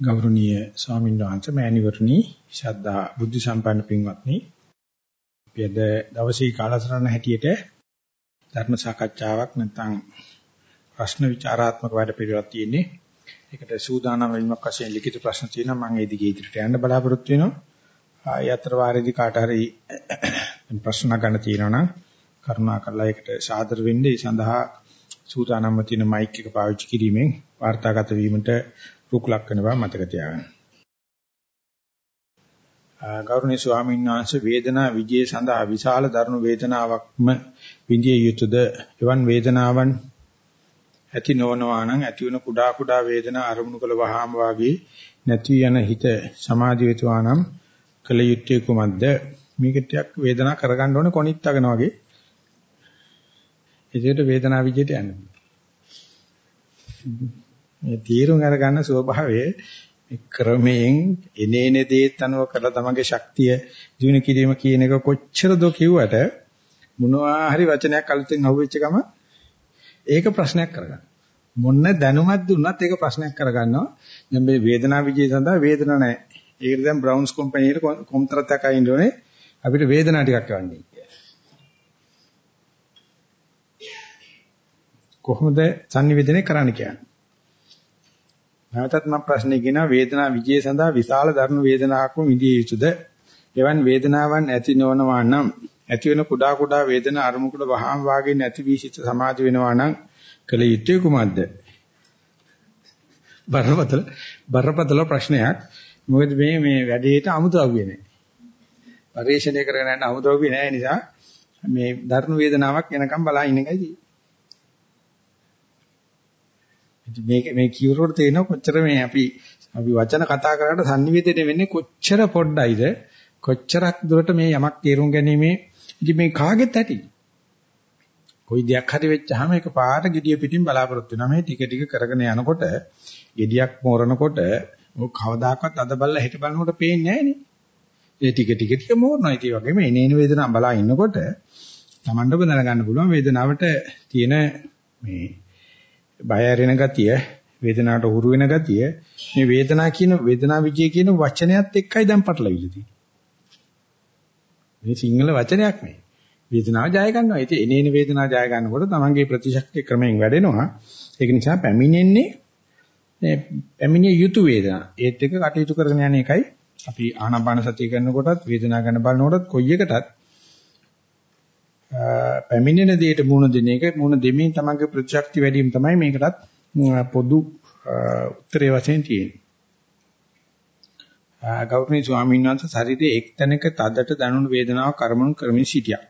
ගෞරවනීය ස්වාමීන් වහන්සේ මෑණිවරණි ශ්‍රද්ධා බුද්ධ සම්පන්න පින්වත්නි. අපි අද දවසේ කාලසටහන හැටියට ධර්ම සාකච්ඡාවක් නැත්නම් ප්‍රශ්න විචාරාත්මක වැඩ පිළිවෙලක් තියෙන්නේ. ඒකට සූදානම් වීමක් වශයෙන් ලිඛිත ප්‍රශ්න තියෙනවා. මම ඒ දිගේ ඉදිරියට යන්න බලාපොරොත්තු වෙනවා. ආය අතර වාරේදී කාට හරි ප්‍රශ්න ගන්න තියෙනවා නම් කරුණාකරලා ඒකට සාදර වෙන්න. ඒ සඳහා සූදානම්ව තියෙන මයික් එක පාවිච්චි කිරීමෙන් වාර්තාගත වීමට රුකුලක් වෙන බව මතක තියාගන්න. ගෞරවනීය ස්වාමීන් වහන්සේ වේදනා විජය සඳහා විශාල දරුණු වේදනාවක්ම විඳිය යුතුයද එවන් වේදනාවන් ඇති නොවනවා නම් ඇති වන කුඩා කුඩා වේදනා අරමුණු කළ වහාම වාගේ නැති යන හිත සමාධි වෙතුවා නම් කල යුත්තේ කුමක්ද? මේක ටිකක් වේදනා කරගන්න ඕනේ කොනිත් අගන වගේ. ඒකට වේදනා විජයට යන්න. මේ තීරුම් අරගන්න ස්වභාවය ක්‍රමයෙන් එනේන දේත් අනුව කරලා තමගේ ශක්තිය දිනු කිරීම කියන එක කොච්චර දෝ කිව්වට මොනවා හරි වචනයක් අලුතෙන් අහුවෙච්ච ගම ඒක ප්‍රශ්නයක් කරගන්න. මොන්න දැනුමක් දුන්නත් ඒක ප්‍රශ්නයක් කරගන්නවා. දැන් මේ වේදනා විජය සඳහා වේදනා නැහැ. ඒකට දැන් බ්‍රවුන්ස් කම්පැනිට කොන්ත්‍රාත්යක් අයින් ඕනේ අපිට වේදනා ටිකක් ගන්න. කොහොමද sannivedana කරන්න කියන්නේ? නැවතත් මම ප්‍රශ්නේ කියනවා වේදනා විජය සඳහා විශාල ධර්ම වේදනාවක්ම විඳිය යුතුද? එවන් වේදනාවන් ඇති නොවනවා නම් ඇති වෙන කුඩා කුඩා වේදනා අරමුණකට වහාම වාගේ නැති වී සිට සමාධි වෙනවා නම් කල යුත්තේ කුමක්ද? බරපතල බරපතල ප්‍රශ්නයක්. මොකද මේ මේ වැඩේට අමුතුවන්නේ නැහැ. පරිශ්‍රණය කරගෙන යන අමුතුවන්නේ නැහැ නිසා මේ ධර්ම වේදනාවක් එනකම් බලා ඉන්න එකයි තියෙන්නේ. මේක මේ කියවරට තේරෙනවා කොච්චර මේ අපි අපි වචන කතා කරාට sannivedana වෙන්නේ කොච්චර පොඩ්ඩයිද? කොච්චරක් දුරට මේ යමක් තේරුම් ගැනීමේ ඉතින් මේ කාගෙත් ඇති? කොයි දෙයක් හරි වෙච්චාම ඒක පාට gediya පිටින් බලාපොරොත්තු වෙනවා. මේ ටික ටික කරගෙන යනකොට gediyak මෝරනකොට ඔය කවදාකවත් අද බලලා හිට බලනකොට පේන්නේ නැහනේ ඒ ටික ටික ටික මෝරනවා. ඒ වගේම එනේන වේදනාව බලා ඉන්නකොට Tamandව දැනගන්න පුළුවන් වේදනාවට තියෙන මේ බය ඇරෙන ගතිය, වේදනාවට හුරු වෙන ගතිය, මේ වේදනා කියන වේදනා විජය කියන වචනයත් එක්කයි දැන් පටලවිලා තියෙන්නේ. මේ සිංහල වචනයක් නේ. වේදනාව ජය ගන්නවා. ඉතින් එනේන වේදනාව ජය ගන්නකොට තමන්ගේ ප්‍රතිශක්තිය ක්‍රමයෙන් වැඩෙනවා. ඒක නිසා පැමිණෙන්නේ මේ පැමිණිය යුතු වේදනා. ඒත් එක කටයුතු කරගෙන යන එකයි අපි ආනාපාන සතිය කරනකොටත් වේදනාව ගැන බලනකොටත් කොයි එකටත් පැමිණෙන දෙයට මුණ දෙන එක මුණ දෙමින් තමන්ගේ ප්‍රතිශක්ති වැඩි වීම තමයි මේකටත් පොදු උත්තරේ වශයෙන් තියෙන්නේ. ගෞරවනීය ස්වාමීන් වහන්සේ ශරීරයේ එක් තැනක තදට දැනුණු වේදනාවක් කරමුණු කරමින් සිටියා.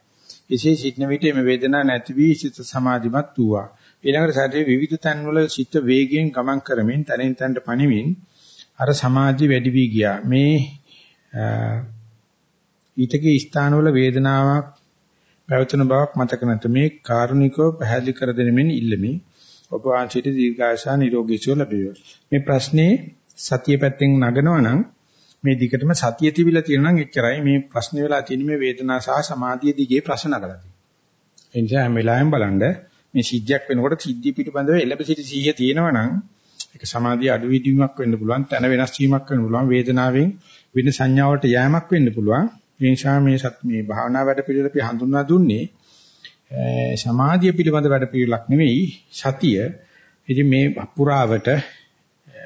එසේ සිටන විට මේ වේදනාව නැති වී සිත සමාධිමත් වූවා. ඊළඟට ශරීරයේ විවිධ තැන්වල සිත වේගයෙන් ගමන් කරමින් තනින් තනට පණිමින් අර සමාධිය වැඩි වී ගියා. මේ ඊටකේ ස්ථානවල වේදනාවක් පැවතුන බවක් මතක නැත. මේ කාරුණිකව පැහැදිලි කර දෙනෙමින් ඉල්ලමි. ඔබ වහන්සේට දීර්ඝායසා නිරෝගී සුව ලැබේවා. මේ ප්‍රශ්නේ සතිය පැත්තෙන් නගනවා නම් මේ දිගටම සතිය තිබිලා තියෙනවා නම් එච්චරයි මේ ප්‍රශ්නේ වෙලා තියෙන්නේ මේ වේදනා සහ සමාධිය දිගේ ප්‍රශ්න නගලා තියෙනවා. ඒ නිසා හැම වෙලාවෙම බලන්න මේ සිද්ධියක් වෙනකොට සිද්ධිය පිටිබඳව එළඹ සිටි සිහිය තියෙනවා නම් ඒක සමාධිය අඩු වීමක් වෙන්න පුළුවන්, තන වෙනස් වීමක් වෙන්න පුළුවන්, වේදනාවෙන් වෙන සංඥාවලට යෑමක් වෙන්න පුළුවන්. මේ නිසා මේ සත් මේ භාවනා වැඩ පිළිවෙල අපි හඳුන්වා දුන්නේ සමාධිය පිළිබඳ වැඩ පිළිවෙලක් නෙවෙයි සතිය. ඉතින් මේ පුරාවට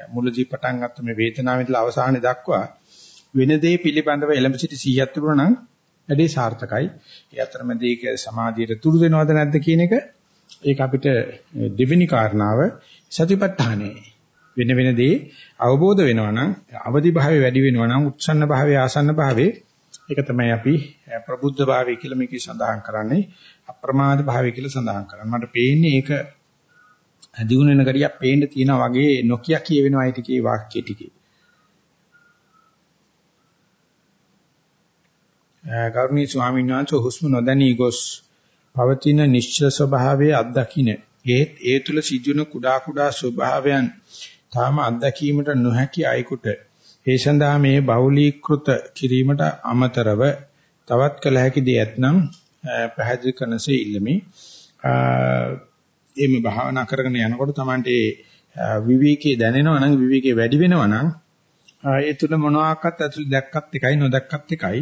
මුලදී පටන් ගත්ත මේ වේදනාවෙන් ඉඳලා අවසානයේ දක්වා වෙන දේ පිළිබඳව එළඹ සිටි 100ක් තිබුණා නම් වැඩේ සාර්ථකයි. ඒ අතරමැද ඒක සමාධියට තුරු දෙනවද නැද්ද කියන එක ඒක අපිට දෙවෙනි කාරණාව සතිපට්ඨානේ. වෙන වෙන දේ අවබෝධ වෙනවා නම් අවදි භාවය වැඩි වෙනවා නම් උත්සන්න භාවය ආසන්න භාවයේ ඒක තමයි අපි ප්‍රබුද්ධ භාවය කියලා මේකේ සඳහන් කරන්නේ අප්‍රමාද භාවය කියලා සඳහන් කරන්නේ. මට පේන්නේ ඒක දිනු වෙන ගරියක් පේන්න තියෙනා වගේ නොකිය කියවෙනවා ඒ ටිකේ වාක්‍ය ටිකේ. ගෞරවනීය ස්වාමීන් වහන්සේ හුස්ම නොදැනී ගොස් පවතින නිශ්චල ස්වභාවයේ අත්දකින්න. ඒත් ඒ තුල සිදුවන කුඩා කුඩා ස්වභාවයන් තාම අත්දැකීමට නොහැකි අයෙකුට ඒ සඳහා මේ බහුලීකృత කිරීමට අමතරව තවත් කළ හැකි දේ ඇතනම් පැහැදිලි කරනසේ ඉල්ලමි. එimhe භාවනා කරගෙන යනකොට Tamante විවිකේ දැනෙනවා නම් විවිකේ වැඩි වෙනවා නම් ඒ තුල මොනවාක්වත් ඇතුළේ දැක්කත් එකයි නොදැක්කත් එකයි.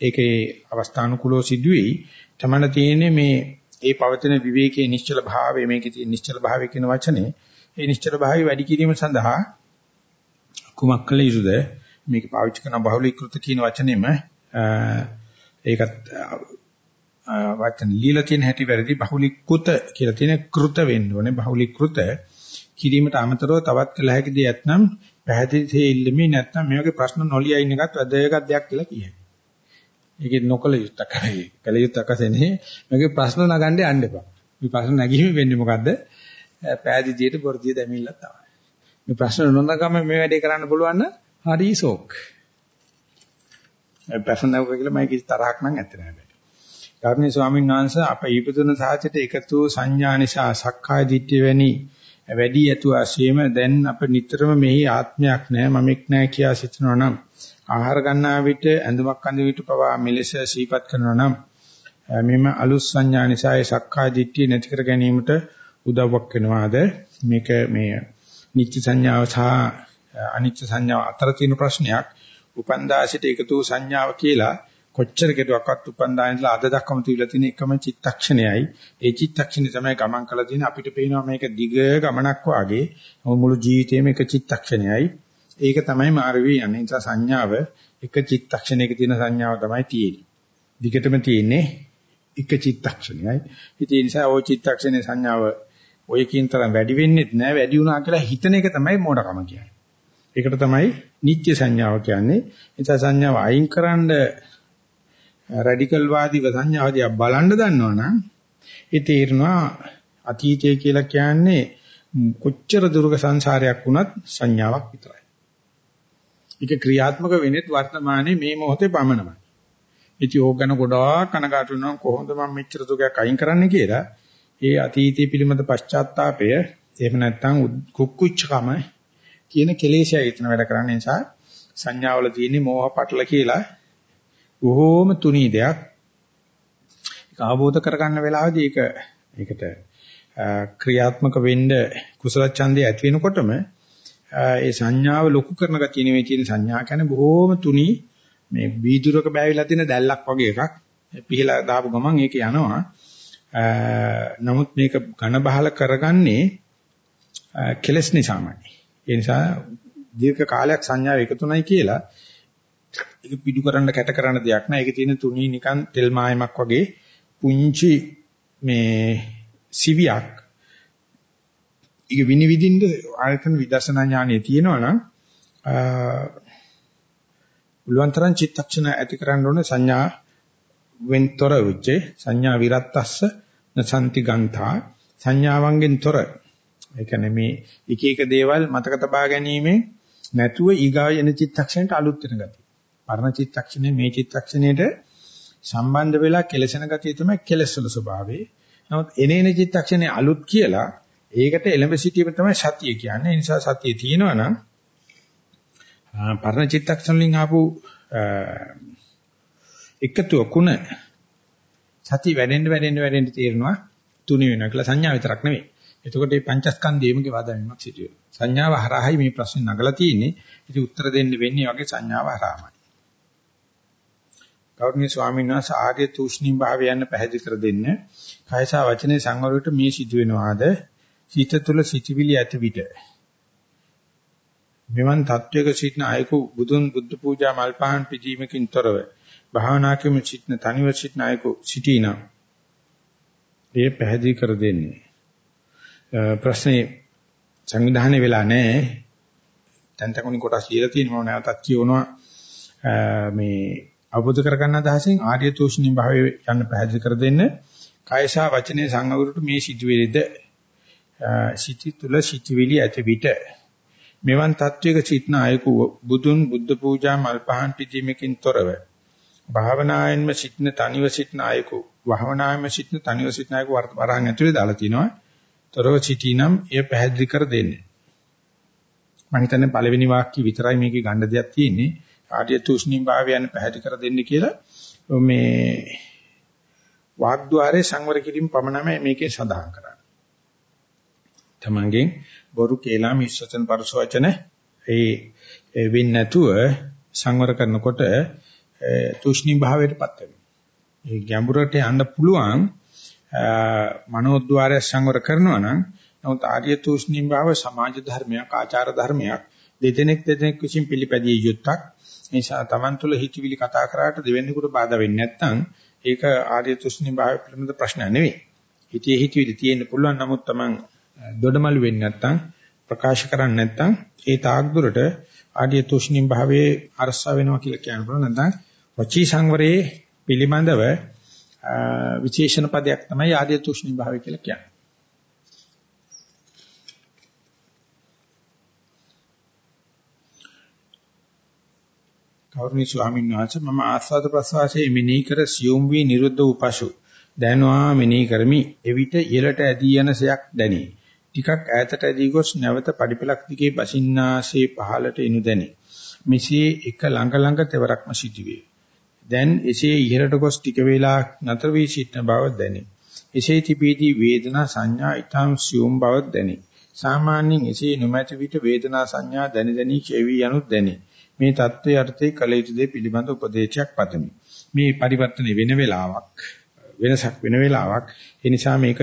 ඒකේ අවස්ථානුකූලව සිදුවේයි. තමන තියෙන්නේ මේ ඒ පවතින විවේකයේ නිශ්චල භාවය මේකේ තියෙන නිශ්චල භාවය කියන වචනේ ඒ නිශ්චල භාවය වැඩි කිරීම සඳහා කුමක් කළ යුතුද මේක පාවිච්චි කරන බහුලීකృత කියන වචනේම ඒකත් වචන লীලා තියෙන හැටි වැරදි බහුලීකృత කියලා තියෙන කෘත වෙන්න ඕනේ බහුලීකృత කිරීමට අමතරව තවත් කළ හැකි දේ නැත්නම් පැහැදිලි තේිල්ලෙමි නැත්නම් මේ වගේ ප්‍රශ්න නොලිය අයින් එකත් වැදගත් දෙයක් කියලා කියයි. ඒකේ නොකල යුත්තක් කරයි. කල යුත්තක් අසෙනේ මේකේ ප්‍රශ්න නගන්න යන්න එපා. මේ ප්‍රශ්න නැගීම වෙන්නේ මොකද්ද? පැහැදිලියට වර්ධිය දෙමිල්ල තමයි. මේ ප්‍රශ්න නොනගම මේ වැඩේ කරන්න පුළුවන් නම් හරි ෂෝක්. ප්‍රශ්න නැවක කියලා මම කිසි තරහක් නම් ඇත්තේ නැහැ. ගෞරවනීය ස්වාමීන් වහන්සේ අප ඊපදුන සාහිත්‍යයට එකතු සංඥා නිසා සක්කාය දිට්ඨිය වැනි වැඩි යතු ආශීම දැන් අප නිතරම මෙහි ආත්මයක් නැහැ මමෙක් නැහැ කියා සිතනවා නම් ආහාර ගන්නා විට ඇඳුමක් අඳින විට පවා මෙලෙස සීපත් කරනවා නම් මෙම අලුත් සංඥා නිසා ඒ සක්කාය දිට්ඨිය නැති කර ගැනීමට උදව්වක් වෙනවාද මේක මේ නිත්‍ය සංඥාව සහ අනිත්‍ය සංඥාව අතර තියෙන ප්‍රශ්නයක්. උපන්දාසිට එකතු සංඥාව කියලා කොච්චර කෙරුවක්වත් උපන්දා ඉඳලා අද දක්වාම තියලා තියෙන එකම චිත්තක්ෂණයයි. ඒ චිත්තක්ෂණය තමයි ගමන් කළ තියෙන අපිට පේනවා මේක දිග ගමනක් වාගේ. මුළු ජීවිතේම එක චිත්තක්ෂණයයි. ඒක තමයි මාර්ගය යන්නේ. නිසා සංඥාව එක චිත්තක්ෂණයක තියෙන සංඥාව තමයි තියෙන්නේ. දිගටම තියෙන්නේ එක චිත්තක්ෂණයයි. ඉතින් ඒ නිසා ওই චිත්තක්ෂණේ සංඥාව ඔය කියන තරම් වැඩි වෙන්නේ නැහැ වැඩි වුණා කියලා හිතන එක තමයි මෝඩකම කියන්නේ ඒකට තමයි නිත්‍ය සංඥාව කියන්නේ ඒ නිසා සංඥාව අයින් කරන්න රැඩිකල් වාදීව සංඥාවදියා බලන්න දන්නවනම් ඒ තේරෙනවා අතීතය කියලා කියන්නේ කොච්චර දුරක සංසාරයක් වුණත් සංඥාවක් විතරයි. ඒක ක්‍රියාත්මක වෙන්නේ වර්තමානයේ මේ මොහොතේ පමණමයි. ඉතින් ඕක ගැන ගොඩාක් කනගාටු වෙනවා කොහොමද මම මෙච්චර දුකක් අයින් කරන්න කියලා. ඒ අතීතයේ පිළිමද පශ්චාත්තාපය එහෙම නැත්නම් කුක්කුච්චකම කියන කෙලෙසය හිතන වැඩ කරන්න නිසා සංඥාවල තියෙන මෝහ පටල කියලා බොහෝම තුනී දෙයක්. ඒක ආબોධ කරගන්න වෙලාවදී ඒක ඒකට ක්‍රියාත්මක වෙන්න කුසල ඡන්දය ඇති වෙනකොටම ඒ සංඥාව ලොකු කරන ගතිය නෙවෙයි තියෙන සංඥා කියන්නේ බොහෝම තුනී මේ බීදුරක බෑවිලා තියෙන දැල්ලක් වගේ එකක්. පිහලා දාපු ගමන් ඒක යනවා. නමුත් මේක ඝන බහල කරගන්නේ කෙලස් නිසාමයි. ඒ නිසා දීර්ඝ කාලයක් සංඥාව එකතුණයි කියලා ඒක පිටු කරන්න කැට කරන්න දෙයක් නෑ. ඒකේ තියෙන තුනී නිකන් තෙල් මායමක් වගේ පුංචි මේ සිවියක්. ඒක විනිවිදින්න ආයතන විදර්ශනා ඥානෙ තියෙනවා නම් උලුවන්තරන් චිත්තක්ෂණ ඇති කරන්න ඕන සංඥා වෙන්තර වෙච්ච සංඥා විරත්තස්ස නසන්ති ගන්තා සංඥාවන්ගෙන් තොර ඒ කියන්නේ මේ එක එක දේවල් මතක තබා ගැනීමෙන් නැතුව ඊගාව එන චිත්තක්ෂණයට අලුත් වෙන ගතිය. පරණ චිත්තක්ෂණය මේ චිත්තක්ෂණයට සම්බන්ධ වෙලා කෙලසෙන ගතිය තමයි කෙලසල ස්වභාවය. නමුත් එනේන චිත්තක්ෂණේ අලුත් කියලා ඒකට එළඹ සිටීම තමයි සතිය කියන්නේ. ඒ නිසා සතිය තියෙනවා නම් පරණ චිත්තක්ෂණ වලින් ආපු එකතු කුණ සතිය වැඩෙන්න වැඩෙන්න වැඩෙන්න තේරෙනවා තුනි වෙනවා කියලා සංඥා විතරක් නෙවෙයි. එතකොට මේ පංචස්කන්ධයේමගේ වාදවීමක් සිදු වෙනවා. සංඥාව හරහායි මේ ප්‍රශ්නේ නගලා තියෙන්නේ. ඉතින් උත්තර දෙන්න වෙන්නේ වගේ සංඥාව හරහාමයි. ගෞරවනීය ස්වාමීන් වහන්සේ ආර්ය තුෂ්ණී භාවය යන පැහැදිලි කර දෙන්න. කායසා වචනේ සංවරයට මේ සිදු වෙනවාද? සිත තුළ සිටිවිලි ඇති විට. මෙවන් තත්වයක සිටින අයකු බුදුන් බුද්ධ පූජා මල්පහන් පිදීමකින් තොරව භාවනා කිම සිටින තනිව සිටින අයකු සිටිනා. ඒ පැහැදිලි කර දෙන්නේ. ප්‍රශ්නේ සංවිධානය වෙලා නැහැ. දැන් තකුණි කොටස් කියලා තියෙනවා නැවතත් කියවනවා මේ අවබෝධ කරගන්න අදහසින් ආර්ය තෝෂණී භාවයේ යන්න පැහැදිලි කර දෙන්න. කායසා වචනේ සංවරයට මේ සිටුවේද සිටි තුල සිටවිලි ඇති විට මෙවන් තත්වයක සිටන අයකු බුදුන් බුද්ධ පූජා මල්පහන් පිදීමකින් තොරව භාවනායෙන්ම සිටන තනිව සිටන අයකු භාවනායෙන්ම සිටන තනිව සිටන අයකු වරහන් ඇතුලේ දාලා තිනවා. තොරව සිටිනම් එය පැහැදිලි කර දෙන්නේ. මම හිතන්නේ පළවෙනි වාක්‍ය විතරයි මේකේ ගන්න දෙයක් තියෙන්නේ. ආර්ය තුෂ්ණී භාවයන් පැහැදිලි කර දෙන්න කියලා මේ වාග්ද්වාරයේ සංවර කිරීම පමණම මේකේ සඳහන් කරන්නේ. තමන්ගෙන් බොරු කේලා මිස්සතන් පරසවචන ඒ වෙන්නේ නැතුව සංවර කරනකොට තුෂ්ණි භාවයටපත් වෙනවා. ඒ ගැඹුරට යන්න පුළුවන් මනෝද්වාරය සංවර කරනවා නම් නමුත් ආර්ය තුෂ්ණි භාව සමාජ ධර්මයක් ආචාර ධර්මයක් දෙදෙනෙක් දෙදෙනෙක් විසින් පිළිපැදිය යුත්තක්. ඒ නිසා Taman තුල හිතවිලි කතා කරාට දෙවෙනෙකුට බාධා වෙන්නේ නැත්නම් ඒක ආර්ය තුෂ්ණි භාව පිළිබඳ ප්‍රශ්නයක් නෙවෙයි. හිතේ හිතවිලි තියෙන්න පුළුවන් නමුත් Taman දොඩමළු වෙන්නේ නැත්නම් ප්‍රකාශ කරන්නේ නැත්නම් ඒ තාක් දුරට ආර්ය තුෂ්ණි භාවයේ අරසා වෙනවා කියලා කියන්න පුළුවන් නැත්නම් වචී සංවරයේ පිළිබඳව විශේෂණ පදයක් තමයි ආර්ය තුෂ්ණි භාවය කියලා කියන්නේ. කෞර්ණී ස්වාමීන් වහන්සේ මම ආස්වාද ප්‍රසවාසයේ මෙනෙහි කර සියුම් වී නිරුද්ධ වූ පසු දැනවා මෙනෙහි කරමි. එවිට ඉහළට ඇදී යන සයක් දැනේ. ටිකක් ඈතට ඇදී ගොස් නැවත පඩිපලක් දිගේ බසින්නාසේ පහළට එනු දැනේ. මෙසේ එක ළඟ ළඟ තෙවරක්ම සිටිවේ. දැන් එසේ ඉහළට ගොස් ටික වේලා නතර වී සිටින බව දැනේ එසේ තිබීදී වේදනා සංඥා ඊටම් සියුම් බව දැනේ සාමාන්‍යයෙන් එසේ නොමැති විට වේදනා සංඥා දැනි දැනි ඡේවි යනුත් දැනේ මේ தત્ත්වයේ අර්ථය කල යුතු දේ පිළිබඳ උපදේශයක් පතමි. මේ පරිවර්තන වෙන වෙලාවක් වෙනසක් වෙන වෙලාවක් ඒ නිසා මේක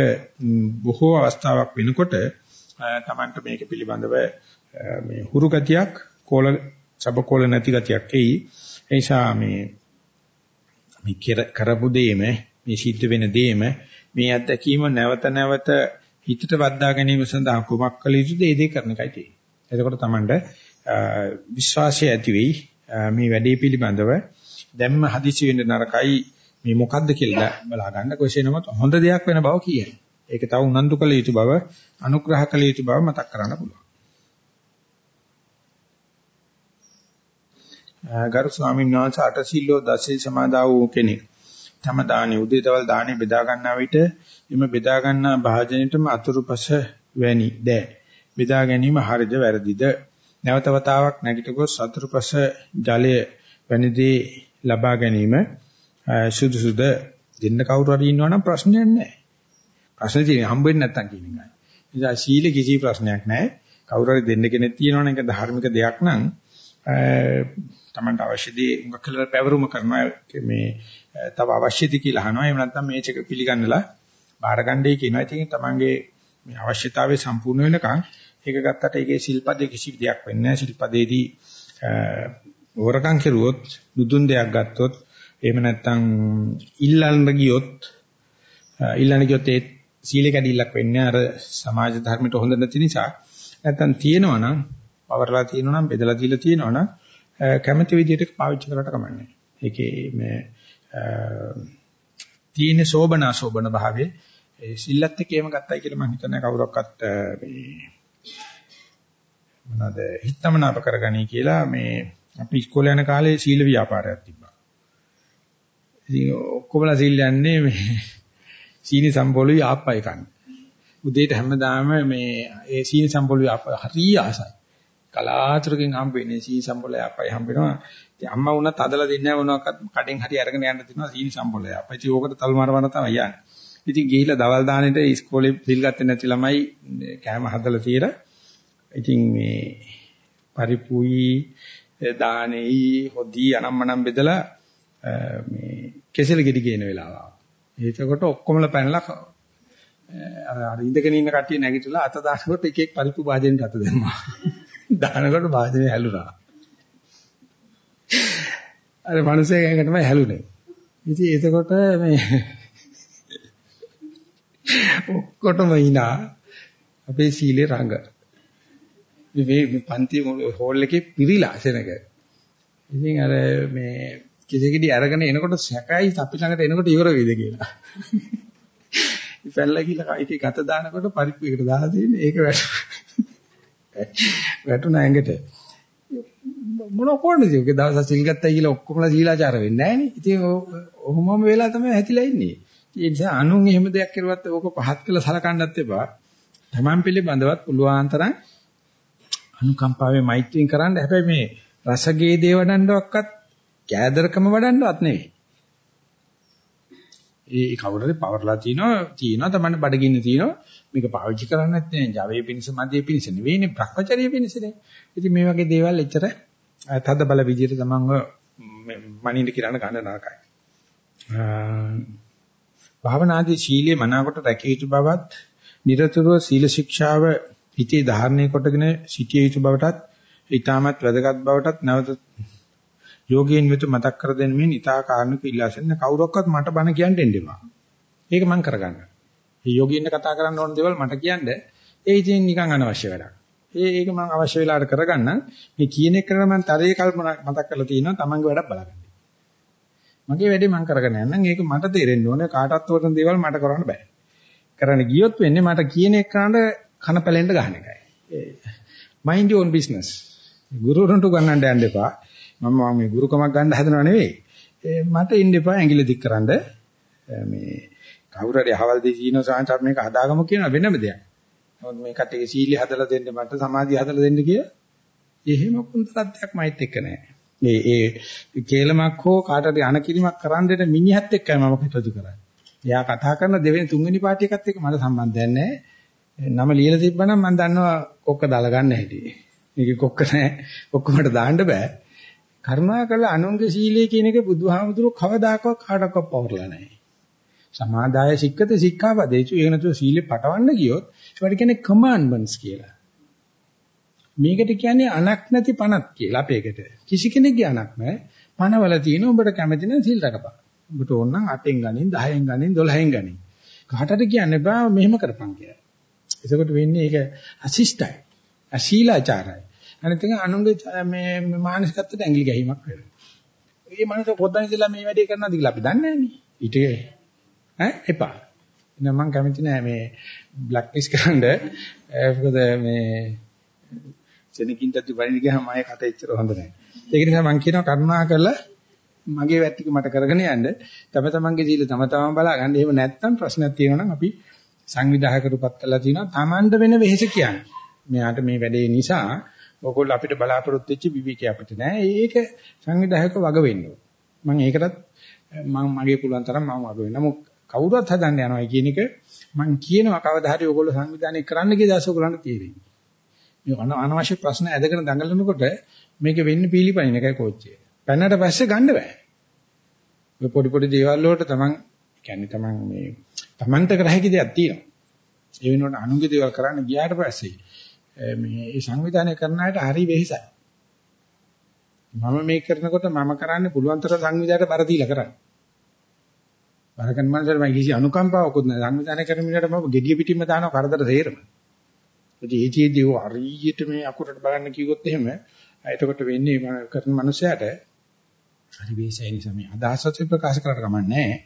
බොහෝ අවස්ථාවක් වෙනකොට Tamanට මේක පිළිබඳව මේ හුරු ගතියක් කෝල සබකෝල නැති ගතියක් එයි. ඒ නිසා මේ මේ කරපු දෙයම මේ සිද්ධ වෙන දෙයම මේ අත්දැකීම නැවත නැවත හිතට වද්දා ගැනීම සඳහා කුමක් කළ යුතුද ඒ දේ කරන එකයි තියෙන්නේ. එතකොට Tamanට විශ්වාසය ඇති වෙයි මේ වැඩේ පිළිබඳව දැම්ම හදිසි වෙන්න නරකයි මේ මොකද්ද කියලා බලා ගන්න කොහේ නමුත් හොඳ දෙයක් වෙන බව කියයි. ඒක තව උනන්දු කළ යුතු බව අනුග්‍රහ කළ යුතු බව මතක් කරන්න පුළුවන්. ගරු ස්වාමීන් වහන්සේ අටසිල්ලෝ දසේ සමාදා වූ කෙනෙක්. තම දානි උදේතවල් දානි බෙදා ගන්නා විට එම බෙදා ගන්නා භාජනෙටම අතුරුපස වැනි දෑ. බෙදා ගැනීම හරිද වැරදිද නැවත වතාවක් නැගිට ගොස් සතුරුපස ජලය වැනිදී ලබා ගැනීම සුදුසුද දෙන්න කවුරු හරි ඉන්නවනම් ප්‍රශ්නයක් නැහැ. ප්‍රශ්නේ තියෙන්නේ හම්බෙන්නේ නැත්තම් කියන එකයි. නිසා සීල කිසි ප්‍රශ්නයක් නැහැ. කවුරු හරි දෙන්න කෙනෙක් තියෙනවනම් ඒක ධර්මික දෙයක් නම් තමන්ට අවශ්‍ය දේ උඟ කලර පැවරුම කරනවා මේ තව අවශ්‍යද කියලා අහනවා. එහෙම නැත්නම් මේ චක පිළිගන්නලා බාරගන්නයි කියනවා. ඉතින් තමන්ගේ මේ අවශ්‍යතාවය සම්පූර්ණ වෙනකන් ඒක ගත්තට ඒකේ ශිල්පදේ කිසි දෙයක් වෙන්නේ නැහැ. ශිල්පදේදී වරකම් කෙරුවොත් දුදුන් දෙයක් ගත්තොත් එහෙම නැත්නම් ඉල්ලන්න ගියොත් ඉල්ලන්න ගියොත් ඒ සීල කැඩිල්ලක් වෙන්නේ අර සමාජ ධර්මයට හොඳ නැති නිසා. නැත්නම් තියෙනවා නම් පවර්ලා තියෙනවා නම් බෙදලා දීලා තියෙනවා නම් කැමැති විදිහට පාවිච්චි කරලා කමන්නේ. ඒකේ මේ තීන සෝබනා සෝබන භාවයේ සිල්ලත් එක්කම ගත්තයි කියලා මම හිතන්නේ කවුරක්වත් මේ මොනවාද හිතමනාප කරගනි කියලා මේ අපි ඉස්කෝලේ යන කාලේ සීල ව්‍යාපාරයක් තිබ්බා. ඉතින් ඔක්කොමලා සීල් යන්නේ මේ සීනි සම්බොලුයි ආප්පයි කන්නේ. උදේට හැමදාම මේ ඒ සීනි සම්බොලුයි ආප්ප හරිය ආසයි. කලාතුරකින් හම්බ වෙන්නේ සීනි සම්බොලුයි ආප්පයි හම්බ වෙනවා. ඉතින් අම්මා වුණත් හදලා දෙන්නේ නැහැ මොනවාක්වත් කඩෙන් හරි අරගෙන යන්න දෙනවා සීනි සම්බොලුයි ආප්පයි. ඉතින් ඕකට තල් මාරවන තමයි යන්නේ. ඉතින් ගිහිල්ලා දවල් දානෙට ඉස්කෝලේ සිල් ගත්තේ නැති ළමයි කෑම හදලා තියලා ඉතින් මේ පරිපුයි දානෙයි හොදි අනම්මනම් බෙදලා මේ කෙසෙල් ගෙඩි ගේන වෙලාව. ඒකකොට ඔක්කොමලා පැනලා අර අර ඉඳගෙන ඉන්න කට්ටිය නැගිටලා අත දානකොට එක එක පරිප්පු භාජනෙට අත දැම්මා. දානකොට භාජනේ හැලුණා. අර මිනිස්සේ ගෑනට තමයි හැලුනේ. ඉතින් එතකොට මේ ඔක්කොටම ඉනා අපේ සීලේ රඟ. මේ පන්ති හෝල් එකේ පිරිලා සෙනග. ඉතින් අර මේ කිසිකෙදි අරගෙන එනකොට සැකයි අපි ළඟට එනකොට ඉවර වෙයිද කියලා. ඉතින්ලා කියලා ඒකේ ගත දානකොට පරිප්පු එකට දාලා තියෙන්නේ ඒක වැටුණා ඇඟට. මොන කොරන්නද ඒක දවස් සිල් ගත්තයි කියලා ඔක්කොමලා සීලාචාර වෙන්නේ නැහැ නේ. ඉතින් ඔහොමම වෙලා තමයි හැතිලා ඉන්නේ. ඒ නිසා අනුන් එහෙම දෙයක් කරුවත් ඕක පහත් කළ සලකන්නත් එපා. Taman පිළිබඳවත් පුළුවන් තරම් අනුකම්පාවේ මෛත්‍රියෙන් කරන්න හැබැයි මේ රසගේ දේ වඩන්නවක්වත් කෑදරකම වඩන්නවත් නෙවෙයි. ඒ කවුරුහරි පවර්ලා තිනවා තිනවා තමයි බඩගින්න තිනවා මේක පාවිච්චි කරන්නේ නැත්නම් ජවයේ පිණිස මැදේ පිණිස නෙවෙයිනේ භ්‍රමචර්ය පිණිසනේ. ඉතින් මේ වගේ දේවල් එච්චර තද බල විදියට තමන්ව මනින්න කිරණ ගන්න නරකයි. භාවනාදී සීලයේ මනාකොට රැකිය යුතු බවත්, নিরතුරුව සීල ශික්ෂාව හිතේ ධාරණය කොටගෙන සිටිය යුතු බවටත්, ඊටමත් වැදගත් බවටත් නැවත යෝගීන් වෙත මතක් කර දෙන්නේ ඊතා කාරණක ඉල්ලාසෙන් කවුරක්වත් මට බණ කියන්න දෙන්න එපා. ඒක මම කරගන්න. මේ යෝගීන්ට කතා කරන්න ඕන දේවල් මට කියන්න ඒ ඉතින් නිකන් අනවශ්‍ය වැඩක්. ඒ ඒක මම අවශ්‍ය වෙලාවට කරගන්නම්. මේ කියන එක කරන මම තරයේ කල්පනා මතක් කරලා තියෙනවා තමන්ගේ වැඩක් බලගන්න. මගේ වැඩේ මම කරගෙන යන්නම්. ඒක මට තේරෙන්න ඕනේ කාටවත් වරන දේවල් මට කරන්න බෑ. කරන්න ගියොත් වෙන්නේ මට කියන එකට කන පැලෙන්න ගන්න එකයි. mind your own business. ගුරුවරුන්ට ගන්නන්න යන්න එපා. මම මේ ගුරුකමක් ගන්න හදනව නෙවෙයි. මට ඉන්න එපා ඇඟිලි දික් කරන්න. මේ කවුරු හරි අහවල් දෙයි කියනවා සාංශ මේක හදාගමු කියන වෙනම දෙයක්. නමුත් මේ කට්ටියගේ සීලිය හදලා දෙන්න මට සමාධිය හදලා දෙන්න කිය. එහෙම කුන්තරත්වයක් මයිත් එක්ක නැහැ. මේ ඒ කේලමක් හෝ කාටද අනකිරීමක් කරන් දෙන මිනිහත් එක්කයි මම කටයුතු කරන්නේ. එයා කතා කරන දෙවෙනි තුන්වෙනි පාටි එකත් එක්ක මට සම්බන්ධයක් නැහැ. නම ලියලා තිබ්බනම් මම දන්නවා කොක්ක දාලා ගන්න හැටි. මේක කොක්ක නැහැ. කොක්කමට දාන්න බෑ. කරුණාකර අනුන්ගේ සීලය කියන එක බුදුහාමුදුරුවෝ කවදාකවත් කාටවත් පවර්ලා නැහැ. සමාදාය සික්කත සික්ඛාපදේචු ඒ නැතුව සීලෙ පටවන්න ගියොත් ඒවට කියන්නේ කමාන්ඩ්මන්ට්ස් කියලා. මේකට කියන්නේ අනක් නැති පණක් කියලා අපේකට. කිසි කෙනෙක්ගේ අනක් නැහැ. පණවල තියෙන උඹට කැමති නම් සීල් රකපන්. උඹට ඕන නම් 8න් ගනින් 10න් ගනින් 12න් ගනින්. කාටද කියන්න බෑ මෙහෙම කරපන් කියලා. එතකොට වෙන්නේ ඒක අසිෂ්ටයි. අශීලාචාරයි. අනිත් එක අනුන්ගේ මේ මානසිකත්වයට ඇඟිලි ගැහිමක් වෙනවා. මේ මනස පොද්දන් ඉඳලා මේ වැඩේ කරනවාද කියලා අපි දන්නේ නැහැ නේ. ඊට ඈ එපා. එහෙනම් මම කැමති නෑ මේ බ්ලැක් ලිස්ට් කරන්න. මොකද මේ සෙනකින් තත්ති වරින් ගියාම ආයේ කට එච්චර හොඳ නෑ. ඒක නිසා මම කියනවා කරුණා කරලා මගේ වැට්ටික මට කරගෙන යන්න. තම තමන්ගේ ජීවිත තම තමන් බලා ගන්න. එහෙම නැත්නම් ප්‍රශ්නයක් තියෙනවා නම් අපි සංවිධායකරුපත් කළා තියෙනවා. Tamanda වෙන වෙහෙස කියන්නේ. මෙයාට මේ වැඩේ නිසා ඔයගොල්ලෝ අපිට බලාපොරොත්තු වෙච්ච විවිධක අපිට නෑ. ඒක සංවිධායක වග වෙන්න ඕන. මම ඒකටත් මම මගේ පුළුවන් තරම් මම වග වෙන්න. නමුත් කවුරුත් හදන්න යනවා කියන එක මම කියනවා කවදා හරි ඔයගොල්ලෝ සංවිධානය කරන්න ගිය දවස ඔයගොල්ලන්ට තේරෙන්නේ. මේ අනවශ්‍ය ප්‍රශ්න ඇදගෙන දඟලනකොට මේක වෙන්නේ පීලිපයින් එකයි කෝච්චිය. පැනනට පස්සේ ගන්න බෑ. ඔය පොඩි පොඩි දේවල් වලට තමන් කියන්නේ තමන් මේ තමන්ට කර හැකි දෙයක් තියෙනවා. ඒ වෙනුවට අනුන්ගේ දේවල් කරන්න ගියාට පස්සේ මේ මේ සංවිධානය කරන අයට හරි වෙහෙසයි. මම මේක කරනකොට මම කරන්නේ පුළුවන් තරම් සංවිධානයට බර දීලා කරන්නේ. බරකන් මනසට මම කිසි අනුකම්පාවකුත් නැහැ. සංවිධානය කරන මිනිහට මම gediya පිටින්ම දානවා කරදර තේරම. ඉතින් ඒකේදී ඔය හරියට මේ අකුරට බලන්න කිව්වොත් එහෙම එතකොට වෙන්නේ මම කරන මනුස්සයාට හරි වේසයි නිසා මේ අදහසත් ප්‍රකාශ කරලා කමන්නේ නැහැ.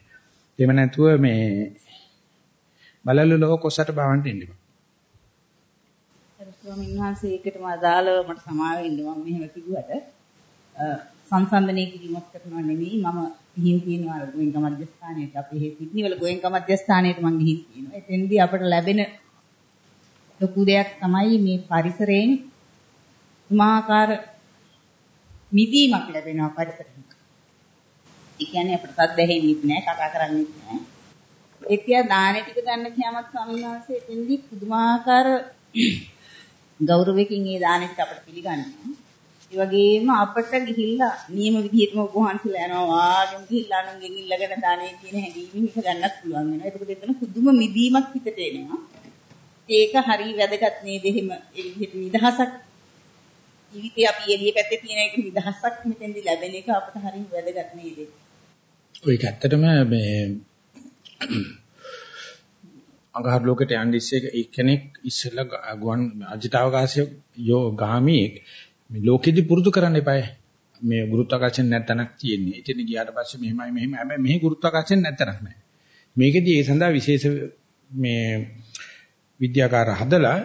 එහෙම නැතුව මේ බලලු ලෝක කොසට බවන්ට එන්න බෑ. ස්වාමීන් වහන්සේ ඒකටම අදාළව මට සමාව වෙන්න මම මෙහෙම කිව්වට සංසන්දනය කිරීමක් කරනවා නෙවෙයි. මම ගිහින් තියෙනවා ගෝයන්ක මධ්‍යස්ථානයට අපි හේ සිඩ්නි වල ගෝයන්ක මධ්‍යස්ථානයට මම ගිහින් තියෙනවා එතෙන්දී අපට ලැබෙන ලොකු දෙයක් තමයි මේ පරිසරයෙන් මාකාර මිදීමක් ලැබෙනවා පරිසරයෙන්. ඒ කියන්නේ අපිට සද්ද ඇහෙන්නෙත් නෑ කතා කරන්නෙත් නෑ. ඒ කිය දාන ටික ගන්න කියමත් ස්වාමීන් වහන්සේ එතෙන්දී පුදුමාකාර ගෞරවයෙන් ඒ දාන ටික අපිට පිළිගන්නවා ඒ වගේම අපට ගිහිල්ලා නියම විදිහටම ඔබ වහන්සේලා යනවා වාගෙම ගිහිල්ලා අනුන්ගෙන් ඉල්ලගෙන දානේ කියන හැඟීමෙන් හිත ගන්නත් පුළුවන් වෙනවා. ඒකද එතන පුදුම මිදීමක් හිතට එනවා. ඒක හරි වැදගත් නේද එහෙම ඒ විදිහට නිදහසක් ජීවිතේ අපි එළිය පැත්තේ තියෙන එක නිදහසක් මෙතෙන්දි ලැබෙන එක අපට හරි වැදගත් නේද? ඔය ඇත්තටම මේ අඟහරු ලෝකෙට යන්න ඉස්සේ එක්කෙනෙක් ඉස්සෙල්ලා ගුවන් අජිතාවකාශය යෝ ගාමී මේ ලෝකෙදි පුරුදු කරන්න එපායි. මේ ගුරුත්වාකර්ෂණ නැත්තනක් තියෙන්නේ. එතන ගියාට පස්සේ මෙහෙමයි මෙහෙම හැබැයි මෙහි ගුරුත්වාකර්ෂණ නැත්තනක් නැහැ. මේකෙදි ඒ සඳහා විශේෂ මේ විද්‍යාකාර හදලා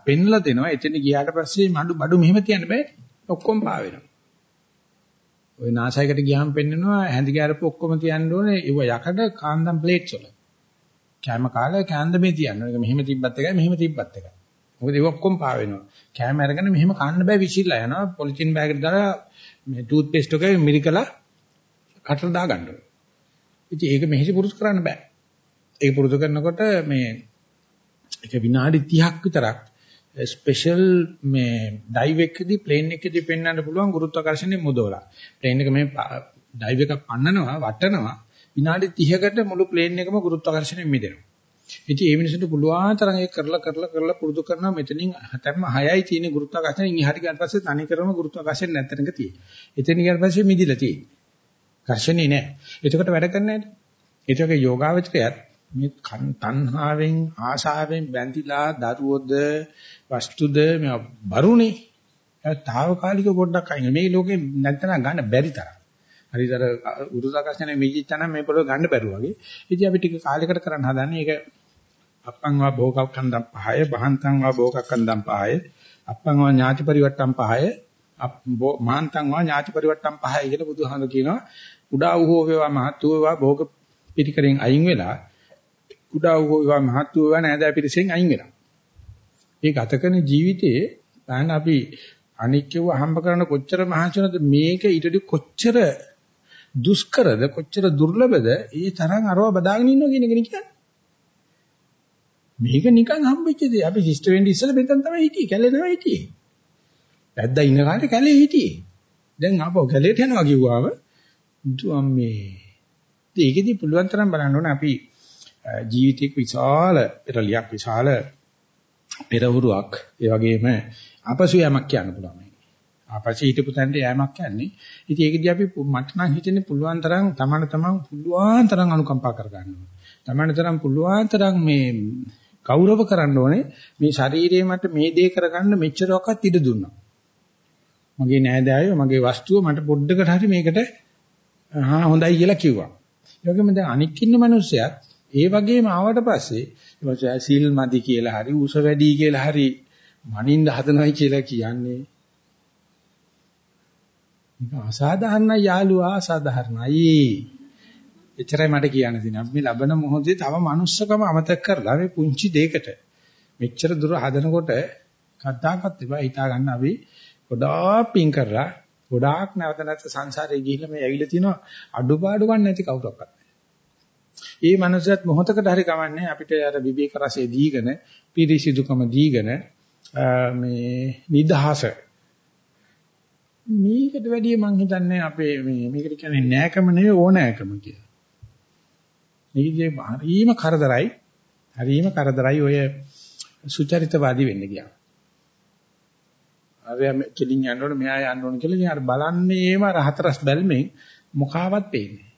පෙන්ලා දෙනවා. එතන ගියාට පස්සේ මඩු බඩු මෙහෙම තියන්න බෑ. ඔක්කොම පා වෙනවා. ওই නාසයකට ගියාම පෙන්නනවා හැඳි ගැරප ඔක්කොම තියන්න ඕනේ. ඒව යකඩ කාන්දම් ප්ලේට්ස් වල. කැම කාලේ කාන්දමේ තියන්න. ඒක මෙහෙම තිබ්බත් එකයි මෙහෙම තිබ්බත් එකයි. මොකද ඒක ඔක්කොම පා වෙනවා. කැම අරගෙන මෙහෙම කන්න බෑ විසිරලා යනවා. පොලිතින් බෑග් එකට දාලා මේ ටූත් පේස්ට් එකේ මිරිකලා කටට දා ගන්න ඕනේ. ඉතින් ඒක මෙහෙදි පුරුදු කරන්න බෑ. ඒක පුරුදු කරනකොට මේ ඒක විනාඩි 30ක් විතරක් ස්පෙෂල් මේ ඩයිව් එකකදී ප්ලේන් එකකදී පෙන්වන්න පුළුවන් ගුරුත්වාකර්ෂණයේ මුදවලා. ප්ලේන් එක මේ ඩයිව් එකක් පන්නනවා වටනවා විනාඩි 30කට මුළු ප්ලේන් එකම ගුරුත්වාකර්ෂණයෙන් මිදෙනවා. ඉතින් ඒ මිනිසුන්ට පුළුවන් තරම් ඒක කරලා කරලා කරලා පුරුදු කරනවා මෙතනින් හැතැම්ම 6යි තියෙන ගුරුත්වාකර්ෂණයෙන් ඉහාට ගියාට පස්සේ තනි කරම ගුරුත්වාකර්ෂණ නැත්තනක තියෙන්නේ. එතන ගියාට පස්සේ මිදිලා තියෙන්නේ. ඝර්ෂණේ නැහැ. එතකොට වැඩ කරන්නේ නැහැ. ඒතකොට යෝගාවචරයත් මේ තණ්හාවෙන් ආශාවෙන් බැඳිලා දරුවොද වස්තුද මේ බරුනේ. ඒ తాවකාලික පොඩ්ඩක් අයින් මේ ලෝකේ නැත්තන ගන්න බැරි තරම්. හරිදර උරුදාකර්ෂණය මිදිච්චනම් මේ පොළොව ගන්න බැරුව වගේ. ඉතින් අපි ටික කාලයකට කරන්න හදන්නේ ඒක අප්පං වා භෝගක්ඛන්දම් පහය බහන්තං වා භෝගක්ඛන්දම් පහය අප්පං වා ඥාති පරිවට්ටම් පහය මහන්තං වා ඥාති පරිවට්ටම් පහය කියලා බුදුහාම කියනවා. උඩා වූ වේවා මහත් වේවා භෝග පිටිකරෙන් අයින් වෙලා කුඩා වූ වේවා මහත් වූ වේවා නෑදෑ පිටිසෙන් අයින් වෙනවා. මේ ගත කරන ජීවිතයේ දැන් අපි අනික්කව හම්බ කරන කොච්චර මහන්සි වෙනද මේක ඊටදී කොච්චර දුෂ්කරද කොච්චර දුර්ලභද ඒ තරම් අරව බදාගෙන ඉන්නවා කියන එක නිකන් මේක නිකන් හම්බෙච්ච දේ. අපි සිස්ටර් වෙන්න ඉස්සෙල්ලා මෙතන තමයි හිටියේ කැලේ තමයි හිටියේ. පැද්දා ඉන්න කාලේ කැලේ හිටියේ. දැන් ආපහු කැලේට යනවා කිව්වම දුම්මේ ඒකෙදි පුළුවන් තරම් බලන්න ඕනේ අපි ජීවිතේක විශාල පෙරලියක් විශාල පෙරවුරුවක් ඒ වගේම අපසු යමක් කියන්න පුළුවන්. මේක. ආපස්සේ හිටපු තැනට යෑමක් කියන්නේ. ඉතින් ඒකදී අපි මට නම් හිතෙන්නේ පුළුවන් තරම් තමන තමන් පුළුවන් තරම් අනුකම්පා කර ගන්නවා. තමන තරම් පුළුවන් තරම් මේ ගෞරව කරන්න ඕනේ මේ ශරීරයේ මට මේ දේ කරගන්න මෙච්චරක්වත් ඉඩ දුන්නා. මගේ නෑදෑයෝ මගේ වස්තුව මට පොඩ්ඩකට හරි මේකට හා හොඳයි කියලා කිව්වා. ඒ වගේම දැන් අනික් ඉන්න මිනිස්සයත් ඒ වගේම ආවට පස්සේ ඊට සීල් මදි කියලා හරි උස වැඩි කියලා හරි මනින්න හදනවයි කියලා කියන්නේ මේක අසාධාරණයි යාළුවා අසාධාරණයි. එච්චරයි මට කියන්න තියෙන්නේ. අපි ලබන මොහොතේ තව manussකම අමතක කරලා මේ පුංචි දෙයකට මෙච්චර දුර හදනකොට කද්දාකත් එපා. හිතා ගන්න අපි ගොඩාක් පින් කරලා ගොඩාක් නැවත නැවත සංසාරේ ගිහිල්ලා මේ ඇවිල්ලා තිනවා අඩුපාඩුවක් නැති කවුරක්වත් ඒ මනුස්සයත් මොහොතකට හරි කමන්නේ අපිට අර විවේක රසය දීගෙන පිරිසිදුකම දීගෙන මේ නිදහස මේකට වැඩිය මං හිතන්නේ අපේ මේ මේකට කියන්නේ නෑකම නෙවෙයි ඕනෑකම කියලා. මේකේ හරීම කරදරයි. හරීම කරදරයි ඔය සුචරිතවාදී වෙන්න ගියා. අර කෙලින් යනකොට මෙහා යන්න ඕන කියලා ඉතින් අර බලන්නේම අර හතරස් බැල්මෙන් මොකාවත් පේන්නේ.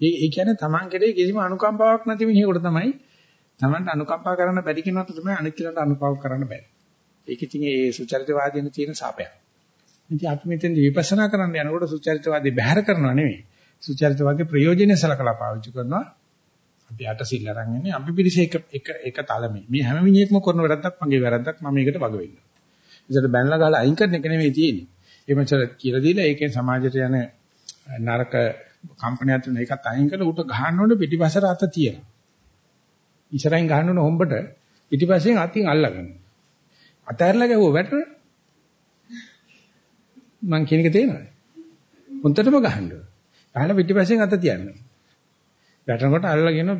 ඒ ඒ කියන්නේ Taman කෙරේ කිසිම අනුකම්පාවක් නැති මිනිහෙකුට තමයි Tamanට අනුකම්පා කරන්න බැරි කෙනාට තමයි අනිත් කෙනාට අනුකම්පා කරන්න බැරි. ඒක ඉතින් ඒ සුචරිතවාදීන තියෙන සාපයක්. ඉතින් අපි මෙතෙන් විපස්සනා කරන්න යනකොට සුචරිතවාදී බැහැර කරනවා නෙමෙයි. සුචරිතවාදී ප්‍රයෝජනෙ සලකලා පාවිච්චි කරනවා. අපි අට සිල් අරන් ඉන්නේ අපි පිළිස එක එක එක තලමේ. මේ හැම මිනිහෙක්ම කරන වැරද්දක් මගේ වැරද්දක් මම මේකට වග වෙන්න. ඉතින් බැනලා ගහලා අයින් කරන එක නෙමෙයි තියෙන්නේ. ඒ මචර කියලා දීලා ඒකෙන් සමාජයට යන නරක කම්පනයක් තුන එකත් අයින් කරලා උට ගහන්න ඕනේ පිටිපස්සට අත තියනවා. ඉස්සරහින් ගහන්න ඕනේ හොම්බට පිටිපස්සෙන් අතින් අල්ලගන්න. අතහැරලා ගැහුවා වැටර. මං කියන එක තේරෙනවද? හොන්දටම ගහන්න. ගහලා පිටිපස්සෙන් අත තියන්න. වැටෙනකොට අල්ලගෙන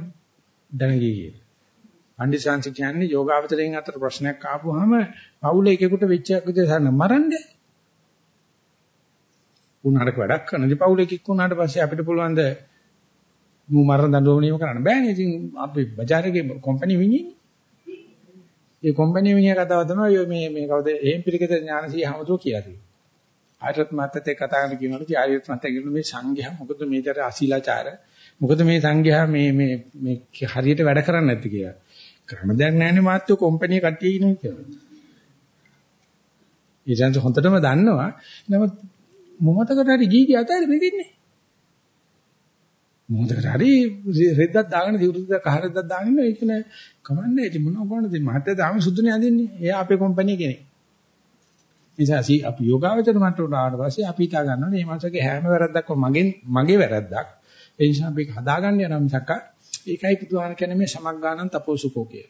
දැනගී ගියේ. පණ්ඩිතාංශ කියන්නේ යෝගාවචරයෙන් අතර ප්‍රශ්නයක් ආපුවාම පවුල එකෙකුට වෙච්ච විදිහට සරණ මරන්නේ. උනාට වැඩක් කරනදී පවුල එකෙක් වුණාට පස්සේ අපිට පුළුවන් ද මු මරණ දඬුවම කරන්න බෑනේ. ඉතින් අපි බජාරේ කම්පැනි විඤ්ඤාණය ඒ කම්පැනි මිනිහා කතාව තමයි මේ මේ කවුද එහෙම් පිළිකත ඥානසී හැමදෝ කියලා තියෙන්නේ. ආයතත් මතත් එක්ක කතා කරන කියනකොට ආයතත් මතත් කියන මේ සංඝයා මොකද මේතර අශීලාචාර මොකද මේ සංඝයා මේ මේ මේ හරියට වැඩ කරන්නේ නැති කියලා. කරන දෙයක් නැහැනේ මාත්‍යෝ කම්පැනි කට්ටිය ඉන්නේ කියලා. ඊජන්ත හොඳටම දන්නවා. නමුත් මොමතකට හරි ගිහි ගිය අතර මෙදින්නේ. මොහොතකට හරි රෙද්දක් දාගෙන දිවුරුද්දක් කහ රෙද්දක් දාගෙන ඒක නෑ කමන්නේ ඉතින් මොනව කරන්නද මහත්තයා තාම සුදුනේ අඳින්නේ එයා අපේ කම්පැනි කෙනෙක් නිසා සී අපි යෝගාවචර මට්ටමට ආවට පස්සේ අපි හිතා ගන්නවා මේ මාසගේ හැම වැරද්දක්ම මගෙන් මගේ වැරද්දක් ඒ නිසා අපි හදාගන්න යනවා මිසක් ඒකයි පුදුහාන කියන්නේ මේ සමග්ගානන් තපෝසුකෝ කිය.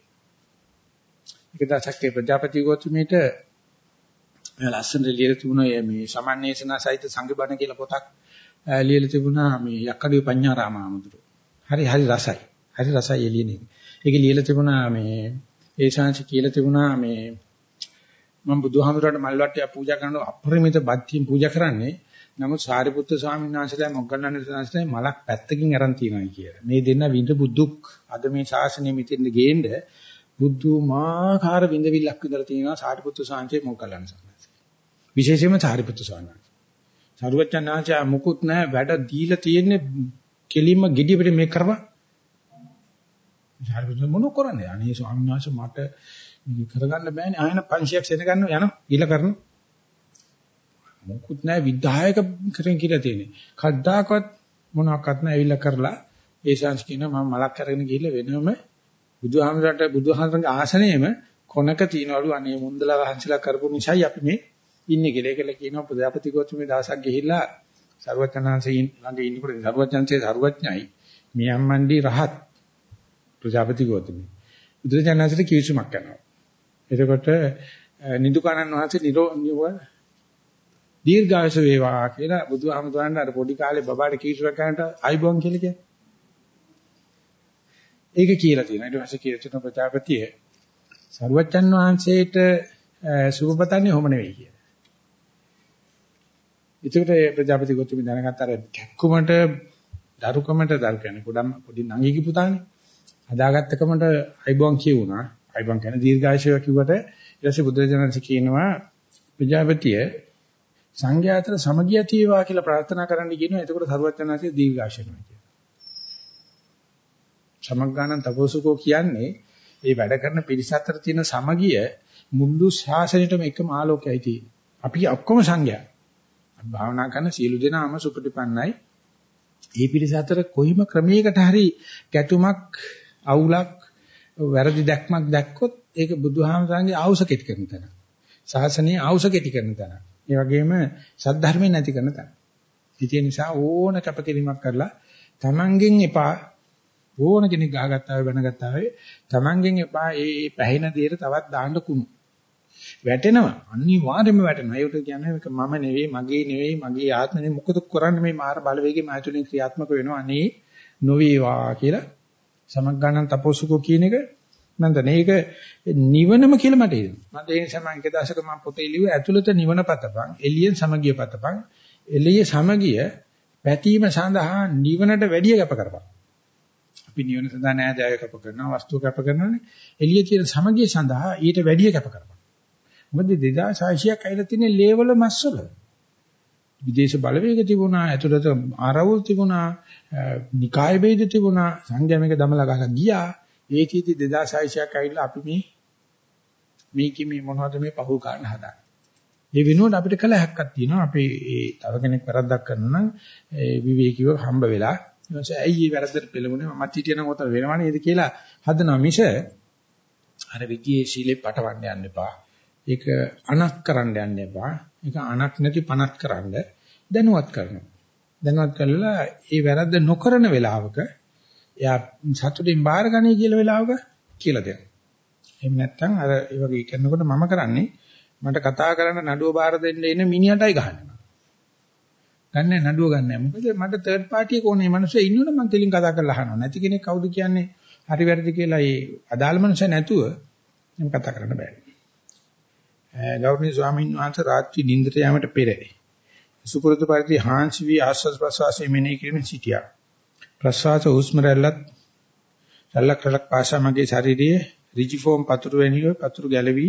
ඒක දැසක්කේ ප්‍රජාපති ගෝත්‍රමේට ලස්සන ලියලා තිබුණා මේ සමන්නේසනා සහිත සංගබණ කියලා පොතක් ලියලා තිබුණා මේ යක්කඩේ පඤ්ඤාරාමහමුදුරු. හරි හරි රසයි. හරි රසයි එළියන එක. ඒකේ ලියලා තිබුණා මේ ඒ ශාංශ කියලා තිබුණා මේ මම බුදුහාමුදුරන්ට මල් වට්ටිය පූජා කරනකොට අපරිමිත බද්ධියෙන් පූජා කරන්නේ. නමුත් සාරිපුත්‍ර ස්වාමීන් වහන්සේලා මොග්ගල්ලාන ස්වාමීන් මලක් පැත්තකින් අරන් තියනවා කියලා. මේ දෙන්න විඳපු දුක් අද මේ ශාසනය මෙතෙන්ද ගේන්න බුදුමාකාර විඳවිල්ලක් විඳලා තියෙනවා සාරිපුත්‍ර ස්වාමීන් මොග්ගල්ලාන ස්වාමීන්. විශේෂයෙන්ම සාරිපුත්‍ර ස්වාමීන්. සරුවචනාංශය මුකුත් නැහැ වැඩ දීලා තියෙන්නේ කෙලින්ම gediy පිට මේක කරපන්. සාරිපුත්‍ර මොන කරන්නේ? අනේ ස්වාමීන් වහන්සේ මට මේක කරගන්න බෑනේ. ආයෙන 500ක් සෙන ගන්නවා යනවා. ගිල කරනවා. මොකුත් නැහැ විධායක කරන් කියලා තියෙන්නේ. කද්දාකවත් මොනවාක්වත් නැහැ ඇවිල්ලා කරලා ඒ ශාන්ස් කියනවා මම මලක් අරගෙන ගිහිල්ලා වෙනම බුදුහාමරට බුදුහාමරගේ ආසනයේම කොනක තියනවලු අනේ මුන්දලා වහන්සලා කරපු නිසායි අපි මේ ඉන්නේ කියලා. ඒකල කියනවා ප්‍රජාපති ගෝත්‍රමේ දවසක් ගිහිල්ලා සර්වඥාන්සේයින් ළඟ ඉන්නකොට සර්වඥාන්සේ සර්වඥයි මියම්මන්ඩි රහත් ප්‍රජාපති ගෝත්‍රමේ. බුදුරජාණන්සේට කිවිසුමක් කරනවා. එතකොට නිදුකානන් වහන්සේ නිරෝ දීර්ඝායස වේවා කියලා බුදුහාමුදුරන්ට අර පොඩි කාලේ බබාට කීසුවක් ගන්නට අයිබෝන් කියලා කියන්නේ. ඒක කියලා තියෙනවා. ඊට පස්සේ කියලා තියෙන ප්‍රජාපතිය සරුවච්චන් වහන්සේට සුබපතන්නේ ඔහොම නෙවෙයි කියලා. ඒකට ප්‍රජාපති ගොතුමි දැනගත්ත අර කැක්කුමට දරුකමට දරු කියන්නේ පොඩම් පොඩි නංගිගේ පුතානේ. හදාගත්තකමට අයිබෝන් කියුණා. අයිබෝන් කියන්නේ දීර්ඝායසය කිව්වට ඊට පස්සේ බුදුරජාණන් කියනවා ප්‍රජාපතිය සංඝයා අතර සමගිය තියවා කියලා ප්‍රාර්ථනා කරන්න කියනවා. එතකොට සරුවචනාංශයේ දීර්ඝාෂණය කියනවා. සමග්ගානන් තපෝසුකෝ කියන්නේ මේ වැඩ කරන පිරිස අතර තියෙන සමගිය මුළු ශාසනයටම එකම ආලෝකයයි තියෙන්නේ. අපි ඔක්කොම සංඝයා. අපි භාවනා කරන සියලු දෙනාම සුපටිපන්නයි. මේ පිරිස අතර කොයිම ක්‍රමයකට හරි ගැටුමක් අවුලක් වැරදි දැක්මක් දැක්කොත් ඒක බුදුහාමසංගේ ආවුස කෙටි කරන තැන. ශාසනයේ ආවුස කෙටි කරන තැන. ඒ වගේම සද්ධර්මයෙන් නැති කරන තැන. ඒ නිසා ඕන කැපකිරීමක් කරලා Tamangen එපා ඕන කෙනෙක් ගහගත්තා වේ බැනගත්තා වේ Tamangen එපා ඒ පැහින දෙයට තවත් දාන්න කුණු. වැටෙනවා අනිවාර්යයෙන්ම වැටෙනවා. ඒකට කියන්නේ මේක මම නෙවෙයි මගේ නෙවෙයි මගේ ආත්ම නෙවෙයි මොකද කරන්නේ මේ මාර බලවේගයේ මාතුලින් ක්‍රියාත්මක වෙනවා. අනේ නොවේවා කියලා සමග්ගානන් තපෝසුකෝ කියන එක මම දන්නේ ඒක නිවනම කියලා මට හිතෙනවා. මම ඒ නිසා මම එක දවසක මම පොතේ ලිව්ව ඇතුළත නිවන පතපන්, එළියෙන් සමගිය පතපන්, එළියේ සමගිය පැතීම සඳහා නිවනට වැඩි කැප කරපන්. අපි නිවන සඳහා නෑදෑය කැප කරනවා, වස්තු කැප කරනවානේ. එළියේ තියෙන සමගිය සඳහා ඊට වැඩි කැප කරපන්. මොකද 2600ක් ඇවිල්ලා තියෙන ලේවල මස්වල. විදේශ බලවේග තිබුණා, ඇතුළත ආරවුල් තිබුණා, නිකාය ભેද තිබුණා, සංගමයක දමලා ගහලා ගියා. ඒකීති 2600ක් ඇවිල්ලා අපි මේ මේකේ මේ මොනවද මේ පහු ගන්න හදන්නේ. ඒ වෙනුවට අපිට කළ හැක්කක් තියෙනවා. අපි ඒ තව කෙනෙක් වැරද්දක් කරනවා නම් ඒ විවේකීව හම්බ වෙලා ඊට ඇයි මේ වැරද්දට පෙළඹුණේ මමත් හිටියනම් උතර වෙනවා නේද කියලා හදනවා මිස අර විදියේ සීලේ පටවන්න යන්න එපා. ඒක අනක් කරන්න යන්න එපා. ඒක අනක් නැති පනක් කරන්න දැනුවත් කරනවා. දැනුවත් කළා ඒ වැරද්ද නොකරන වෙලාවක එයා සතුටින් බාරගන්නේ කියලා වෙලාවක කියලා දෙනවා. එහෙම නැත්නම් අර ඒ වගේ කරනකොට මම කරන්නේ මට කතා කරන්න නඩුව බාර දෙන්න එන මිනිහටයි ගහන්නේ. ගන්නෑ නඩුව ගන්නෑ. මොකද මට තර්ඩ් පාටි එක ඕනේ. මිනිස්සු ඉන්නවනේ මම තෙලින් කතා කරලා අහනවා. නැති කෙනෙක් කවුද කියන්නේ හරි වැරදි කියලා ඒ අදාළ මනුස්සය නැතුව මම කතා කරන්න බෑ. ගෞරවනීය ස්වාමීන් වහන්සේ රාත්‍රී නිින්දට යාමට පෙර සුපුරුදු පරිදි හාන්සි වී ආස්වාස් ප්‍රසවාසයේ මෙනෙහි කිරීමෙන් සිටියා. ප්‍රශ්වාස හුස්ම රැල්ලත් රැල්ලක් රැල්ලක් පාසා මගේ ශරීරයේ රිජිෆෝම් පතුරු වෙනිව පතුරු ගැලවි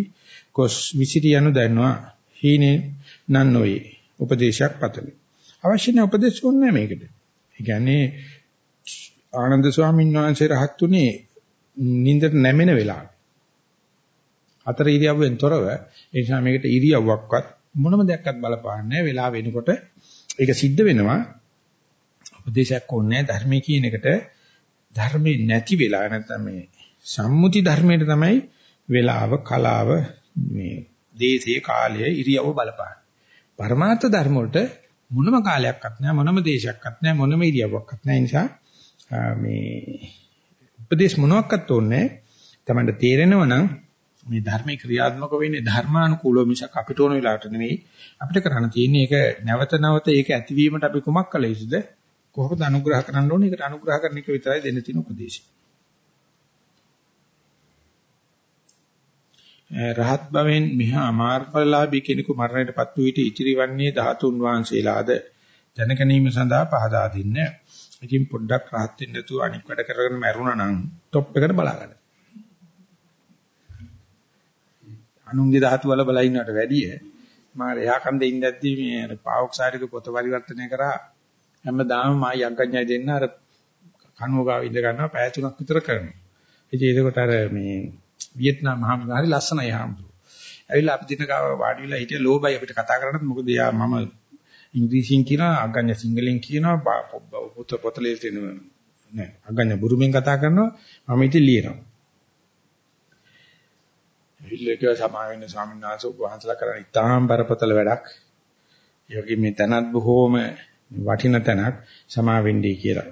කොස් විසිරි යනු දැනනවා හීනේ නන් නොවේ. උපදේශයක් පතමි. අවශ්‍ය නැ උපදේශ ඕනේ මේකට. ඒ කියන්නේ ආනන්ද ස්වාමීන් වහන්සේ රහත් උනේ නින්දට නැමෙන වෙලාව. හතර ඉරියව්වෙන් තොරව ඒ නිසා මේකට ඉරියව්වක්වත් මොනම දෙයක්වත් බලපාන්නේ නැහැ. වෙලාව වෙනකොට ඒක සිද්ධ වෙනවා. උපදේශයක් ඕනේ ධර්මයේ කියන එකට ධර්මේ නැති වෙලා නැත්නම් මේ සම්මුති ධර්මයට තමයි වේලාව කලාව මේ දේශේ කාලය ඉරියව්ව බලපාන. පරමාර්ථ ධර්ම වලට මොනම කාලයක්වත් නැහැ මොනම දේශයක්වත් නැහැ මොනම ඉරියව්වක්වත් නැහැ. නිසා මේ උපදේශ මොනවාක්වත් ඕනේ තමයි තේරෙනව නම් මේ ධර්මයේ ක්‍රියාත්මක වෙන්නේ ධර්මානුකූලව මිසක් අපිට ඕන වෙලාවට නෙවෙයි අපිට කරන්න තියෙන්නේ ඒක නැවත නැවත ඒක ඇතිවීමට අපි කුමක් කළ යුතුද කොහොමද අනුග්‍රහ කරන්න ඕනේ? ඒකට අනුග්‍රහ කරන එක විතරයි දෙන්න තියෙන උපදේශය. රහත් භවෙන් මෙහා මාර්ගඵලලාභී කෙනෙකු මරණයටපත් වූ විට ඉතිරිවන්නේ ධාතුන් වහන්සේලාද දැනගැනීම සඳහා පහදා දෙන්නේ. ඉතින් පොඩ්ඩක් rahat වෙන්න නැතුව අනික් වැඩ කරගෙන මැරුණා නම් টොප් එකට බලාගන්න. අනුන්ගේ ධාතු වල බලා ඉන්නවට වැඩිය මාර එහා කන්දේ ඉඳද්දී මේ අර පාවොක්සාරික පොත පරිවර්තනය කරා හැමදාම මා යංගඥය දෙන්න අර කනුව ගාව ඉඳ ගන්නවා පැය තුනක් විතර කරනවා. ඉතින් ඒකට අර මේ වියට්නාම් මහමුදා හරි ලස්සනයි හාමුදුරුවෝ. ඇවිල්ලා අපි දින ගාව වාඩි වෙලා හිටිය ලෝබයි අපිට කතා කරන්නත් මොකද යා මම ඉංග්‍රීසියෙන් කියනවා අග්ගඤ්ඤ සිංහලෙන් කියනවා පොත පොතලේ තියෙන නෑ අග්ගඤ්ඤ බුරුමෙන් කතා කරනවා මම ඉතින් ලියනවා. ඉල්ලක සමා වෙන ස්වාමීන් වහන්සේ වහන්සලා කරන ඉතාම බරපතල වැඩක්. ඒ වගේ මේ තනත් බොහෝම වටින තැනක් සමා වෙන්නේ කියලා.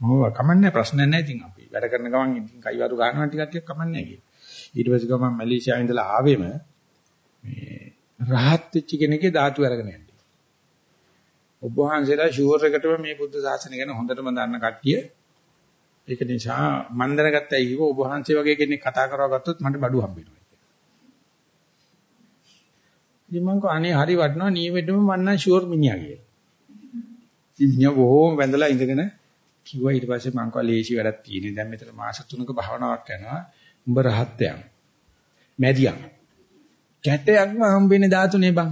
මොකද කමන්නේ ප්‍රශ්න නැහැ ඉතින් අපි වැඩ කරන ගමන් ඉතින් කයිවාරු ගන්නවා ටිකක් ටිකක් කමන්නේ කියලා. ඊට පස්සේ ගමන් මැලේසියාවෙන් ඉඳලා ආවෙම මේ රහත් වෙච්ච කෙනෙක්ගේ ධාතු අරගෙන යන්නේ. ඔබ වහන්සේලා ෂුවර් එකටම මේ බුද්ධ ශාසනය ගැන හොඳටම දන්න කට්ටිය. ඒක නිසා මම දැනගත්තයි කිව්ව ඔබ වහන්සේ වගේ කෙනෙක් කතා කරව ගත්තොත් මට බඩු හම්බෙනවා. ඉතින් මං කෝ අනේ හරි වටනවා නියමෙටම මම නම් ෂුවර් මිනිහා කියලා. ඉතින් මිනිහා බොහොම වැඳලා ඉඳගෙන කිව්වා ඊට පස්සේ මං කෝ ලේසි වැඩක් තියෙන්නේ. දැන් මෙතන මාස 3ක භාවනාවක් කරනවා. උඹ රහත්යන්. මැදියන්. කැටයක්ම හම්බෙන්නේ ධාතුනේ බං.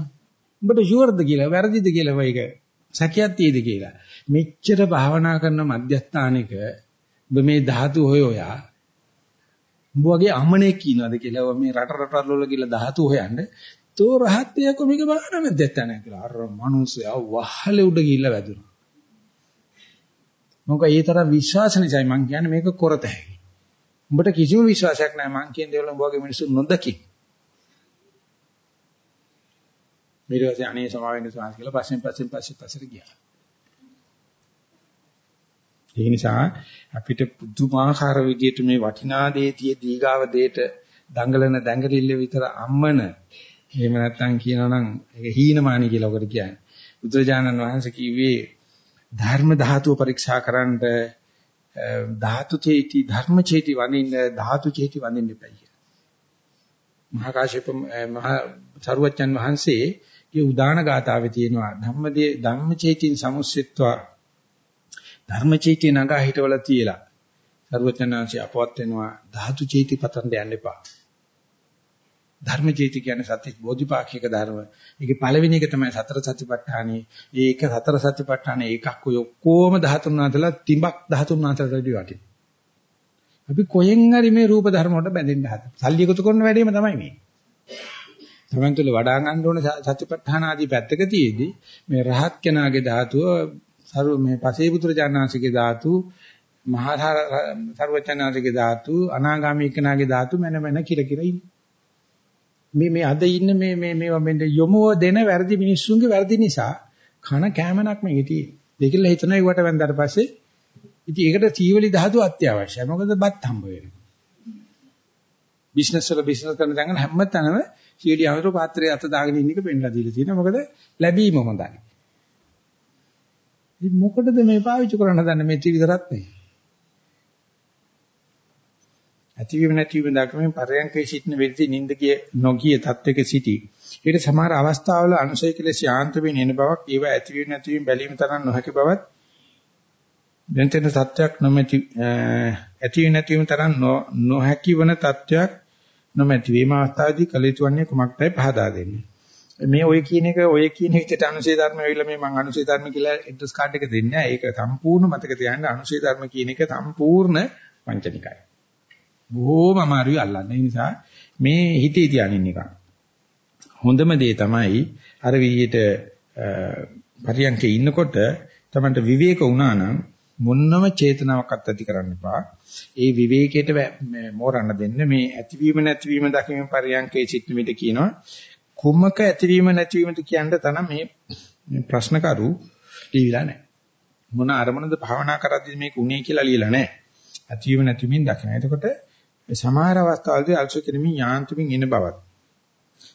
උඹට ෂුවර්ද කියලා වැරදිද කියලා වයික. සැකයක් තියෙද කියලා. මෙච්චර භාවනා කරන මධ්‍යස්ථානික ඔබ මේ ධාතු හොය ඔයා උඹ වගේ අමනෙක් ඉන්නවද කියලා මේ රට රටවල වල කියලා ධාතු හොයන්න තෝ රහත්යක මේක බාන මැදට නැහැ කියලා. අර මිනිස්සයා වහලේ උඩ ගිහිල්ලා වැදුනා. මොකද ඒ තරම් විශ්වාස නිසායි මං කියන්නේ මේක කරත හැකි. උඹට කිසිම විශ්වාසයක් නැහැ මං කියන දේවල් උඹ වගේ මිනිස්සු නොදකි. ඊට පස්සේ අනේ සමාවෙන්න සමාස් කියලා පස්සෙන් පස්සෙන් පස්සේ පස්සට ගියා. ඒ නිසා අපිට පුදුමාකාර විදිහට මේ වටිනා දේ තිය දීගාව දෙයට දඟලන දඟලිල්ල විතර අම්මන එහෙම නැත්නම් කියනවා නම් ඒක හීනමානී කියලා ඔකට කියන්නේ. බුදුරජාණන් වහන්සේ කිව්වේ ධර්ම ධාතුව පරීක්ෂා කරන්න ධාතු චේති ධර්ම චේති වඳින්න ධාතු චේති වඳින්න එපයි කියලා. මහා කාශ්‍යප මහා සරුවච්චන් වහන්සේ ගේ උදාන ගාතාවේ තියෙනවා ධම්මදී ධම්ම චේතින් සමුස්සෙත්වා ධර්ම චේති නගා හිටවල තියලා සරුවච්චන්වහන්සේ අපවත් වෙනවා ධාතු චේති පතන් දෙන්න එපා. ධර්ම චේති කියන්නේ සත්‍ය බෝධිපාක්ෂික ධර්ම. ඒකේ පළවෙනි එක තමයි සතර සතිපට්ඨානෙ. ඒක සතර සතිපට්ඨානෙ එකක් ඔය ඔක්කොම 13 අතලා තිඹක් 13 අතලට වැඩි වටින. අපි කොහෙන් හරි මේ රූප ධර්ම වලට බැඳෙන්න හදන. සල්ලි එකතු කරන වැඩේම තමයි මේ. තමන් තුළ වඩා ගන්න ඕන සතිපට්ඨාන ආදී පැත්තක තියේදී මේ රහත් කෙනාගේ ධාතුව සරු මේ පසේපුත්‍ර ජානනාංශිකේ ධාතු මහා සර්වචනාංශිකේ ධාතු අනාගාමී කෙනාගේ ධාතු මන මන කිර කිර ඉන්නේ. මේ මේ අද ඉන්න මේ මේ මේවා මෙන්න යොමුව දෙන වැරදි මිනිස්සුන්ගේ වැරදි නිසා කන කැමනක් මේකේ තියෙන්නේ. දෙකල හිතනවා ඒවට වැන්දාට පස්සේ ඉතින් ඒකට සීවලි ධාතු අත්‍යවශ්‍යයි. මොකද බත් හම්බ වෙනවා. බිස්නස් වල බිස්නස් කරන තැන හැම තැනම සීවලි අමතර පාත්‍රයේ අත දාගෙන ඉන්න එක පෙන්ලා දීලා තියෙනවා. මොකද ලැබීම හොඳයි. ඉතින් මොකටද මේ පාවිච්චි කරන්න හදන්නේ මේ ත්‍රිවිධ රත්නේ? ඇතිවීම නැතිවීම දක්වමින් පරයන්කේ සිටින වෙද්දී නින්දකිය නොගිය තත්වයක සිටි. ඊට සමහර අවස්ථාවල අනුසය කෙලෙස් යාන්ත වෙන එන බවක් ඒව ඇතිවීම නැතිවීම බැලීම තරම් නොහැකි බවත් දැන් තත්වයක් නොමැති ඇතිවීම නැතිවීම තරම් නොහැකි වන තත්වයක් නොමැති වීම අවස්ථාවේදී කලිතු වන්නේ කුමක්දයි පහදා දෙන්නේ. මේ ඔය කියන එක ඔය කියන විදිහට අනුශේ ධර්ම ඇවිල්ලා මේ මම අනුශේ ධර්ම කියලා ඇඩ්‍රස් කාඩ් එක දෙන්නේ නැහැ. ඒක සම්පූර්ණ මතක තියාගන්න අනුශේ ධර්ම කියන එක සම්පූර්ණ වංචනිකයි. බොහොම අමාරුයි අල්ලන්න. ඒ නිසා මේ හිතේ තියානින්න එක. හොඳම දේ තමයි අර විදිහට පරියන්කේ ඉන්නකොට තමන්ට විවේක වුණා නම් මොන්නම චේතනාවක්වත් ඇති කරන්න එපා. ඒ විවේකයට මෝරන්න දෙන්න මේ ඇතිවීම නැතිවීම දකින්න පරියන්කේ සිට මිට කියනවා කුමක ඇතිවීම නැතිවීමද කියන්න තන මේ ප්‍රශ්න කරු ලියවිලා නැහැ. මොන අරමුණද භාවනා කරද්දී මේක උනේ කියලා ලියලා නැහැ. ඇතිවීම නැතිවීම දකින්න. එතකොට සමහර අවස්ථාවලදී අල්සෝ කෙනෙමින් යාන්ත්‍රමින් එන බවත්.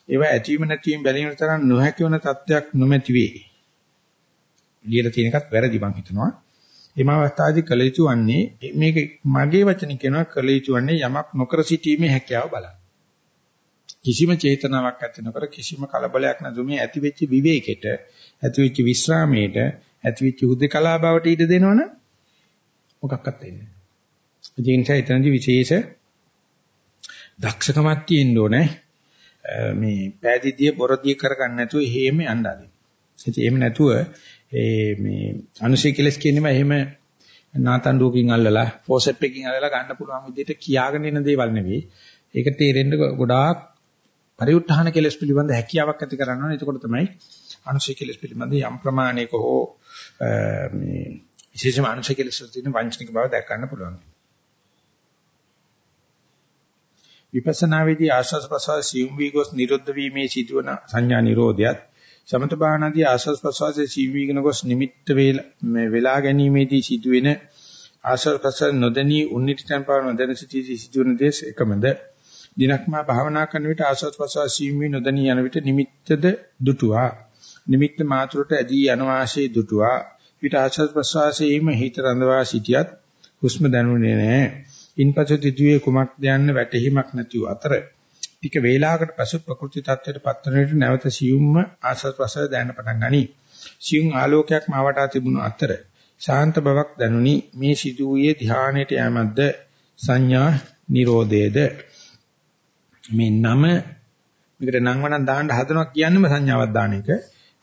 ඒවා ඇතිවීම නැතිවීම බැලීම තරම් නොහැකි වන තත්ත්වයක් නොමැති වේ. ලියලා තියෙන එකත් වැරදි මං හිතනවා. එම අවස්ථාවේදී කළ යුතු වන්නේ මේක මගේ වචන කියනවා කළ යුතු වන්නේ යමක් නොකර සිටීමේ හැකියාව බලන්න. කිසිම චේතනාවක් ඇති නොකර කිසිම කලබලයක් නැතුව මේ ඇති වෙච්ච විවේකෙට ඇති වෙච්ච විස්රාමයට ඇති වෙච්ච හුදකලා බවට ඉඩ දෙනවනම් මොකක්වත් වෙන්නේ නැහැ. ඒ නිසා එතනදී විශේෂ දක්ෂකමක් තියෙන්න ඕනේ. මේ පෑදීදිය බොරදිය කරගන්න නැතුව එහෙම යන්න ආදී. ඉතින් එහෙම නැතුව ඒ මේ අනුශේ කෙලස් කියනේම එහෙම නාතඬුවකින් අල්ලලා ෆෝසෙප් එකකින් අල්ලලා ගන්න පුළුවන් විදිහට කියාගෙන එන දේවල් නෙවෙයි. ඒක තේරෙන්න ගොඩාක් පරිඋත්හාන කෙලස් පිළිබඳ හැකියාවක් ඇති කරගන්න ඕනේ. එතකොට තමයි අනුශේ කෙලස් පිළිබඳ යම් ප්‍රමාණයක හෝ මේ විශේෂම අනුශේ කෙලස් වල තියෙන වංචනික බව දැක ගන්න පුළුවන්. විපස්සනාවේදී ආස්වාස් ප්‍රසවාස සියුම් වී ගොස් නිරුද්ධ වීමේ සිදුවන සංඥා නිරෝධයත් සමත භාවනාදී ආස්වාස් ප්‍රසවාසයේ සියුම් වීගෙන ගොස් නිමිත්ත වේලා ගැනීමේදී සිදුවෙන ආස්වාස් ප්‍රසවාස නොදැනී උන්නිටයන් පාව නොදැන සිටී සිදුවන දේශ එකමද? දිනක්මා භාවනා කරන විට ආස්වාස් ප්‍රසවාස සියුම් වී නොදැනී යන විට නිමිත්තද දුටුවා. නිමිත්ත මාතුරට ඇදී යන වාසේ දුටුවා. විට ආස්වාස් ප්‍රසවාසයේම හිත රඳවා සිටියත් හුස්ම දැනුනේ නැහැ. ඉන්පසු දිදුවේ කුමක්ද යන්න වැටහිමක් නැතිව අතර ටික වේලාවකට පසු ප්‍රකෘති tattweට පත්වන විට නැවත සියුම්ම ආසස් ප්‍රසය දැනන පටන් ගනී. සියුම් ආලෝකයක් මාවටා තිබුණු අතර ශාන්ත බවක් දැනුනි. මේ සිදුවේ ධානයට යෑමක්ද සංඥා නිරෝධයේද මේ නම මේකට නම් වණන් දාන්න හදනවා කියන්නේම සංඥාවක් දාන එක.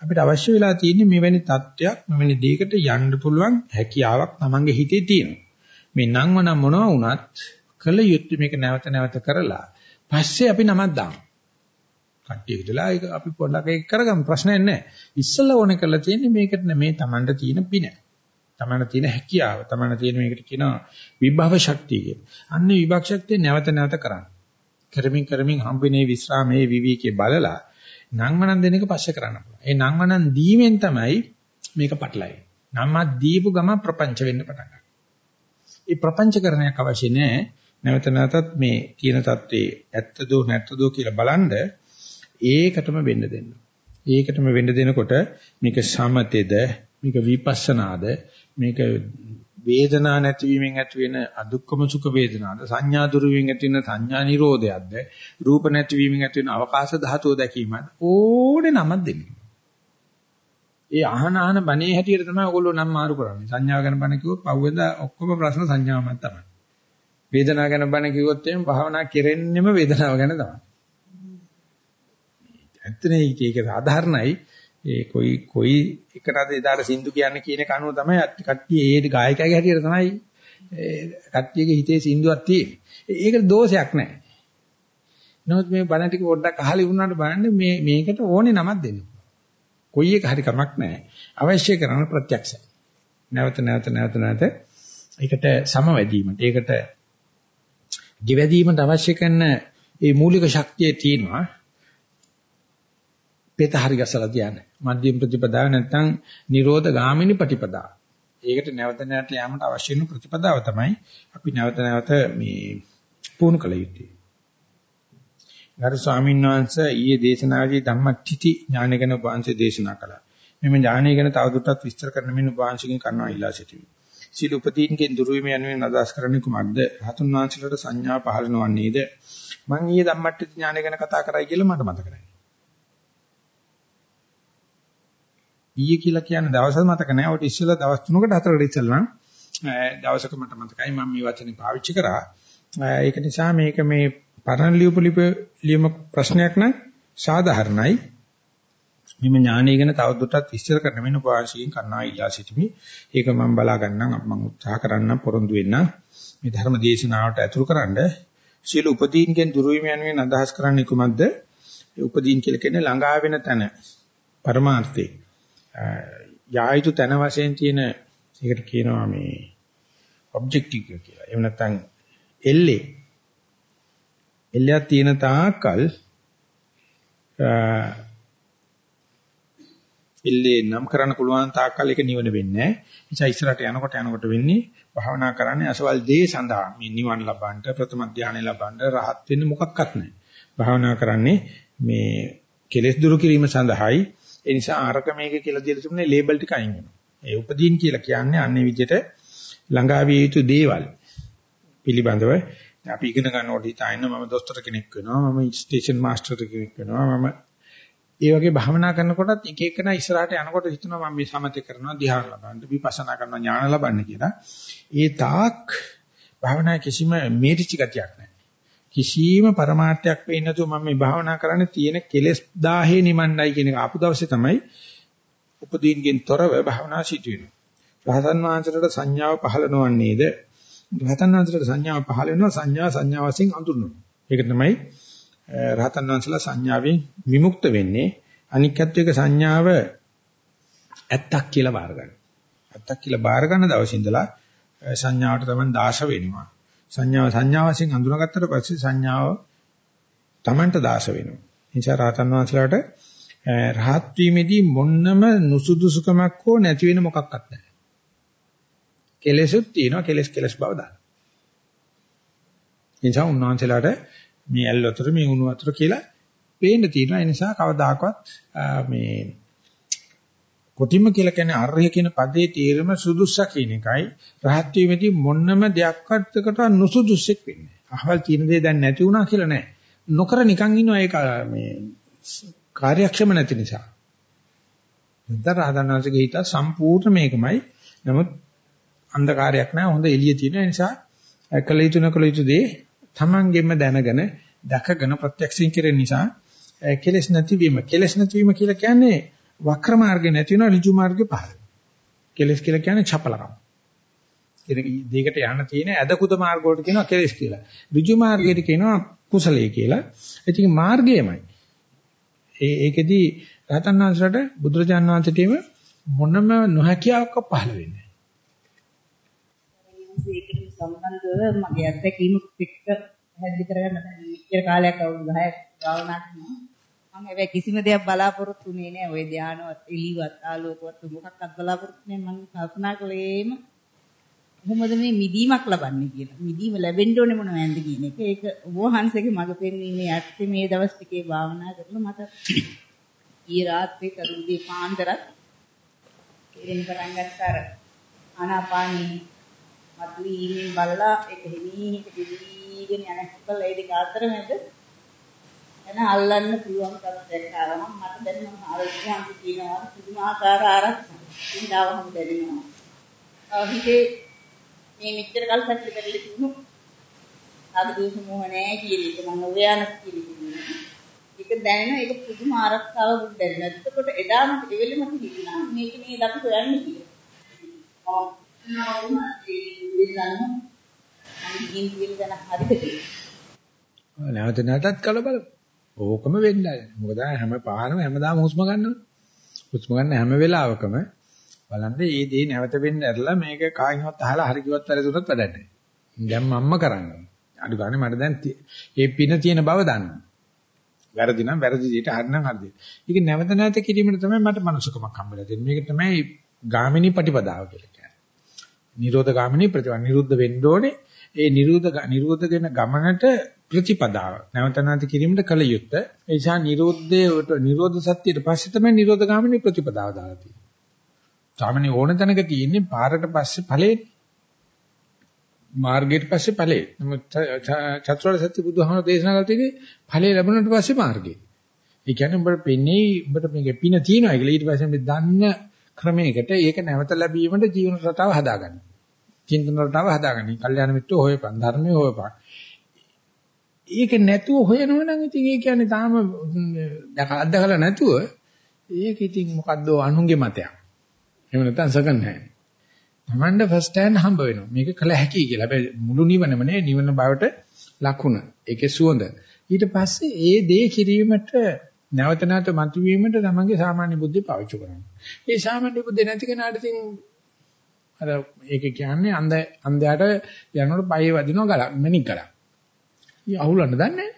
අපිට අවශ්‍ය වෙලා තියෙන්නේ මෙවැනි தත්වයක් මෙවැනි දෙයකට යන්න පුළුවන් හැකියාවක් Tamange හිතේ තියෙනවා. මේ නම් වන මොනවා වුණත් කළ යුත්තේ මේක නැවත නැවත කරලා පස්සේ අපි නමක් දාමු. කට්ටිය විදලා ඒක අපි පොඩ්ඩක් ඒක කරගමු ප්‍රශ්නයක් නැහැ. ඉස්සෙල්ලා ඕනේ කරලා තියෙන්නේ මේකට මේ Tamanට තියෙන පින. Tamanට තියෙන හැකියාව. Tamanට තියෙන මේකට කියනවා විභව ශක්තිය කියලා. අන්න විභව ශක්තිය නැවත නැවත කරන්න. කරමින් කරමින් හම්බෙනේ විස්රාමයේ විවිකේ බලලා නංවනන් දෙන එක පස්සේ කරන්න පුළුවන්. ඒ නංවනන් දීමෙන් තමයි මේක පටලයි. නම්මත් දීපු ගම ප්‍රපංච වෙන්න පටන් ඒ ප්‍රපංචකරණයක් අවශ්‍ය නැහැ. නැවත නැවතත් මේ තියෙන தત્ත්වේ ඇත්තදෝ නැත්තදෝ කියලා බලනද ඒකටම වෙන්න දෙන්න. ඒකටම වෙන්න දෙනකොට මේක සමතේද මේක විපස්සනාද මේක වේදනා නැතිවීමෙන් ඇති වෙන අදුක්කම සුඛ වේදනාද සංඥා දුරුවීමෙන් ඇති වෙන සංඥා නිරෝධයක්ද රූප නැතිවීමෙන් ඇති වෙන අවකාශ ධාතුව දැකීමද ඕනේ නමක් දෙන්නේ. ඒ අහන අහන බණේ හැටියට තමයි ඔයගොල්ලෝ නම් මාරු කරන්නේ. සංඥා ගැන බණ කිව්වොත් පහුවෙන්ද ඔක්කොම ප්‍රශ්න සංඥාවම තමයි. වේදනාව ගැන බණ කිව්වොත් එimhe භාවනා කෙරෙන්නෙම වේදනාව ගැන තමයි. ඇත්තනේ ඒක සාධාරණයි. ඒ කොයි කොයි එකටද එදාට සින්දු කියන්නේ කියන එක අනුව තමයි කට්ටිය ඒ ගායකයාගේ හැටියට තමයි කට්ටියගේ හිතේ සින්දුවක් තියෙන්නේ. ඒක දෝෂයක් නෑ. නමුත් මේ බණ ටික පොඩ්ඩක් අහලා ඉවුණාට බලන්න මේ මේකට ඕනේ නමක් දෙන්න. කොයි එක හරි කමක් නැහැ. අවශ්‍ය කරන ප්‍රත්‍යක්ෂය. නැවත නැවත නැවත නැවත ඒකට සමවැදීමට ඒකට ගෙවැදීමට අවශ්‍ය කරන මේ මූලික ශක්තිය තියෙනවා. පෙත හරි ගසලා තියන්නේ. මධ්‍යම ප්‍රතිපදාව නැත්නම් නිරෝධ ගාමිනී ප්‍රතිපදාව. ඒකට නැවත නැවත යාමට අවශ්‍ය වෙන ප්‍රතිපදාව තමයි අපි නැවත නැවත මේ පුහුණු කළ යුත්තේ. ගරු ස්වාමීන් වහන්සේ ඊයේ දේශනාවේදී ධම්මටිටි ඥාන ගැන වංශය දේශනා කළා. මෙම ඥානය ගැන තවදුරටත් විස්තර කරන්න මෙන්න වංශකින් කරනවා ඉල්ලා සිටිමි. සීල උපදීන්ගෙන් දුරු වීම යනුවෙන් අදහස් කරන්නේ කුමක්ද? රහතුන් වහන්සේලාට සංඥා පහළ නොවන්නේද? මම ඊයේ ධම්මටිටි ඥානය ගැන කතා කරයි කියලා මට මතක නැහැ. ඊයේ කියලා කියන්නේ දවස් මතක නැහැ. ඔය ඉස්සෙල්ලා දවස් 3කට 4කට ඉස්සෙල්ලා දවසක මට මතකයි මම මේ වචනේ පාවිච්චි කරා. ඒක නිසා මේක මේ පරණ ලියපු ලියම ප්‍රශ්නයක් නම් සාධාරණයි. මෙම ඥානය ගැන තවදුරටත් විස්තර කරන්න වෙන උපාශීන් කන්නා ඉල්ලා සිටිමි. ඒක මම බලා ගන්නම් මම උත්සාහ කරන්නම් පොරොන්දු වෙන්න. මේ ධර්ම දේශනාවට ඇතුළු කරන්න සීල උපදීන්ගෙන් දුරු වීම යනුවෙන් අදහස් කරන්නේ කුමක්ද? උපදීන් කියලා කියන්නේ ළඟා වෙන තැන පරමාර්ථේ. යායුතු තැන වශයෙන් තියෙන ඒකට කියනවා මේ ඔබ්ජෙක්ටිව් කියලා. එහෙම නැත්නම් එල්ලේ එල්ලයක් තියෙන තාක්කල් එල්ලේ නම් කරන්න පුළුවන් තාක්කල් ඒක නිවන වෙන්නේ නැහැ. නිසා ඉස්සරහට යනකොට යනකොට වෙන්නේ භාවනා කරන්නේ අසවල් දේ සඳහා. මේ නිවන් ලබන්න, ප්‍රථම ධානය ලබන්න, රහත් වෙන්න මොකක්වත් නැහැ. භාවනා කරන්නේ මේ කෙලෙස් දුරු කිරීම සඳහායි. ඒ නිසා අරක මේක කියලා දෙලා තිබුණේ ලේබල් ටික අයින් වෙනවා. ඒ උපදීන් කියලා කියන්නේ අන්නේ විදිහට ළඟා විය යුතු දේවල් පිළිබඳව අපි ඉගෙන ගන්නකොට හිතාගෙන මම දොස්තර කෙනෙක් වෙනවා මම ස්ටේෂන් මාස්ටර් කෙනෙක් වෙනවා මම ඒ වගේ භාවනා කරනකොටත් එක එකනා ඉස්සරහට යනකොට හිතනවා මම මේ සමතේ කරනවා ධ්‍යාන ලබන්න විපස්සනා කරනවා ඥාන ලබන්න කියලා. ඒ තාක් භාවනා කිසිම මේරිච ගතියක් නැහැ. කිසිම પરමාර්ථයක් වෙන්නේ නැතුව මම මේ භාවනා කරන්නේ තියෙන කෙලෙස් 1000 නිමණ්ඩයි කියන එක ආපු දවසේ තමයි උපදීන්ගෙන් තොරව භාවනා සිදු වෙනවා. රහතන් වහන්සේට සංඥාව පහළ නොවන්නේද? රහතන් වහන්සේට සංඥාව පහළ වෙනවා සංඥා සංඥා වශයෙන් අඳුරනවා. ඒක තමයි රහතන් වහන්සේලා සංඥාවෙන් විමුක්ත වෙන්නේ. අනික්කත්වයක සංඥාව ඇත්තක් කියලා බාර ගන්න. ඇත්තක් කියලා බාර ගන්න දවසේ ඉඳලා සංඥාවට තමයි දාශ වෙනවා. සංඥාව සංඥා වශයෙන් හඳුනාගත්තට පස්සේ සංඥාව Tamanට දාශ වෙනවා. නිසා රහතන් වහන්සේලාට රහත් වීමේදී මොන්නම නුසුදුසුකමක් හෝ නැති වෙන මොකක්වත් නැහැ. කෙලෙසුත් තියෙනවා කෙලස් කෙලස් බව දාන්න. නිසා උන්වහන්සේලාට මේ ඇල් වතුර මේ උණු වතුර කියලා පේන්න තියෙනවා. ඒ නිසා කවදාකවත් මේ කොටිම කියලා කියන්නේ අර්ය කියන පදේ තේරුම සුදුස්ස කියන එකයි. රහත් වීමේදී මොන්නම දෙයක්වත් එකට නුසුදුස්සෙක් වෙන්නේ. අහවල් කියන දේ දැන් නැති වුණා කියලා නෑ. නොකර නිකන් ඉන්නවා ඒක මේ කාර්යක්ෂම නැති නිසා. නැත්නම් රහතන්වන්සේගේ හිත සම්පූර්ණ මේකමයි. නමුත් අන්ධකාරයක් නෑ හොඳ එළිය තියෙන නිසා කළ යුතු නොකළ යුතු දේ තමන්ගෙම දැනගෙන දැකගෙන ප්‍රත්‍යක්ෂින් කෙරෙන නිසා කෙලස් නැතිවීම කෙලස් නැතිවීම කියලා කියන්නේ වක්‍ර මාර්ගේ නැති වෙනවා ඍජු මාර්ගේ පහළ. කෙලස් කියලා කියන්නේ චපලකම. දෙයකට යන්න තියෙන ඇදකුද මාර්ග වලට කියනවා කෙලස් කියලා. ඍජු මාර්ගයට කියනවා කුසලයේ කියලා. ඉතින් මාර්ගයමයි. ඒ ඒකෙදි රහතන් වහන්සේට බුදුරජාන් වහන්සේටම මොනම නොහැකියාවක් පහළ වෙන්නේ ඒකට සම්බන්ධව මගේ අත්දැකීමත් එක්ක පැහැදිලි කරගන්න මෙච්චර කාලයක් අවුරුදු 10ක් භාවනා කරනවා. මම හැබැයි කිසිම දෙයක් බලාපොරොත්තු වෙන්නේ නැහැ. ওই ධානවත්, එළිවත්, ආලෝකවත් මොකක්වත් බලාපොරොත්තු නැහැ. මම කල්පනා කළේම කොහොමද මේ මිදීමක් ලබන්නේ කියලා. මිදීම ලැබෙන්න ඕනේ මොනවද කියන එක. ඒක ඔබ වහන්සේගේ මඟ පෙන්වීමේ යටි මේ දවස් ටිකේ භාවනා කරලා මට ඊ රාත්‍රියේ කරුණේ පාන්දරත් කෙරෙන් පටන් ගත්තාර ආනාපානී මතුවී ඊමෙන් බලලා ඒක හිමීහිට දිවිගෙන යන හැකල ඒ දෙක අතර මැද එන අල්ලන්න පුළුවන් තත්ත්වයක් ආවම මට දැනෙනවා ආරෝග්‍යන්ත කියනවා පුදුමාකාර ආරක්ෂා. ඉඳාවම දැනෙනවා. හිතේ මේ මෙච්චර කල් සැකලි කරලි තිබුණු ආගදෝෂ මොහ නැහැ කියන එක මම ඔයානක් කියන්නේ. ඒක දැනෙන ඒක පුදුම ආරක්ෂාවක් දැනෙන. එතකොට එදා මට ඒ වෙලෙම හිතුණා මේක මේ අපි හොයන්නේ කියලා. නැවත නැවතත් කලබල. ඕකම වෙන්නයි. මොකද හැම පාරම හැමදාම හුස්ම ගන්නවා. හුස්ම ගන්න හැම වෙලාවකම බලන්න මේ දේ නැවත වෙන්න ඇරලා මේක කායින්වත් අහලා හරි කිව්වත් වැරදුනත් වැඩක් නැහැ. දැන් මම්ම කරන්නේ. අඩු ගානේ මට දැන් මේ පින තියෙන බව දන්නවා. වැරදි නම් වැරදි දෙයට හරි නම් හරි. ඒක නැවත නැවත කිරීමෙන් තමයි මට මනුස්සකමක් හම්බෙලා තියෙන්නේ. මේක තමයි ගාමිනී ප්‍රතිපදාව කියලා කියන්නේ. නිරෝධ ගාමිනී ප්‍රතිපදාව නිරුද්ධ වෙන්න ඕනේ. ඒ නිරෝධ නිරෝධගෙන ගමනට ප්‍රතිපදාව. නැවත නැවත කිරීමට කල යුත්තේ. ඒ නිසා නිරෝධයේ නිරෝධ සත්‍යයට පස්සේ තමයි නිරෝධ ගාමිනී ප්‍රතිපදාව දාලා තියෙන්නේ. සාමාන්‍ය ඕන තැනක තියෙන්නේ පාරට පස්සේ ඵලෙ මාර්ගයට පස්සේ ඵලෙ. නමුත් චතුරාර්ය සත්‍ය බුදුහාමර දේශනා කරලා තියෙන්නේ ඵලෙ ලැබුණාට පස්සේ මාර්ගය. ඒ කියන්නේ උඹට පෙන්නේ උඹට මේකේ පින තියෙනවා කියලා ඊට පස්සේ මේ දන්න ක්‍රමයකට ඒක නැවත ලැබීමට ජීවන රටාව හදාගන්න. චින්තන රටාව හදාගන්න. කල්යාණ මිත්‍ර හොයපන් ධර්මයේ හොයපන්. ඒක නැතුව හොයනවනම් ඉතින් ඒ කියන්නේ තාම අත්දකලා නැතුව ඒක ඉතින් මොකද්ද අනුන්ගේ මතයක්. එහෙම නැත්නම් සකන් නැහැ. තමන්ට ෆස්ට් හෑන්ඩ් හම්බ වෙනවා. මේක කළ හැකියි කියලා. හැබැයි මුළු නිවනම නේ නිවන බවට ලකුණ. ඒකේ සුවඳ. ඊට පස්සේ ඒ දේ කිරීමට නැවත නැවත මතුවීමට තමන්ගේ සාමාන්‍ය බුද්ධිය පාවිච්චි කරනවා. ඒ සාමාන්‍ය බුද්ධිය නැති කෙනාට ඉතින් අර ඒක කියන්නේ අන්ධ අන්ධයාට යනකොට පයේ වදිනවා ගලක් මණික් ගලක්. ඊ අහුලන්න දන්නේ නැහැ.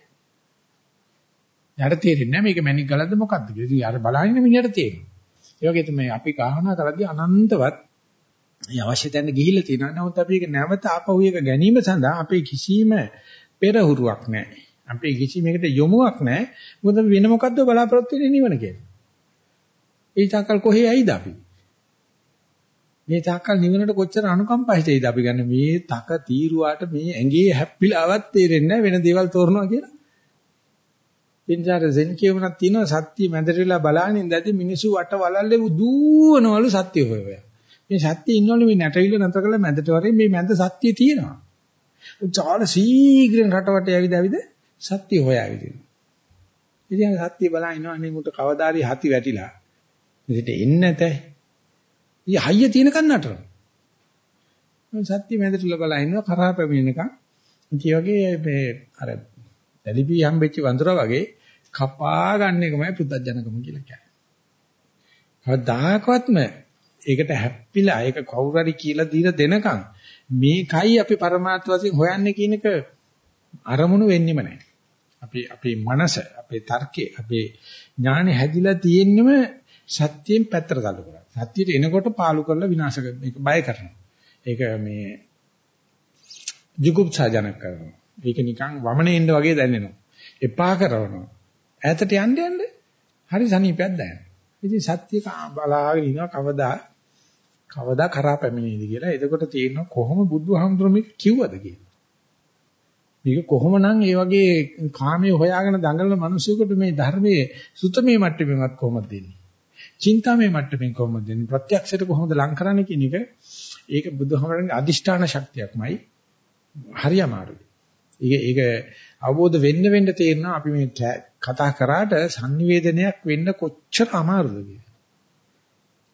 යාට තේරෙන්නේ නැහැ මේක මණික් ගලක්ද මොකක්ද කියලා. ඉතින් යාර බලහින්න මිනිහට තේරෙනවා. ඒ වගේ තමයි අපි කාහනා කරද්දී අනන්තවත් මේ අවශ්‍ය තැන ගිහිල්ලා තියෙනවා. නමුත් අපි ඒක නැවත ආපහු එක ගැනීම සඳහා අපේ කිසිම පෙරහුරුවක් නැහැ. අපේ කිසිම එකට යොමුවක් නැහැ. මොකද වෙන මොකද්ද බලාපොරොත්තු වෙන්නේ නිවන කියලා. ඒ තාකල් කොහේ ඇයිද අපි? මේ තාක්කල් නිවනට කොච්චර අනුකම්පායිතයිද අපි ගන්න මේ තක තීරුවාට මේ ඇඟේ හැප්පිලාවත් තේරෙන්නේ නැහැ වෙන දේවල් තෝරනවා කියලා. පින්සාර සෙන් කියවනක් තියෙනවා සත්‍ය මැදට වෙලා බලන ඉඳදී මිනිස්සු වට වලල්ලේ දුවනවලු සත්‍ය හොය හොය. මේ සත්‍ය ඉන්නවලු මේ නැටවිල නැතර කළා මැදට වරේ මේ මැද සත්‍ය තියෙනවා. උචාල සීඝ්‍රයෙන් රටවට ඇවිද ඇවිද සත්‍ය හොයාවිද. ඉතින් සත්‍ය බලන ඉන්නවා අනේ මුට කවදාරි හති වැටිලා. මෙතෙට එන්නේ නැතේ. ඊ හයිය තියෙනකන් නටනවා. මම සත්‍ය මැදට ලබලා ඉන්නවා කරා පැමිණෙනකන්. ඉතින් වගේ මේ අර දැලිපි හම්බෙච්ච වඳුරා වගේ කපා ගන්න එකමයි පුත්තජනකම කියලා කියන්නේ. කවදාකවත්ම ඒකට හැප්පිලා ඒක කවුරු හරි කියලා දීලා දෙනකන් මේකයි අපි પરමාර්ථ වශයෙන් හොයන්නේ කියන එක අරමුණු වෙන්නෙම නැහැ. අපි අපේ මනස, අපේ තර්කේ, අපේ ඥානෙ හැදිලා තියෙන්නෙම සත්‍යයෙන් පැත්තට තල්ලු කරා. සත්‍යයට එනකොට පාලු කරලා විනාශ කරන මේක බය කරනවා. ඒක මේ ජුගුප්සාජනක කරනවා. ඒක නිකන් වමනේ ඉන්න වගේ දැනෙනවා. එපා කරනවා. ඈතට යන්න යන්න හරි සනීපයක් දැනෙනවා. ඉතින් සත්‍ය බලාගෙන ඉනවා කවදා කවදා කරා පැමිණෙයිද කියලා. එතකොට තේරෙනවා කොහොම බුදුහාමුදුරුවෝ මේක කිව්වද කියලා. මේක කොහොමනම් ඒ වගේ කාමයේ හොයාගෙන දඟලන මිනිසෙකුට මේ ධර්මයේ සුතමේ මට්ටමේවත් කොහොමද දෙන්නේ? චින්තාමේ මට්ටමින් කොහොමද දෙන්නේ? ප්‍රත්‍යක්ෂයට කොහොමද ලං කරන්නේ කියන එක ඒක බුදුහාමරගේ අදිෂ්ඨාන ශක්තියක්මයි. හරි අමාරුයි. ඒක ඒක අවබෝධ වෙන්න වෙන්න තේරෙනවා අපි මේ කතා කරාට sannivedanayak වෙන්න කොච්චර අමාරුද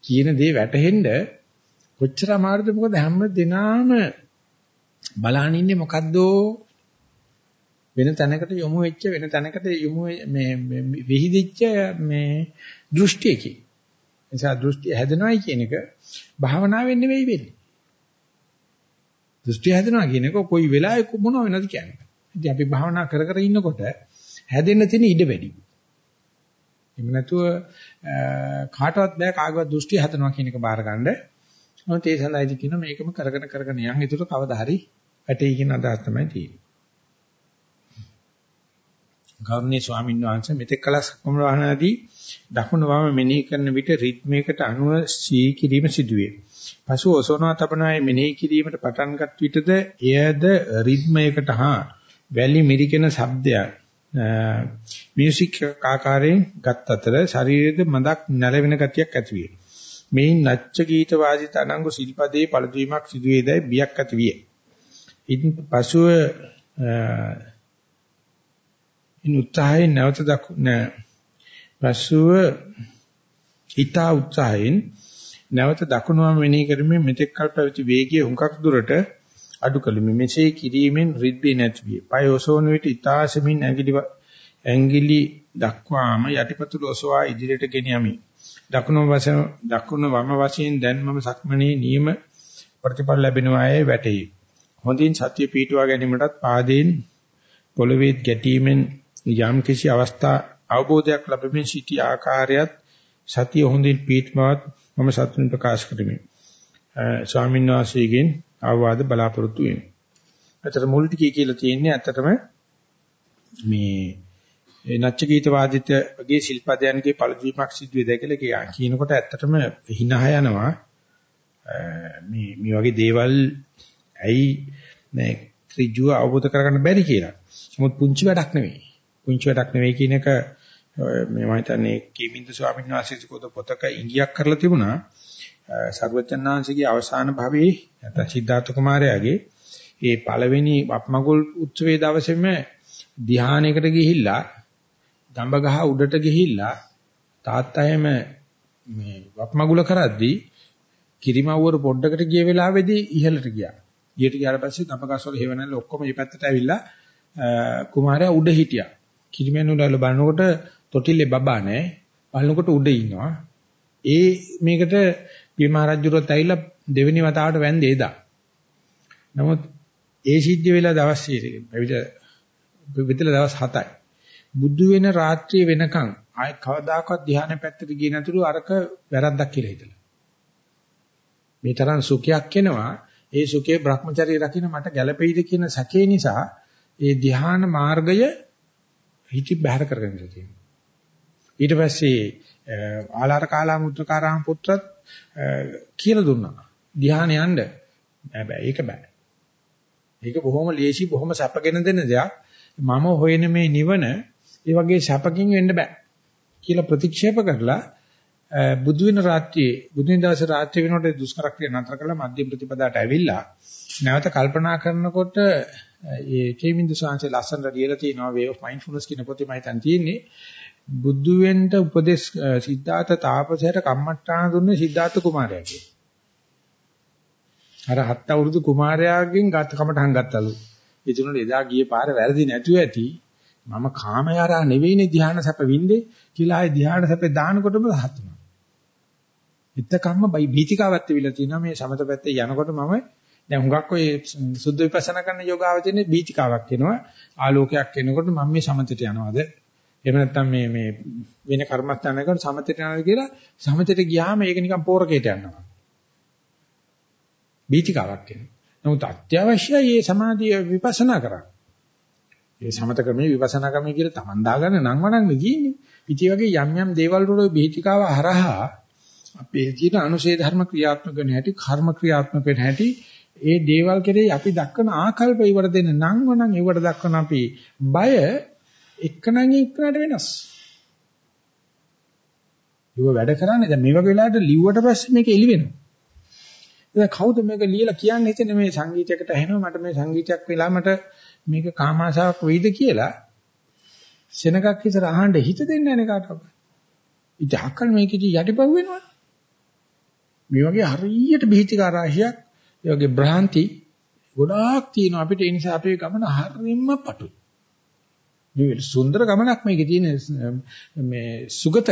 කියන දේ වැටහෙන්න කොච්චර අමාරුද මොකද හැම දිනාම බලහන් ඉන්නේ මොකද්ද වෙන තැනකට යොමු වෙච්ච වෙන තැනකට යොමු මේ විහිදිච්ච මේ දෘෂ්ටියකින් නිසා දෘෂ්ටි හැදෙනවයි කියන එක භාවනාවෙන් නෙවෙයි වෙන්නේ. දෘෂ්ටි හැදෙනවා කියන එක කොයි වෙලාවෙක මොනව වෙනවද කියන්නේ. ඉතින් අපි භාවනා කර කර ඉන්නකොට හැදෙන්න තියෙන ඉඩ වැඩි. එහෙම නැතුව කාටවත් බෑ කාගවත් දෘෂ්ටි හදනවා කියන එක බාර ගන්න. මොකද ඒ සඳහායි කියන මේකම කරගෙන කරගෙන යන් ඒතර කවදා හරි වැටෙයි කියන අදහස් තමයි තියෙන්නේ. ගෞරවනීය ස්වාමීන් වහන්සේ මෙතෙක් කල සක්මන වහනාදී දකුණු වම මෙනෙහි කරන විට රිද්මයකට අනුව සී කිරීම සිදුවේ. පසු ඔසවනවා තබනවායි මෙනෙහි කිරීමට පටන්ගත් විටද එයද රිද්මයකට හා වැලි මිරිකෙන ශබ්දයක් මියුසික් ආකාරයෙන් ගත් අතර ශරීරයේ මදක් නැලවෙන ගතියක් ඇති වේ. මේන් නච්ච ගීත වාදිත අනංගු ශිල්පදේ පළදීමක් සිදුවේදයි බියක් ඇති විය. ඉන් පසුව ඉන් උත්සාහයෙන් නැවත දකුණ පසුව හිතා උත්සාහයෙන් නැවත දකුණුවම මෙනෙහි කරමින් මෙතෙක් කල් පැවති වේගය හුඟක් දුරට අඩු කළෙමි. මෙසේ කිරීමෙන් රිද්දී නැති විය. පය ඔසවන විට ඊතාසමින් ඇඟිලි ඇඟිලි දක්වාම යටිපතුල ඔසවා ඉදිරියට ගෙන යමි. දකුණු වශයෙන් දකුණු වම වශයෙන් දැන් මම සක්මණේ නියම ප්‍රතිඵල ලැබෙනවායේ වැටේ. හොඳින් සතිය පිටුවා ගැනීමටත් පාදයෙන් පොළවේ ගැටීමෙන් යම් කිසි අවස්ථා අවබෝධයක් ලැබෙමින් සිටි ආකාරයත් සතිය හොඳින් පිටමවත් මම සතුටින් ප්‍රකාශ කරමි. ස්වාමීන් වහන්සේගෙන් අවවාද බලාපොරොත්තු වෙමි. අතට මුල් ටිකේ කියලා තියෙන්නේ ඇත්තටම මේ නච්ච ගීත වාදිත වගේ ශිල්පදයන්ගේ පළදීමක් සිදු වෙද කියලා කියනකොට ඇත්තටම හිනහ යනවා. මේ මේ වගේ දේවල් ඇයි මේ ත්‍රිජුව අවබෝධ කරගන්න බැරි කියලා. නමුත් පුංචි වැඩක් නෙවෙයි. පුංචි වැඩක් නෙවෙයි කියන එක මේ මම හිතන්නේ කීමින්ද ස්වාමීන් වහන්සේ පොත පොතක ඉඟියක් කරලා තිබුණා. සර්වචන්නාංශගේ අවසාන භවයේ නැත්නම් සිද්ධාර්ථ කුමාරයාගේ ඒ පළවෙනි වප්මගුල් උත්සවයේ දවසේම ධ්‍යානයකට ගිහිල්ලා දඹ ගහ උඩට ගිහිල්ලා තාත්තයම මේ වප්මගුල කරද්දී කිරිමව්වර පොඩ්ඩකට ගිය වෙලාවේදී ඉහළට ගියා. ඊට ගියාට පස්සේ දඹ ගස්වල හේවණල් ඔක්කොම මේ පැත්තට ඇවිල්ලා කුමාරයා උඩ හිටියා. කිරිමැනුවල බලනකොට තොටිල්ලේ බබා නැහැ. බලනකොට උඩ ඉන්නවා. ඒ මේකට පිය මහරජුරත් ඇවිල්ලා දෙවෙනි වතාවට වැන්දේ එදා. නමුත් ඒ සිද්ධ වෙලා දවස් පැවිදි දවස් 7යි. බුදු වෙන රාත්‍රිය වෙනකන් ආය කවදාකවත් ධ්‍යාන පැත්තට ගියේ නැතුළු අරක වැරද්දක් කියලා හිතලා. මේ තරම් සුඛයක් එනවා ඒ සුඛේ Brahmacharya රකින්න මට ගැළපෙයිද කියන සැකේ නිසා ඒ ධ්‍යාන මාර්ගය හිටි බහැර කරගෙන තියෙනවා. ඊට පස්සේ ආලාර කාලා මුද්‍රකාරාම පුත්‍රත් කියලා දුන්නා. ධ්‍යාන යන්න. බෑ ඒක බෑ. ඒක බොහොම ලේසි බොහොම සැපගෙන දෙන දෙයක්. මම හොයන මේ නිවන ඒ වගේ සැපකින් වෙන්න බෑ. කියලා ප්‍රතික්ෂේප කරලා බුදු වෙන රාත්‍රියේ බුදු වෙන දවසේ රාත්‍රිය වෙනකොට දුෂ්කර ක්‍රියා නතර කළා මධ්‍යම ප්‍රතිපදාට ඇවිල්ලා නැවත කල්පනා කරනකොට ඒ කේමින්දු සාංශේ ලස්සනට ලියලා තියෙනවා way of mindfulness කියන පොතේ මම හිතන් තියෙන්නේ බුදු වෙන්න උපදේශ සිද්ධාර්ථ තාපසයට කම්මට්ටාන දුන්නේ සිද්ධාර්ථ කුමාරයා කියලා. අර හත් අවුරුදු කුමාරයාගෙන් ගත කමටහන් ගත්තලු. එතුණු එදා ගියේ පාර වැරදි නැතුව ඇති. මම කාමයාරා නෙවෙයිනේ ධ්‍යාන සැප වින්දේ කියලා ආයේ ධ්‍යාන සැපේ දානකොටම රහත් වුණා. එතකම්ම බයි බීතිකාවත් තිබිලා තියෙනවා මේ සමත පැත්තේ යනකොට මම දැන් හුඟක් ඔය සුද්ධ විපස්සනා කරන යෝගාවචරයේ බීතිකාවක් එනවා. ආලෝකයක් එනකොට මම මේ සමතට යනවාද? එහෙම නැත්නම් මේ මේ වෙන කර්මස්ථානයකට සමතට යනවාද කියලා සමතට ගියාම ඒක නිකන් පෝරකේට යනවා. බීතිකාවක් එනවා. නමුත් අත්‍යවශ්‍යයි මේ සමාධිය විපස්සනා කරන්න. මේ සමත ක්‍රමයේ විපස්සනා ක්‍රමයේ කියලා Taman දාගන්න නම් වණන් නෙගින්නේ ඉතින් වගේ යම් යම් දේවල් වල බීතිකාව හරහා අපේ තියෙන අනුශේ ධර්ම ක්‍රියාත්මක වෙන හැටි කර්ම ක්‍රියාත්මක වෙන හැටි ඒ දේවල් කෙරෙහි අපි දක්වන ආකල්ප ඉවර දෙන්න නම් වනම් ඒවට දක්වන අපි බය එක්කණන් එක්කනට වෙනස්. ඊව වැඩ කරන්නේ දැන් මේ වගේ වෙලාවට ලිව්වට පස්සේ මේක එළි වෙනවා. දැන් කවුද මේක ලියලා කියන්නේ හිතන්නේ මේ සංගීතයකට ඇහෙනවා මට මේ සංගීතයක් වෙලා මට මේක කාමාශාවක් වෙයිද කියලා සෙනගක් විතර අහන්න හිත දෙන්නේ නැහැ කාටවත්. ඉතින් අකල් මේකෙදි යටිපව් වෙනවා. මේ වගේ හරියට බිහිතිකා රාශියක් ඒ වගේ භ්‍රාන්ති ගොඩාක් තියෙනවා අපිට ඒ නිසා අපේ ගමන හරියම පටුයි. මේ සුන්දර ගමනක් මේකේ තියෙන මේ සුගත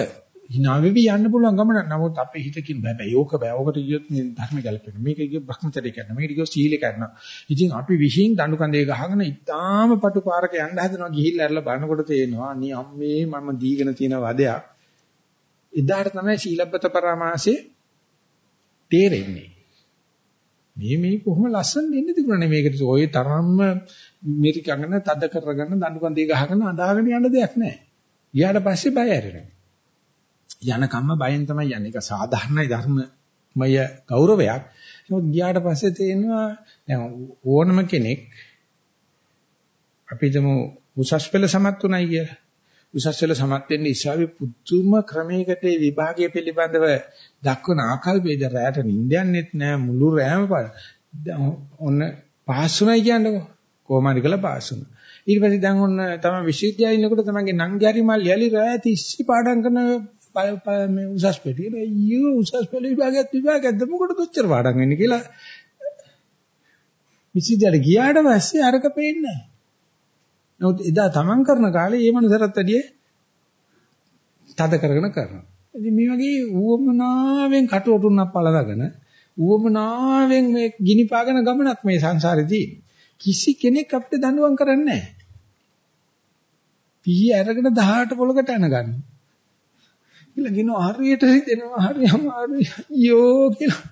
hinaවෙවි යන්න පුළුවන් ගමන. නමුත් අපේ හිත කියන බෑ යෝක බෑ. ඕකට කියොත් මේ ධර්ම ගැලපෙන. මේක කිය භ්‍රමචර්ය කරනවා. මේක කිය සීල කරනවා. ඉතින් අපි විශ්ින් දඬු කඳේ ගහගෙන ඉතාම පටු පාරක යන්න හදනවා. ගිහිල්ලා ඇරලා බලනකොට තේනවා අනේ අම්මේ මම දීගෙන තියෙන වදයක්. එදාට තමයි සීලබ්බත පරාමාසයේ තේරෙන්නේ. මේ මේ කොහොම ලස්සන දෙන්න තිබුණානේ මේකට ඔය තරම්ම මිරිකගෙන තද කරගෙන දඬුකන්දේ ගහගෙන අඳාගෙන යන්න දෙයක් නැහැ. ගියාට පස්සේ බය ඇරෙනවා. යන කම්ම බයෙන් තමයි යන්නේ. ඒක සාධාරණයි ධර්මමය ගෞරවයක්. නමුත් ගියාට පස්සේ තේනවා දැන් ඕනම කෙනෙක් අපිටම උසස් පෙළ සමත් උනායි කියලා. උසස් පෙළ සමත් වෙන්න ඉස්සාවේ පුදුම ක්‍රමයකට විභාගය පිළිබඳව දක්වන ආකල්පයේද රැයට නිින්දයන්නෙත් නෑ මුළු රැයම ඔන්න පාස්ුණයි කියන්නකෝ. කොහොම හරි කළා පාස්ුණා ඊට පස්සේ දැන් ඔන්න තමයි විශ්වවිද්‍යාලේ ඉන්නකොට තමන්ගේ නංගිහරි මල් යලි රැය 30 පාඩම් කරන මේ උසස් පෙළේ. අයියෝ උසස් පෙළ විභාගයත් විභාගයක්ද? මොකටද ඔච්චර පාඩම් වෙන්නේ කියලා. විශ්වවිද්‍යාලේ ගියාට පස්සේ අරක පේන්නේ නැහැ නමුත් එදා තමන් කරන කාලේ මේ මනුස්සරත් වැඩිය තද කරගෙන කරනවා. ඉතින් මේ වගේ ඌවමනාවෙන් කටුවටුන්නක් පළදගෙන ඌවමනාවෙන් මේ ගිනි පාගන ගමනක් මේ සංසාරේදී කිසි කෙනෙක් අපිට දඬුවම් කරන්නේ නැහැ. පී අරගෙන 18 පොලකට යන ගන්න. කියලා කියන හරියට හිතෙනවා හරි අමාරුයි යෝ කියලා.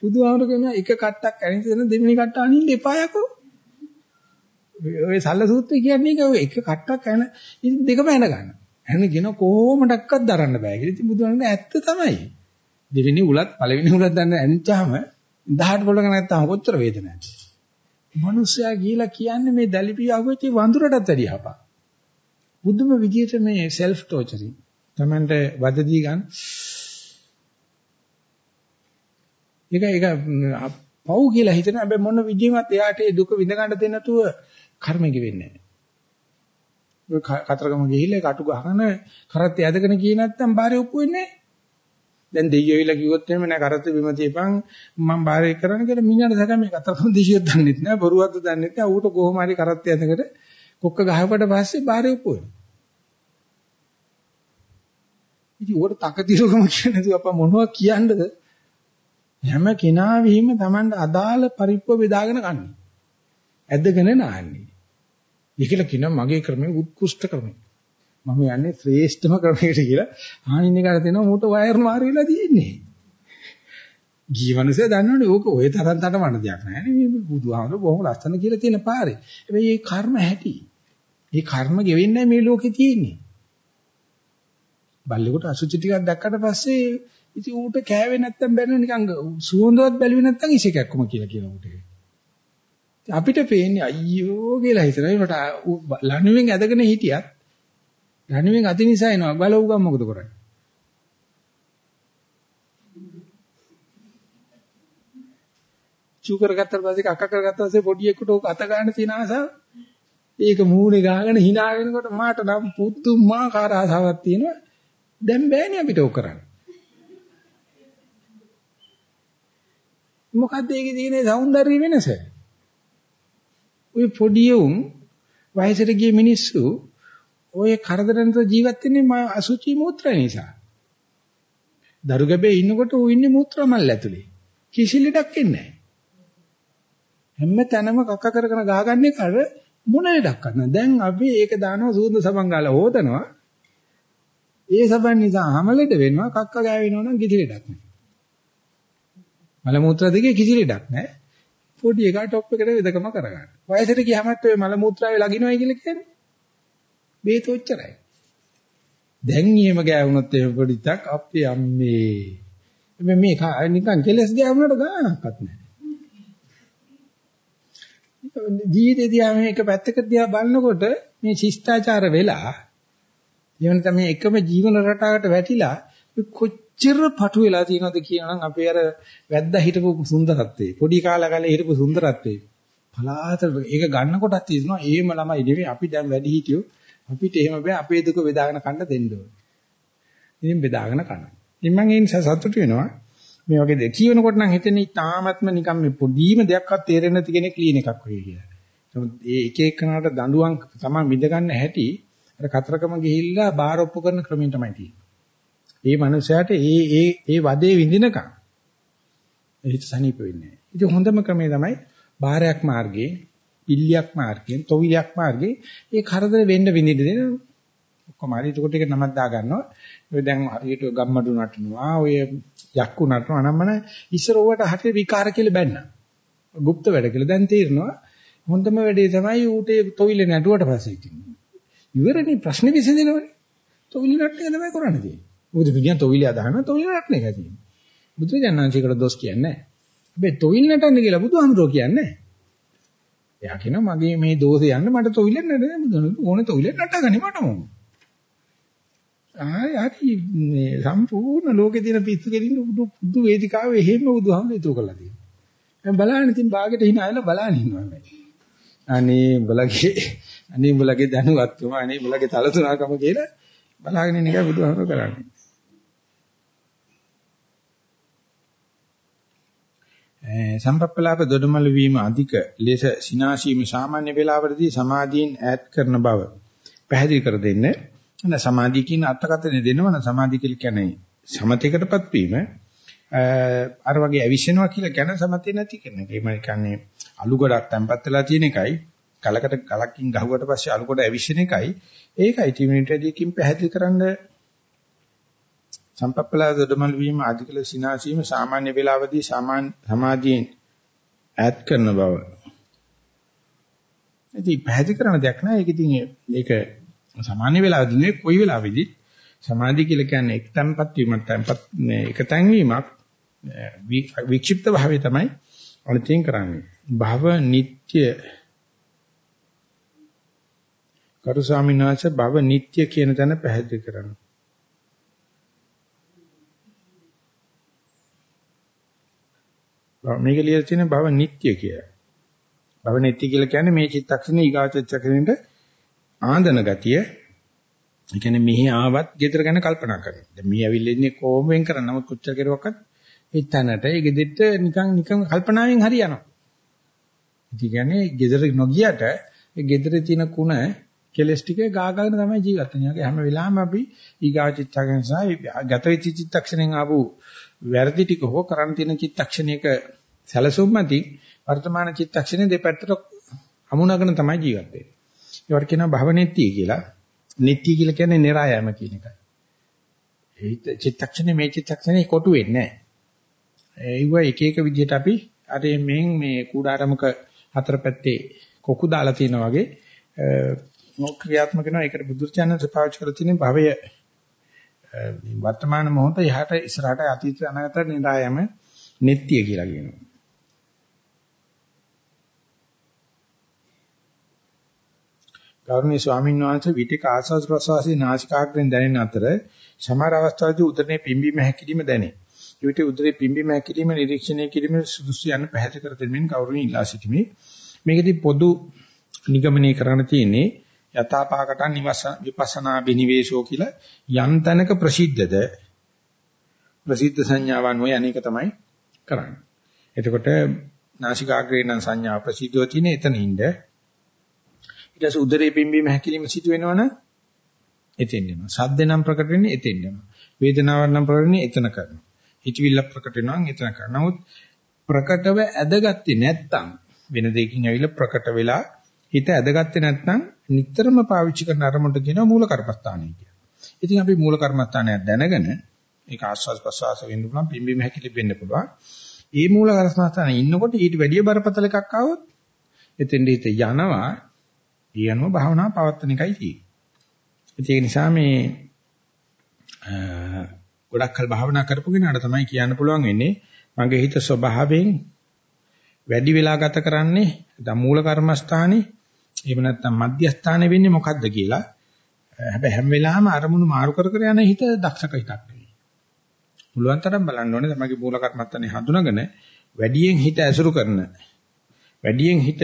බුදුහාමුදුරු කියන එක කට්ටක් ඇනින්න දෙවෙනි කට්ට අනින්න එපා යකෝ. ඔය සල්ල සූත්‍රය කියන්නේ ඒක ඔය එක කට්ටක් ඇන ඉතින් දෙකම ඇන ගන්න. ඇනගෙන කොහොමඩක්වත් දරන්න බෑ කියලා. ඉතින් බුදුහාමුදුරනේ ඇත්ත තමයි. දෙවෙනි උලත් පළවෙනි උලත් දන්න ඇනිච්චාම 18 පොළක නැත්තම් කොච්චර වේදනක්ද? මිනිස්සයා ගිහිලා කියන්නේ මේ දැලිපිය අහුවෙච්ච වඳුරටත් වැඩිය හපා. බුදුම විදියට මේ self torturing. Tamante වදදී ගන්න. ඒක ඒක පව් කියලා හිතන හැබැයි මොන විදිහවත් එයාට ඒ දුක විඳ ගන්න දෙන්නේ නැතුව කර්මෙ ගෙවෙන්නේ නැහැ. ඔය කතරගම ගිහිල්ලා කටු ගහන කරත් යදගෙන ගියේ නැත්නම් බාරේ ඔප්පු වෙන්නේ නැහැ. දැන් දෙයියෝ විලා කිව්වොත් එහෙම නෑ කරත් බිම තියපන් මම බාරේ කරන්න කියලා මිනිහට සැක මේ කතරගම දෙයියෝ දන්නෙත් නෑ බොරුවක්ද දන්නෙත් නෑ ඌට කොහොම හරි කරත් යදකට කොක්ක ගහපට පස්සේ බාරේ ඔප්පු වෙනවා. ඉතින් උකට තකතිරකම කියන්නේ නේද අපා මොනවා කියන්නද? හැම කෙනා විහිම Tamanට අදාළ පරිප්පුව බෙදාගෙන කන්නේ. ඇදගෙන නාන්නේ. ඒකල කියනවා මගේ ක්‍රමය උත්කෘෂ්ඨ ක්‍රමය. මම යන්නේ ශ්‍රේෂ්ඨම ක්‍රමයකට කියලා. ආනින්නේ කාට දෙනවා මූට වයර් මාරු වෙලා තියෙන්නේ. ජීවනසේ දන්නවනේ ඕක ඔය තරම් තටමන දෙයක් නෑ නේ මේ බුදුහාමුදුරුවෝ බොහොම ලස්සන කියලා තියෙන පාරේ. හැබැයි මේ කර්ම ඇති. මේ කර්ම ගෙවෙන්නේ මේ ලෝකේ තියෙන්නේ. බල්ලෙකුට අසුචි ටිකක් දැක්කට පස්සේ ඉතින් ඌට කෑවේ නැත්තම් බැලුව නිකන් සුවඳවත් බැලුවේ නැත්තම් ඉසිකක්කම කියලා කියන ඌට. අපිට පේන්නේ අයියෝ කියලා හිතනවා. ඒකට ලණුවෙන් ඇදගෙන හිටියත් ලණුවෙන් අති නිසා එනවා. බලව ගම මොකද කරන්නේ? චූ කරගත්තට පස්සේ කක්ක කරගත්ත පස්සේ පොඩි එකට ඕක අත ගන්න තියෙන ආසාව ඒක මූණේ ගාගෙන hina වෙනකොට මාට නම් පුදුමාකාර ආසාවක් තියෙනවා දැන් බෑනේ අපිට ඕක කරන්න මොකද්ද ඒකේ තියෙන సౌందර්ය වෙනස ඔය පොඩි උන් වයසට ගිය මිනිස්සු ඔය කරදරෙන්ත ජීවත් වෙන්නේ අසුචි මූත්‍රා නිසා. දරු ගැබේ ඉන්නකොට ඌ ඉන්නේ මූත්‍රා මල් ඇතුලේ. කිසි ලෙඩක් එන්නේ නැහැ. හැම තැනම කක්ක කරගෙන ගහගන්නේ කර මොන ලෙඩක් කරන. දැන් අපි ඒක දානවා සූඳ සබන් ගාලා හොදනවා. ඒ සබන් නිසා හැමලෙඩ වෙනවා. කක්ක ගෑවෙනවා නම් කිසි ලෙඩක් නැහැ. මල මූත්‍රා දෙකේ කිසි ලෙඩක් නැහැ. පොඩි එකා টොප් එකට වෙදකම කරගන්න. වයසට ගියාමත් ඔය මල මූත්‍රාවේ ලගිනවයි කියලා කියන්නේ. බේත ඔච්චරයි. දැන් ඊම ගෑවුනොත් එහෙම පොඩි 탁 අපේ අම්මේ. මේ නිකන් කෙලස් ගෑවුනට ගානක්වත් නැහැ. ජීවිතේ දිහා මේක පැත්තකට දිහා බලනකොට මේ ශිෂ්ටාචාර වෙලා ජීවන තමයි එකම ජීවන රටාවකට වැටිලා කොච්චර පටු වෙලා තියෙනවද කියනනම් අපේ අර වැද්දා හිටපු සුන්දරත්වේ පොඩි කාලේ කාලේ හිටපු සුන්දරත්වේ පලාතට ඒක ගන්නකොටත් තියෙනවා එහෙම ළමයි නෙවෙයි අපි දැන් වැඩි හිටියෝ අපිට එහෙම බෑ අපේ දුක බෙදාගෙන කන්න දෙන්න ඕනේ. ඉතින් බෙදාගෙන කනවා. ඉතින් මම ඒ නිසා සතුටු වෙනවා. මේ වගේ දෙයක් කියනකොට නම් හිතෙන්නේ තාමත්ම නිකන් මේ පොඩිම දෙයක්වත් තේරෙන්නේ නැති කෙනෙක් ක්ලීන් එකක් වගේ කියලා. නමුත් ඒ එක එකනට දඬුවම් තමයි විඳ ගන්න හැටි අර කතරකම ගිහිල්ලා බාර ඔප්පු කරන ක්‍රමයෙන් තමයි තියෙන්නේ. ඒ මනුස්සයාට ඒ ඒ ඒ වදේ විඳිනකම් හිත සනීප වෙන්නේ නැහැ. ඉතින් හොඳම ක්‍රමය තමයි බාරයක් මාර්ගයේ, පිල්ලියක් මාර්ගයෙන්, තොවිලයක් මාර්ගයේ ඒ කරදර වෙන්න විඳින්න දෙන ඔක්කොම හරි. ඒකට ඒක නමක් දා ගන්නවා. ඔය දැන් හරියට ගම්මඩු නටනවා, ඔය යක්කු නටනවා නම්මන ඉස්සර ඕවට හරිය විකාර කියලා බැන්නා. গুপ্ত වැඩ කියලා දැන් තේරෙනවා. හොඳම වැඩේ තමයි ඌට තොවිල නැටුවට පස්සේ ඉතින්නේ. ඉවරනේ ප්‍රශ්නේ විසඳෙනවනේ. තොවිල නටන තමයි කරන්නේ තියෙන්නේ. මොකද පිටියන් තොවිල අදහන තොවිල නටන එක තියෙන්නේ. බුදුජානනාංශිකට දොස් කියන්නේ නැහැ. හැබැයි තොවිල නටන්න කියලා බුදුහාමුදුරුවෝ කියන්නේ නැහැ. එයා කියනවා මගේ මේ දෝෂේ යන්න මට තොවිල නටන්න බුදුහාමුදුරුවෝ ඕනේ තොවිල නටගනි මට ඕන. ආයි හරි මේ සම්පූර්ණ ලෝකේ තියෙන පිස්සු කෙලින්න බුදු බුදු වේදිකාවේ එහෙම බුදුහාමුදුරුවෝ ඉතුරු කරලා තියෙනවා. දැන් බලන්න ඉතින් ਬਾගෙට hina ඇවිල්ලා බලන්න ඉන්නවා මේ. අනේ උඹලගේ අනේ උඹලගේ දැනුවත්කම අනේ උඹලගේ තලතුණකම කියලා බලාගෙන ඉන්න එකයි බුදුහාමුදුරුවෝ කරන්නේ. සම්පප්පලාප දොඩමළු වීම අධික ලෙස සිනාසීම සාමාන්‍ය වේලාවලදී සමාධියෙන් ඈත් කරන බව පැහැදිලි කර දෙන්නේ. නැ සමාධිය කියන අර්ථකථනය දෙනවනම් සමාධිය කියලා කියන්නේ සමතේකටපත් වීම. අර වගේ ඇවිස්සෙනවා කියලා කියන සමතේ නැති කෙනෙක්. ඒ කියන්නේ අලු ගොඩක් තැම්පත් වෙලා තියෙන එකයි. කලකට ගලකින් ගහුවට පස්සේ අලු ගොඩ ඇවිස්සෙන එකයි. ඒකයි ටිමිනිටදීකින් පැහැදිලි කරන්න සම්පප්පලා දඩමල් වීම ආධිකල සිනාසීම සාමාන්‍ය වේලාවදී සාමාන්‍ය සමාධියෙන් ඈත් කරන බව. ඉතින් පැහැදිලි කරන දෙයක් නෑ ඒක ඉතින් ඒක සාමාන්‍ය වේලාවදී නෙවෙයි කොයි වෙලාවෙදී සමාධිය කියලා කියන්නේ එක්තම්පත් වීමක් තම්පත් මේ එකතෙන් වීමක් වික්ෂිප්ත භාවය තමයි අනිතින් කරන්නේ. භව නিত্য කරු ස්වාමීන් වහන්සේ භව නিত্য කියන තැන පැහැදිලි කරනවා. මේක ලියලා තියෙන භව නිට්ටය කියලා. භව නිට්ටය කියලා කියන්නේ මේ චිත්තක්ෂණේ ඊගාචිත්තක්ෂණයට ආන්දන ගතිය. ඒ කියන්නේ මෙහි ආවත් gedara ගැන කල්පනා කරනවා. දැන් මේ ඇවිල්ලා ඉන්නේ කොහොම වෙන් කරන්නේ? නමුත් කොච්චර කෙරුවක්වත් ඒ තැනට ඒ gedෙට නිකන් නිකන් කල්පනාවෙන් හරියනවා. ඉතින් කියන්නේ gedara නොගියට ඒ gedare තියෙන කුණ කෙලස් ටික ගාගාගෙන තමයි ජීවත් වෙන්නේ. ඒ හැම වෙලාවෙම අපි ඊගාචිත්තක්ෂණ සහ ගත වෙච්ච චිත්තක්ෂණෙන් ආපු වැරදි ටික හෝ කරන් තියෙන චිත්තක්ෂණයක සැලසුම් මතින් වර්තමාන චිත්තක්ෂණේ දෙපැත්තට අමුණගෙන තමයි ජීවත් වෙන්නේ. ඒවට කියනවා භවනෙත්‍ය කියලා. නෙත්‍ය කියලා කියන්නේ નિરાයම කියන එකයි. ඒ චිත්තක්ෂණේ මේ චිත්තක්ෂණේ කොටු වෙන්නේ නැහැ. ඒව එක එක විදිහට අපි අර මෙන් මේ කුඩාරමක හතර පැත්තේ කොකු දාලා තියෙනා වගේ ක්‍රියාත්මක වෙනවා. ඒකට බුදුරජාණන් පාවිච්චි කරලා තියෙන භවය වර්තමාන මොහොත යහට ඉස්සරහට අතීත අනාගත නිරායම නිට්ටය කියලා කියනවා. ගෞරවනීය ස්වාමීන් වහන්සේ විටික ආස්වාද ප්‍රසවාසී නාසිකාග්‍රෙන් දැනෙන අතර සමහර අවස්ථාවලදී උදරයේ පිම්බීම හැකිලිම දැනේ. ඊට උදරයේ පිම්බීම හැකිලිම නිරීක්ෂණය කිරීම සුදුසු යන පැහැදිලි කර දෙමින් ගෞරවණීය ඉල්ලා සිටිමි. මේකදී පොදු නිගමනය කරන්න තියෙන්නේ යථාපාකටන් නිවස විපස්සනා බිනිවේෂෝ කියලා යම් තැනක ප්‍රසිද්ධද ප්‍රසිද්ධ සංඥාවන් ඔය අනේක තමයි කරන්නේ. එතකොට නාසිකාග්‍රේ නම් සංඥා ප්‍රසිද්ධව තියෙන එතන ඉන්න ඊට පස්සේ උදරේ පිම්බීම හැකිලිම සිදු වෙනවනම් එතෙන් යනවා. සද්ද නම් ප්‍රකට වෙන්නේ එතෙන් යනවා. වේදනාවක් නම් ප්‍රකට වෙන්නේ එතන කරනවා. හිතවිල්ල ප්‍රකට වෙනවා එතන කරනවා. නමුත් ප්‍රකටව ඇදගත්තේ නැත්තම් වෙන දෙයකින් ඇවිල්ලා ප්‍රකට වෙලා හිත ඇදගත්තේ නැත්නම් නිතරම පාවිච්චි කරන අරමුණට කියනවා මූල කර්මස්ථානය කියලා. ඉතින් අපි මූල කර්මස්ථානයක් දැනගෙන ඒක ආස්වාද ප්‍රසවාස වෙන්න පුළුවන් පිම්බීම හැකිලි වෙන්න පුළුවන්. මේ මූල කර්මස්ථානයේ ඉන්නකොට ඊට වැඩිය බරපතල එකක් ආවොත් එතෙන්ද හිත යනවා ඒ අනුව භාවනාව පවත්වන එකයි තියෙන්නේ. ඒ නිසා මේ ගොඩක් කල් භාවනා කරපු කෙනාට තමයි කියන්න පුළුවන් වෙන්නේ මගේ හිත ස්වභාවයෙන් වැඩි වෙලා ගත කරන්නේ දැන් මූල කර්මස්ථානේ එහෙම නැත්නම් මධ්‍යස්ථානේ වෙන්නේ මොකද්ද කියලා. හැබැයි හැම වෙලාවෙම අරමුණු මාරු කර කර යන හිත දක්ෂක හිතක් නෙවෙයි. මුලුවන් තරම් බලන්න ඕනේ තමගේ මූල කර්මස්ථානේ හඳුනාගෙන වැඩියෙන් හිත ඇසුරු කරන වැඩියෙන් හිත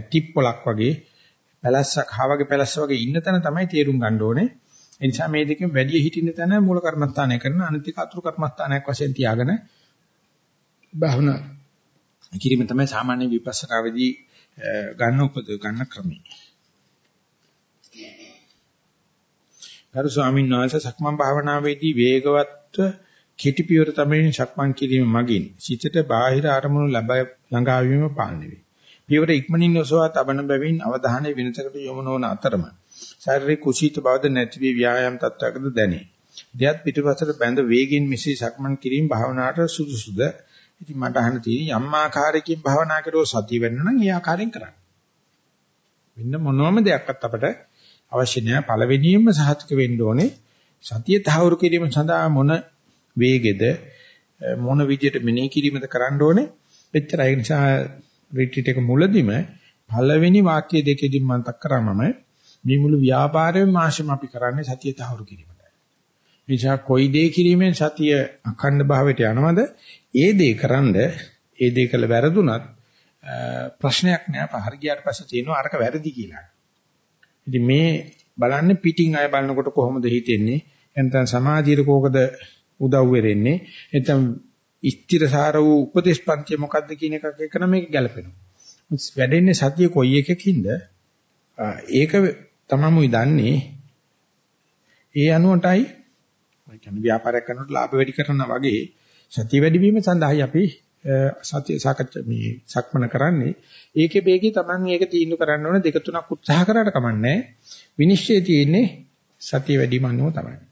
ටිප් පොලක් වගේ පැලැස්සක් හාවගේ පැලැස්ස වගේ ඉන්න තැන තමයි තේරුම් ගන්න ඕනේ. ඒ නිසා මේ දෙකෙන් වැඩි හිටින්න තැන මූල කර්මස්ථානය කරන අනිතික අතුරු කර්මස්ථානයක් වශයෙන් තියාගෙන භාවනා කිරීම තමයි සාමාන්‍ය විපස්සනාවේදී ගන්න උපද ගන්න ක්‍රමය. ගරු ස්වාමීන් වහන්සේ සක්මන් භාවනාවේදී වේගවත්ව කෙටි පියවර තමයි සක්මන් කිරීම මගින් සිතට බාහිර අරමුණු ලැබ ළඟා වීම පාලනය වේ. පියවර ඉක්මනින් ඔසවා තබන බැවින් අවධානය වෙනසකට යොමු නොවන අතරම ශාරීරික කුසීත බවද නැති වී ව්‍යායාම තත්ත්වයකද දැනේ. දෙයත් පිටුපසට බැඳ වේගින් මිසී සක්මන් කිරීම භාවනාවට සුදුසුද? ඉතින් මට අහන්න තියෙන්නේ යම් ආකාරයකින් භාවනා කරෝ සතිය වෙන්න නම් ඒ ආකාරයෙන් කරන්න. වෙන මොනම දෙයක්වත් අපට අවශ්‍ය නැහැ. පළවෙනියෙන්ම සහතික වෙන්න ඕනේ සතිය තහවුරු කිරීම සඳහා මොන වේගෙද මොන විදියට මෙනෙහි කිරීමද කරන්න ඕනේ. එච්චරයි. ඒ නිසා රිට්‍රීට් එක මුලදිම පළවෙනි වාක්‍ය දෙකකින් මතක් කරාමම මේ මුළු ව්‍යාපාරයේම මාෂම අපි කරන්නේ සතිය තහවුරු කිරීමට. නිසා කොයි දේ කිරීමෙන් සතිය අඛණ්ඩ භාවයට යනවද? ඒ දේ කරන්ද ඒ දේ කළ වැරදුනත් ප්‍රශ්නයක් නෑ. පහර ගියාට පස්සේ තියෙනවා අරක වැරදි කියලා. ඉතින් මේ බලන්නේ පිටින් අය බලනකොට කොහොමද හිතෙන්නේ? එතන සමාධියට කෝකද උදව් වෙරෙන්නේ? එතන ස්ථිරසාර වූ උපදේශපන්ති මොකක්ද කියන එකක් එක නම් මේක ගැලපෙනවා. වැඩෙන්නේ සතිය කොයි එකකින්ද? ඒක තමමුයි දන්නේ. ඒ අනුවටයි ඒ කියන්නේ ව්‍යාපාරයක් කරනකොට ලාභ වැඩි කරනවා වගේ සතිය වැඩි වීම සඳහායි අපි සතිය සාකච්ඡා මේ සක්මන කරන්නේ. ඒකේ බේකේ Taman මේක තීන්දුව කරන්න ඕනේ දෙක තුනක් උත්සාහ කරාට කමන්නේ. විනිශ්චය තියෙන්නේ සතිය වැඩි වීම අනුව තමයි.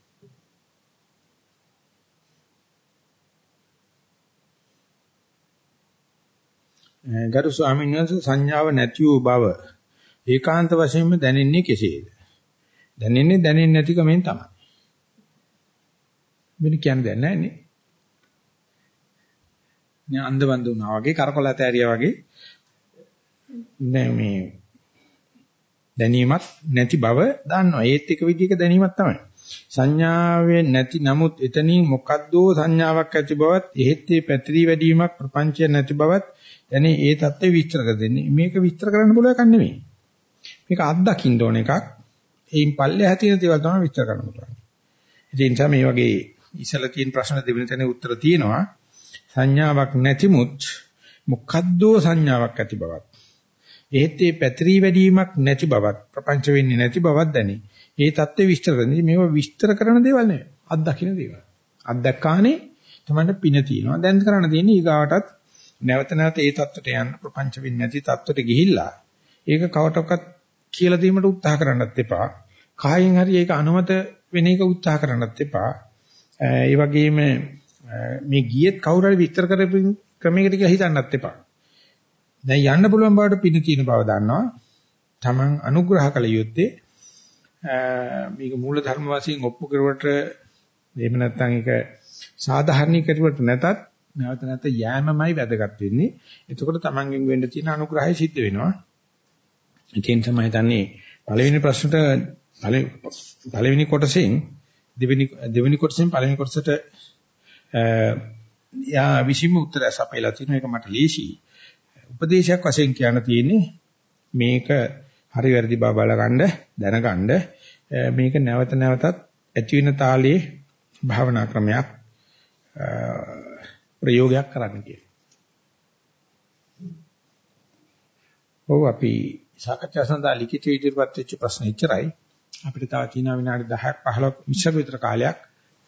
ගරු ස්වාමීන් වහන්සේ සංඥාව නැති වූ බව ඒකාන්ත වශයෙන්ම දැනෙන්නේ කෙසේද? දැනෙන්නේ දැනෙන්නේ නැති කමෙන් තමයි. වෙන කියන්න දෙයක් නැහැ නේ. නේ අන්ධබන්ද වුණා වගේ කරකොලත ඇරියා වගේ නෑ මේ දැනීමක් නැති බව දන්නවා. ඒත් එක විදිහක දැනීමක් තමයි. සංඥාවේ නැති නමුත් එතනින් මොකද්දෝ සංඥාවක් ඇති බවත් එහෙත් ඒ පැතිරී වැඩිවීමක් ප්‍රපංචය නැති බවත් එනේ ඒ தත්ත්වය විස්තර කර දෙන්නේ. මේක විස්තර කරන්න පුළුවන් එකක් නෙමෙයි. මේක අත්දකින්න ඕන එකක්. ඒයින් පල්ලෙහා තියෙන දේවල් තමයි විස්තර කරන්න පුළුවන්. ඒ නිසා මේ වගේ ඉසලා තියෙන ප්‍රශ්න දෙවෙනි තැනේ උත්තර තියෙනවා. සංඥාවක් නැතිමුත් මොකද්දෝ සංඥාවක් ඇති බවත්. එහෙත් ඒ පැතිරී වැඩිවීමක් නැති බවත් ප්‍රපංච වෙන්නේ නැති බවත් දැනේ. ඒ தත්ත්වය විස්තර කරන්නේ මේවා විස්තර කරන දේවල් නෙවෙයි. අත්දකින්න දේවල්. අත්දැක්කානේ තමයි පින තියෙනවා. දැන් කරන්න තියෙන්නේ ඊගාවටත් නැවත නැවත ඒ தත්ත්වයට යන්න ප්‍රපංච වෙන්නේ නැති தත්ත්වයට ගිහිල්ලා ඒක කවටොක්කත් කියලා දීමට උත්සාහ කරන්නත් එපා. කායෙන් හරි ඒක අනුමත වෙන එක උත්සාහ කරන්නත් එපා. ඒ වගේම මේ ගියෙත් කවුරු හරි විස්තර කරපු ක්‍රමයකට කියලා හිතන්නත් එපා. දැන් යන්න පුළුවන් බවට පින තියෙන බව දන්නවා. Taman අනුග්‍රහ කළ යුත්තේ මේක මූල ධර්ම වශයෙන් ඔප්පු කරුවට එහෙම නැත්නම් ඒක සාධාරණීකරුවට නැතත් නැවත නැවත යෑමමයි වැදගත් වෙන්නේ. එතකොට Tamanගෙන් වෙන්න තියෙන අනුග්‍රහය සිද්ධ වෙනවා. ඒකෙන් තමයි හිතන්නේ පළවෙනි ප්‍රශ්නට පළවෙනි කොටසෙන් දෙවෙනි දෙවෙනි කොටසෙන් පළවෙනි කොටසට යා විසීම උත්තරය සපයලා තියෙන එක මට ලේසියි. උපදේශයක් වශයෙන් කියන්න තියෙන්නේ මේක හරි වැරදි බව බලගන්න දැනගන්න මේක නැවත නැවතත් ඇති වෙන තාලයේ භාවනා ක්‍රමයක් ප්‍රයෝගයක් කරන්න කියලා. ඔව් අපි සාකච්ඡා සඳහා ලිඛිත ඉදිරිපත් වෙච්ච ප්‍රශ්න ඉච්චරයි. අපිට තව තියෙනවා විනාඩි 10ක් 15ක් මිශ්‍ර විතර කාලයක්.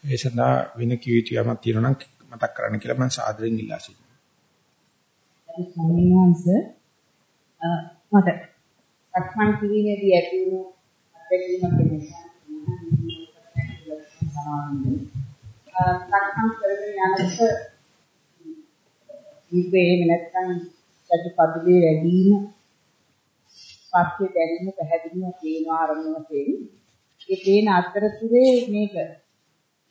ඒ සඳහා වෙන කිවිතු යමක් තියෙනවා නම් මතක් කරන්න කියලා මම සාදරයෙන් ඉල්ලා සිටිනවා. ස්වාමීන් මට සක්මන් කිරීමේදී ඇති වුණු අත්දැකීමක් නිසා සක්මන් කරගෙන යනකොට ඉබේ නැත්තම් සතිපදුලේ වැඩිම පස්සේ දැරීම පැහැදිලිව පේනවා ආරම්භන වශයෙන් ඒ පේන අතරතුරේ මේක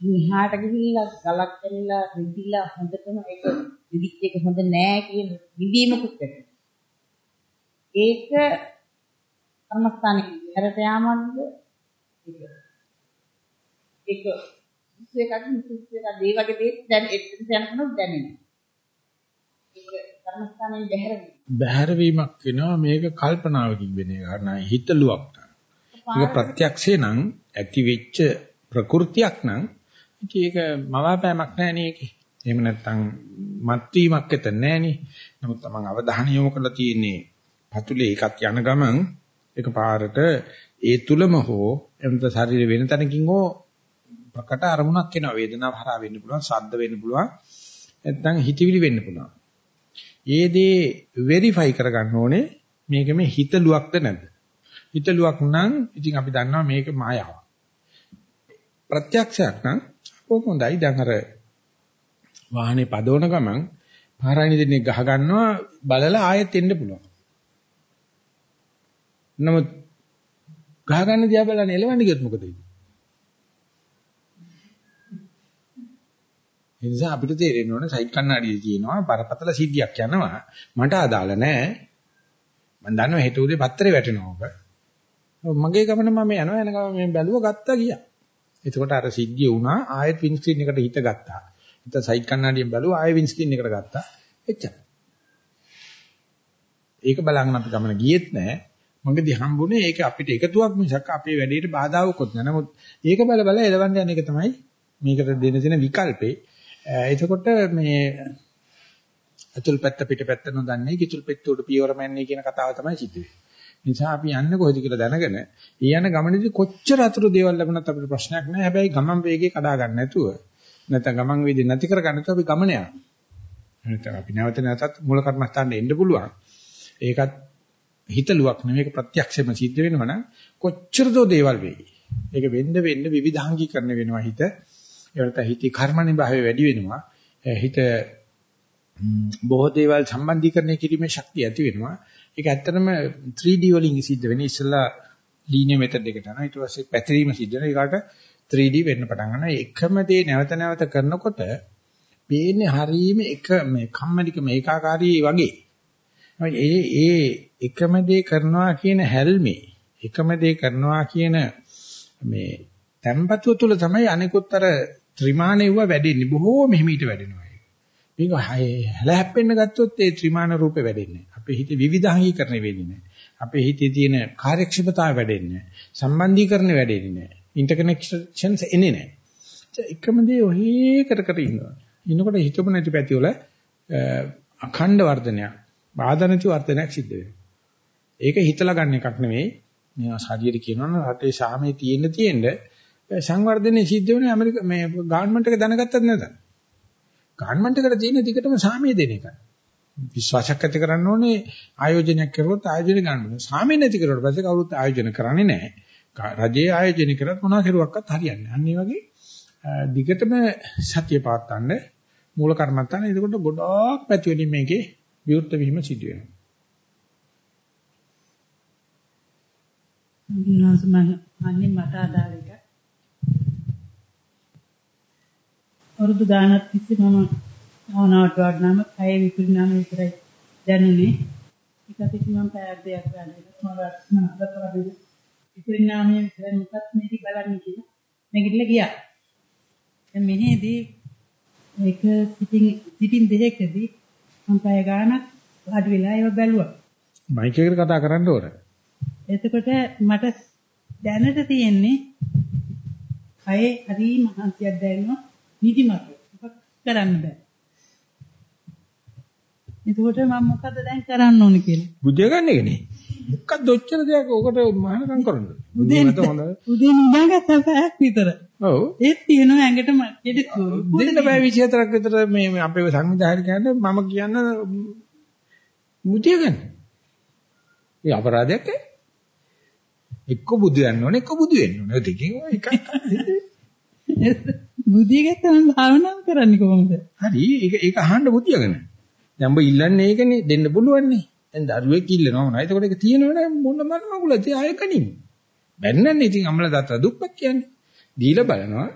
නිහාට ගිහිල්ලා ගලක් කරලා රිදිලා හොඳටම ඒක විදිච්ච එක හොඳ නෑ කියන විදීමකුත් ඇති. ඒක කර්මස්ථානේ හැරට යාමක්ද ඒක ඒක එකක් මිසුත් එකක් දේ වගේ දේ දැන් එතනට යනකොට දැනෙනවා. ඒක කර්මස්ථානේ බැහැර බැහැර වීමක් වෙනවා මේක කල්පනාවකින් වෙන එක නෑ හිතලුවක්. ඒක ප්‍රත්‍යක්ෂේ නම් ඇති වෙච්ච ප්‍රകൃතියක් නම් ඒක මවාපෑමක් නෑ නේ ඒකේ. එහෙම නැත්නම් මත්වීමක් එතන නෑනේ. නමුත් තමන් අවධානය යොමු කරලා තියෙන්නේ පතුලේ එකක් යන ගමන් එකපාරට ඒ තුලම හෝ එමෙත ශරීර වෙන තැනකින් හෝ ප්‍රකට අරමුණක් එනවා වේදනාව හරහා වෙන්න පුළුවන් සද්ද වෙන්න පුළුවන් නැත්නම් හිතවිලි වෙන්න පුළුවන්. ඒ දේ වෙරිෆයි කරගන්න ඕනේ මේක මේ හිතලුවක්ද නැද්ද? හිතලුවක් නම් ඉතින් අපි දන්නවා මේක මායාවක්. ප්‍රත්‍යක්ෂයක් නම් ඕක හොඳයි දැන් අර වාහනේ පදවන ගමන් පාරායන දෙන්නේ ගහ ගන්නවා බලලා ආයෙත් එන්න පුළුවන්. නමුත් ගහ ගන්න දිහා බලන්න එලවන්නේ කිව්වොත් මොකද වෙන්නේ? ඒ නිසා අපිට තේරෙන්න ඕනේ සයිඩ් කන්නඩියේ තියෙනවා බරපතල සිද්ධියක් යනවා මට අදාළ නැහැ. මම දන්නවා හෙට උදේ පත්තරේ වැටෙනවා ඔබ. මගේ ගමන මම යනවා යන ගමන් මම බැලුව ගත්තා ගියා. එතකොට අර සිද්ධිය වුණා ආයෙත් වින් ස්ක්‍රීන් එකට හිත ගත්තා. නැත්නම් සයිඩ් කන්නඩියෙන් බැලුවා ආයෙ වින් ස්ක්‍රීන් එකට ගත්තා. එච්චරයි. ඒක බලන්න අපි ගමන ගියෙත් නැහැ. මගදී හම්බුනේ ඒක අපිට එකතුවක් මිසක් අපේ වැඩේට බාධාවකුත් නෑ. නමුත් ඒක බල බල එලවන්න යන එක තමයි මේකට දෙන දෙන විකල්පේ. එතකොට මේ අතුල් පැත්ත පිට පැත්ත නොදන්නේ කිතුල් පෙත්ත උඩ පියවර මැන්නේ කියන කතාව තමයි සිද්ධ වෙන්නේ. නිසා අපි යන්නේ කොහෙද කියලා දැනගෙන ඒ යන ගමනේදී කොච්චර අතුරු දේවල් ලැබුණත් අපිට ප්‍රශ්නයක් නැහැ. හැබැයි ගමන් වේගය කඩා ගන්න නැතුව නැත්නම් ගමන් වේදේ නැති කර ගන්න නැතුව අපි ගමන යනවා. නැත්නම් අපි නැවත නැවතත් මූල කර්මස්ථානට එන්න පුළුවන්. ඒකත් හිතලුවක් නෙමෙයි ඒක ප්‍රත්‍යක්ෂයෙන්ම සිද්ධ වෙනවා නම් කොච්චර දෝ දේවල් වෙයි. ඒක වෙන්න වෙන්න විවිධාංගීකරණය වෙනවා හිත. ඒකට හිතේ කර්මණි භාවය වැඩි වෙනවා. හිත බොහෝ දේවල් සම්බන්ධීකරණය කිරීමේ ශක්තිය ඇති වෙනවා. ඒක ඇත්තටම 3D වලින් සිද්ධ වෙන්නේ. ඉස්සෙල්ලා ලීනියර් මෙතඩ් එකට යනවා. ඊට පස්සේ පැතිරීම සිද්ධ වෙනවා. ඒකට 3D වෙන්න පටන් ගන්නවා. එකම දේ නැවත නැවත කරනකොට පේන්නේ හරීම එක මේ කම්මැලිකම ඒකාකාරී වගේ. ඒ ඒ එකම දේ කරනවා කියන හැල්මේ එකම දේ කරනවා කියන මේ tempatuව තුළ තමයි අනිකුත් අර ත්‍රිමානෙව්ව වැඩෙන්නේ. බොහෝ මෙහිමීට වැඩෙනවා. මේක හැල හැප්පෙන්න ගත්තොත් ඒ ත්‍රිමාන රූපේ වැඩෙන්නේ නැහැ. අපේ හිතේ විවිධාංගීකරණය වෙන්නේ නැහැ. අපේ හිතේ තියෙන කාර්යක්ෂමතාවය වැඩෙන්නේ නැහැ. සම්බන්ධීකරණය වැඩෙන්නේ නැහැ. ඉන්ටර්කනෙක්ෂන්ස් එන්නේ නැහැ. එකම දේ ඔහේ කර කර ඉන්නවා. ඉන්නකොට හිතපො නැති පැති වල අඛණ්ඩ වර්ධනයක්, බාධා නැති වර්ධනයක් සිද්ධ වෙනවා. ඒක හිතලා ගන්න එකක් නෙමෙයි. මේ ශරීරය කියනවනම් රටේ සාමයේ තියෙන්න තියෙන්න සංවර්ධනයේ සිද්ධ වෙන්නේ ඇමරික මේ ගවර්න්මන්ට් එක දැනගත්තත් නැද්ද? ගවර්න්මන්ට් එකට තියෙන දිගටම සාමයේ දෙන එක. විශ්වාසයක් ඇති කරන්න ඕනේ ආයෝජනයක් කරුවොත් ආයෝජන ගන්න ඕනේ. සාමයේ නැති කරුවට පස්සේ කවුරුත් ආයෝජන කරන්නේ නැහැ. රජයේ ආයෝජන කරත් මොනවා කරුවක්වත් හරියන්නේ නැහැ. අන්න වගේ දිගටම සත්‍ය පාත්තන්න මූල කර්මත්තාන එතකොට ගොඩාක් පැති වලින් මේකේ විවෘත වීම සිදු වෙනවා. විනාශ මහන්නේ මට අදාළ එක. අවුරුදු ගානක් තිස්සේ මම භාවනාවට වඩනම කය විපරිණාම විතරයි දැනුනේ. ඊට පස්සේ මම පැය දෙකක් ගන්න. මම රත්නකට විපරිණාමයේ විතරයි මොකක්ද මේක බලන්නේ කියලා. නැගිටලා ගියා. දැන් මෙහෙදී ඒක සිටින් සිටින් දෙකකදී මම පැය ගානක් වාඩි වෙලා ඒව බැලුවා. මයික් එකට කතා කරන්න ඕන. එතකොට මට දැනට තියෙන්නේ කයේ හරි මහන්සියක් දැනෙනවා නිදිමත. මොකක් කරන්න බෑ. එතකොට මම මොකද දැන් කරන්න ඕනේ කියලා. බුද්ධිය ගන්න එකනේ. මොකක්ද ඔච්චර දෙයක් ඔකට මහානකම් කරන්නේ. උදේ උදේ නිදාගත්ත පැයක් විතර. ඔව්. ඒත් තියෙනවා ඇඟට කෙඩි දෙන්න බෑ 24ක් විතර මේ අපේ සංවිධායක කියන්නේ මම කියන මුතිය ගන්න. ඒ අපරාධයක් ඈ. එක්ක බුදු යන්න ඕනේ එක්ක බුදු වෙන්න ඕනේ. දෙකෙන් එකක් බුදිය ගත්තම භාවනාව කරන්නේ කොහොමද? හරි ඒක ඒක අහන්න බුදියගෙන. දැන් ඔබ ඉල්ලන්නේ ඒකනේ දෙන්න පුළුවන් නේ. දැන් දරුවෙක් ඉල්ලනවා මොනවා. එතකොට ඒක තියෙනවනේ මොන මන මගුලද ආයෙ කනිමු. බැන්නන්නේ ඉතින් අම්මලා තාත්තා දුප්පත් කියන්නේ. දීලා බලනවා.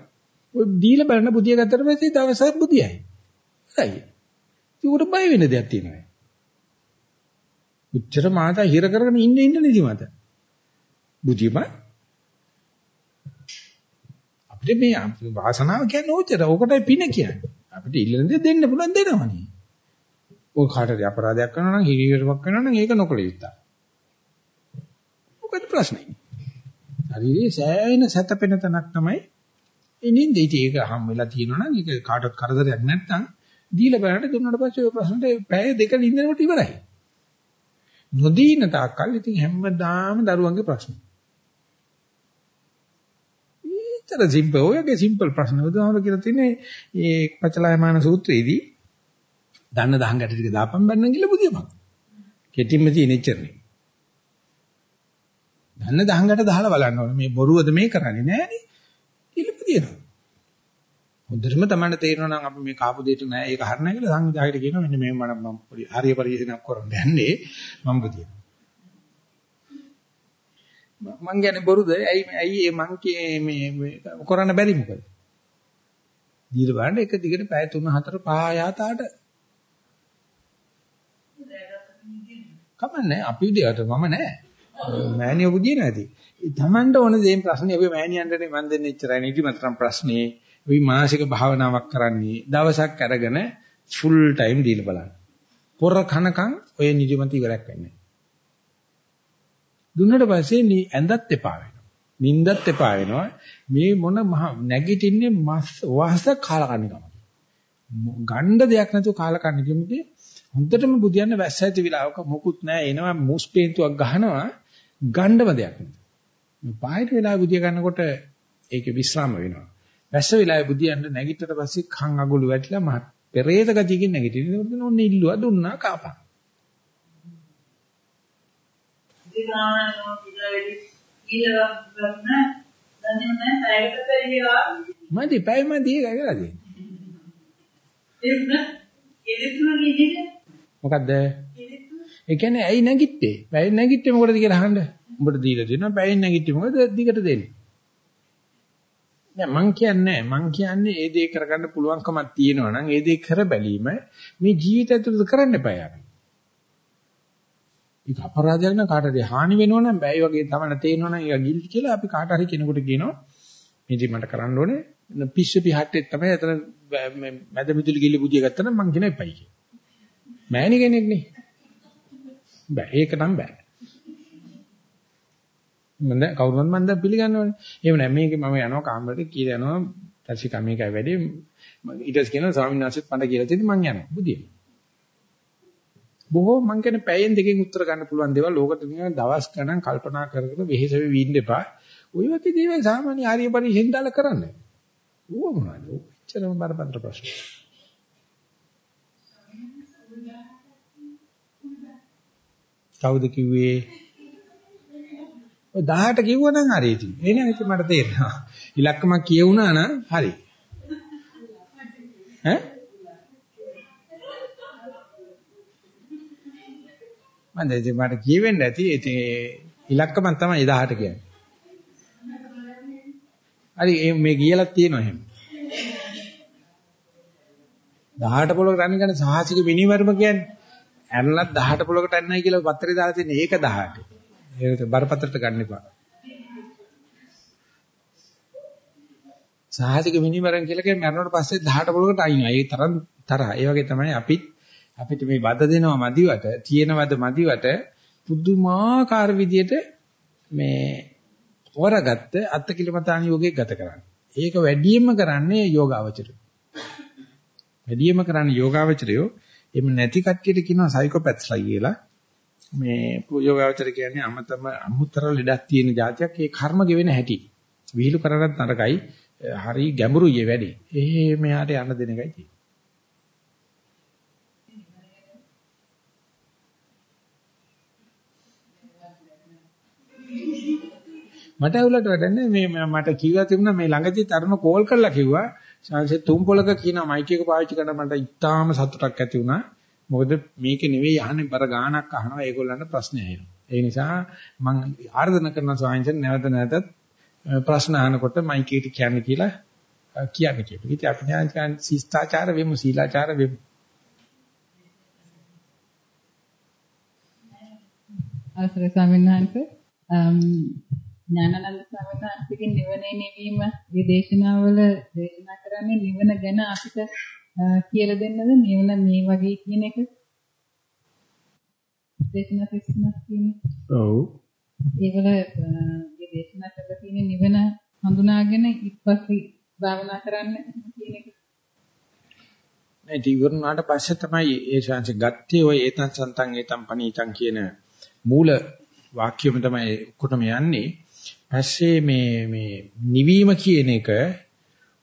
ඔය දීලා බලන බුදිය ගත්තට පස්සේ දවසක් බුදියයි. හරි. ඒක උඩ බය වෙන දෙයක් තියෙනවා. උච්චර මාතා හිර කරගෙන ඉන්න ඉන්න නිදි මත. බුදියම අපිට මේ වාසනාව කියන්නේ ඕච්චර. ඕකටයි පින කියන්නේ. අපිට ඉල්ලන දේ දෙන්න පුළුවන් දෙනවනේ. ඔය කාටද අපරාධයක් කරනවා නම් හිරියරමක් කරනවා නම් ඒක නොකළ යුත්තක්. මොකද ප්‍රශ්නේ? ශරීරයේ සෑහෙන සැතපෙන තැනක් තමයි එනින්ද ඉතින් ඒක හම් වෙලා තියෙනවා නම් ඒක කාටවත් කරදරයක් නැත්නම් දීලා බලන්න දුන්නාට පස්සේ ඔය ප්‍රශ්නට පැය දෙක නින්දනකොට ඉවරයි. නොදීන තාක්කල් ඉතින් හැමදාම දරුවන්ගේ ප්‍රශ්න. ඊතර සිම්පල් ඔයගේ සිම්පල් ප්‍රශ්න උදාහරණ කියලා තියෙන්නේ මේ පචලායමාන සූත්‍රයේදී දන්න දහංගට ටික දාපම් බන්න කියලා බුදියපන්. කෙටින්ම තියෙන එච්චරනේ. දන්න දහංගට දාලා බලන්න ඕනේ මේ බොරුවද මේ කරන්නේ නෑනේ. කියලා බුදියනවා. හොඳටම තමයි තේරෙනවා නම් අපි මේ කාපු දෙයට නෑ ඒක හරිනයි කියලා සංවිධායකට කියනවා මෙන්න මේ මම මම පොඩි හරිය පරිශීලනයක් කරන්න යන්නේ මම බුදියනවා. මං කියන්නේ බොරුද? ඇයි ඇයි මං මේ මේ කරන්න බැරි මොකද? දීලා බලන්න එක දිගට පැය 3 4 5 යාතාට කමන්නේ අපි උදේට මම නෑ. මෑණියෝ බුදිය නැති. තමන්ට ඕන දේ ප්‍රශ්නේ අපි මෑණියන්ටනේ මන් දෙන්නේ එච්චරයි නිදිමතරම් ප්‍රශ්නේ. අපි මාසික භාවනාවක් කරන්නේ දවසක් අරගෙන ෆුල් ටයිම් දීලා බලන්න. පොර කනකම් ඔය නිදිමත ඉවරක් වෙන්නේ. දුන්නට පස්සේ ඇඳත් එපා වෙනවා. නිින්දත් එපා වෙනවා. මේ මොන මහ නැගිටින්නේ මස් වාස කාලා කන්නකම. ගණ්ඩ දෙයක් නැතුව කාලා කන්න කිමුකේ හොඳටම බුදියන්න වැස්ස ඇති විලාවක මොකුත් නැහැ එනවා මූස් පේන්තුවක් ගහනවා ගණ්ඩම දෙයක් නෑ. මේ පායට වෙලාව බුදිය ගන්නකොට ඒකේ විස්්‍රාම වෙනවා. වැස්ස වෙලාවේ බුදියන්න නැගිටට පස්සේ කන් අගුළු වැටිලා මහ පෙරේත ගතියකින් නැගිටිනවා. ඒකට ඔන්න ඉල්ලුවා දුන්නා කාපා. මදි පැය මදි ඒකයි වෙලා තියෙන්නේ. මොකද්ද? ඒ කියන්නේ ඇයි නැගිට්ටේ? පැය නැගිට්ටේ මොකටද කියලා අහන්න. උඹට දීලා දෙනවා පැය නැගිට්ටේ මොකද දිගට දෙන්නේ? නෑ මං කියන්නේ මං කියන්නේ ඒ දේ කරගන්න පුළුවන්කමක් තියෙනවා නම් ඒ දේ කර බැලීම මේ ජීවිතය ඇතුළත කරන්න එපා යාර. ඒක අපරාධයක් නම් කාටද හානි වෙනව නම් බෑයි වගේ තමයි තේරෙනව නම් ඒක ගිල්ට් කියලා අපි කාට හරි කෙනෙකුට කියනවා මේ දේ මට කරන්න ඕනේ පිස්ස පිහට්ටේ තමයි එතන මැද මිදුලි ගිල්ල බුදිය ගත්තා නම් මං කියන එපයි කියලා. මෑණි කෙනෙක් නේ. බෑ ඒක නම් බෑ. මම දැන් කවුරුත් මම දැන් පිළිගන්නවනේ. එහෙම නෑ මේක මම යනවා කාමරේට කියලා යනවා තාසිකා මේකයි වැඩි ඊට පස්සේ කියනවා ස්වාමීන් වහන්සේත් පණ කියලා තියෙදි මං යනවා බුදිය. බොහෝ මං කියන්නේ පැයෙන් දෙකකින් උත්තර ගන්න පුළුවන් දේවල් ලෝකට නිකන් දවස් ගණන් කල්පනා කර කර වෙහෙස වෙවි ඉන්න එපා. ওই වගේ දේවල් සාමාන්‍ය ආර්ය පරිහෙන් දාලා කරන්න. ඌව මොනවද? ඔච්චරම බරපතල ප්‍රශ්න. කවුද කිව්වේ? ඔය 18 කිව්වනම් හරි ඉතින්. එහෙනම් ඉතින් මට තේරෙනවා. ඉලක්කමක් කියවුණා නම් හරි. ඈ? මම දැන් මට කියවෙන්න ඇති. ඉතින් ඉලක්කමක් තමයි 18 කියන්නේ. හරි මේ කියලා තියෙනවා එහෙම. 18 පොලකට අන්නේ කියන්නේ සාහසික මිනිමරුම කියන්නේ. ඇරලත් 18 පොලකට අන්නයි කියලා පත්‍රේ දාලා තියෙන ඒක 18. ඒක බරපතලට ගන්න එපා. සාහසික මිනිමරන් කියලා කියන්නේ මරණයට පස්සේ 18 පොලකට අයින්නවා. ඒ තරම් තරහ. ඒ වගේ තමයි අපිත් අපිට මේ වද දෙනවා මදිවට, තියෙන වද මදිවට පුදුමාකාර විදියට මේ හොරගත්ත අත්කිලමතාන යෝගයේ ගත කරන්නේ. ඒක වැඩියෙන්ම කරන්නේ යෝගාවචරය. වැඩියෙන්ම කරන්නේ යෝගාවචරයෝ එහෙම නැති කට්ටියට කියනවා සයිකෝපැත්ස්ලා කියලා. මේ යෝගාවචර කියන්නේ අමතම අමුතර ලෙඩක් තියෙන જાතියක් ඒ කර්ම ගෙවෙන හැටි. විහිළු කරනත් නරකයි. හරි ගැඹුරුයි වැඩි. ඒ මෙයාට යන්න දෙන එකයි තියෙන්නේ. මට අවුලට වැඩන්නේ මේ මට කිව්වා තිබුණා මේ ළඟදී තරණ කෝල් කරලා කිව්වා. ශාන්සේ තුන් පොලක කියන මයික් එක පාවිච්චි කරන මට ඉතාම සතුටක් ඇති වුණා. මොකද මේක නෙවෙයි අහන්නේ බර ගාණක් අහනවා. ඒගොල්ලන්ට ප්‍රශ්න ඇහෙනවා. ඒ නිසා මම ආර්දනා කරන ස්වාමීන් නැවත නැවතත් ප්‍රශ්න අහනකොට මයික් එකට කියන්නේ කියලා කියන්නේ කියලා. ඉතින් අපි ඥාන ශිෂ්ටාචාර වෙමු සීලාචාර වෙමු. අවසරයි ස්වාමීන් වහන්සේ. ඥානানন্দ සමතාන්තිගේ නිවනේ නෙවීම විදේශනාවල දේශනා කරන්නේ නිවන ගැන අපිට කියලා දෙන්නද? නිවන මේ වගේ කියන එක. දේශනා කිස්මක් කියන්නේ ඔව්. ඒවල මේ දේශනා කරලා තියෙන නිවන හඳුනාගෙන ඉස්පස්සේ භාවනා කරන්න කියන එක. නෑ ඉතිවරුණාට පස්සේ තමයි ඒ ශාංශ ගත්තේ. ඔය ඒතන් සන්තන් ඒතන් පනීතන් කියන මූල වාක්‍යෙම තමයි ඔක්කොටම යන්නේ. පස්සේ මේ මේ නිවීම කියන එක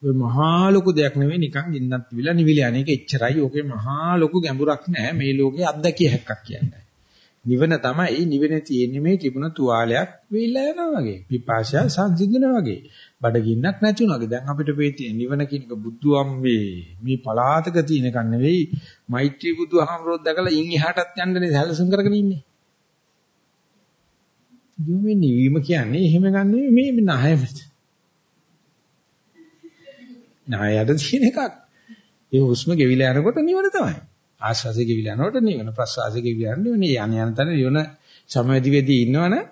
ඔය මහා ලොකු දෙයක් නෙවෙයි නිකන් ඉන්නත් විලා නිවිල යන එක එච්චරයි. ඕකේ මහා ලොකු ගැඹුරක් නැහැ. මේ ලෝකේ අත්දැකිය හැක්කක් කියන්නේ. නිවන තමයි නිවෙන තියෙන්නේ මේ තිබුණ තුවාලයක් වෙයිලා යනවා වගේ. පිපාසය සංසිඳනවා වගේ. බඩගින්නක් නැති වුණා වගේ. දැන් අපිට මේ තියෙන නිවන කියන එක බුදුම්මේ මේ පලාතක තියෙන එකක් නෙවෙයි. මෛත්‍රී බුදුහාමරොත් දැකලා ඉන් එහාටත් යන්නනේ සැලසුම් කරගෙන ඉන්නේ. යොමේ නිවීම කියන්නේ එහෙම ගන්න මේ නහයමද. නහයද තියෙන එකක්. ඒ හුස්ම ගෙවිලා යනකොට නිවන තමයි. ආශ්වාසය ගෙවිලා යනකොට නිවන ප්‍රශ්වාසය ගෙවිලා යනකොට නිවන යන යන තැන නිවන සමවැදි වෙදී ඉන්නවනේ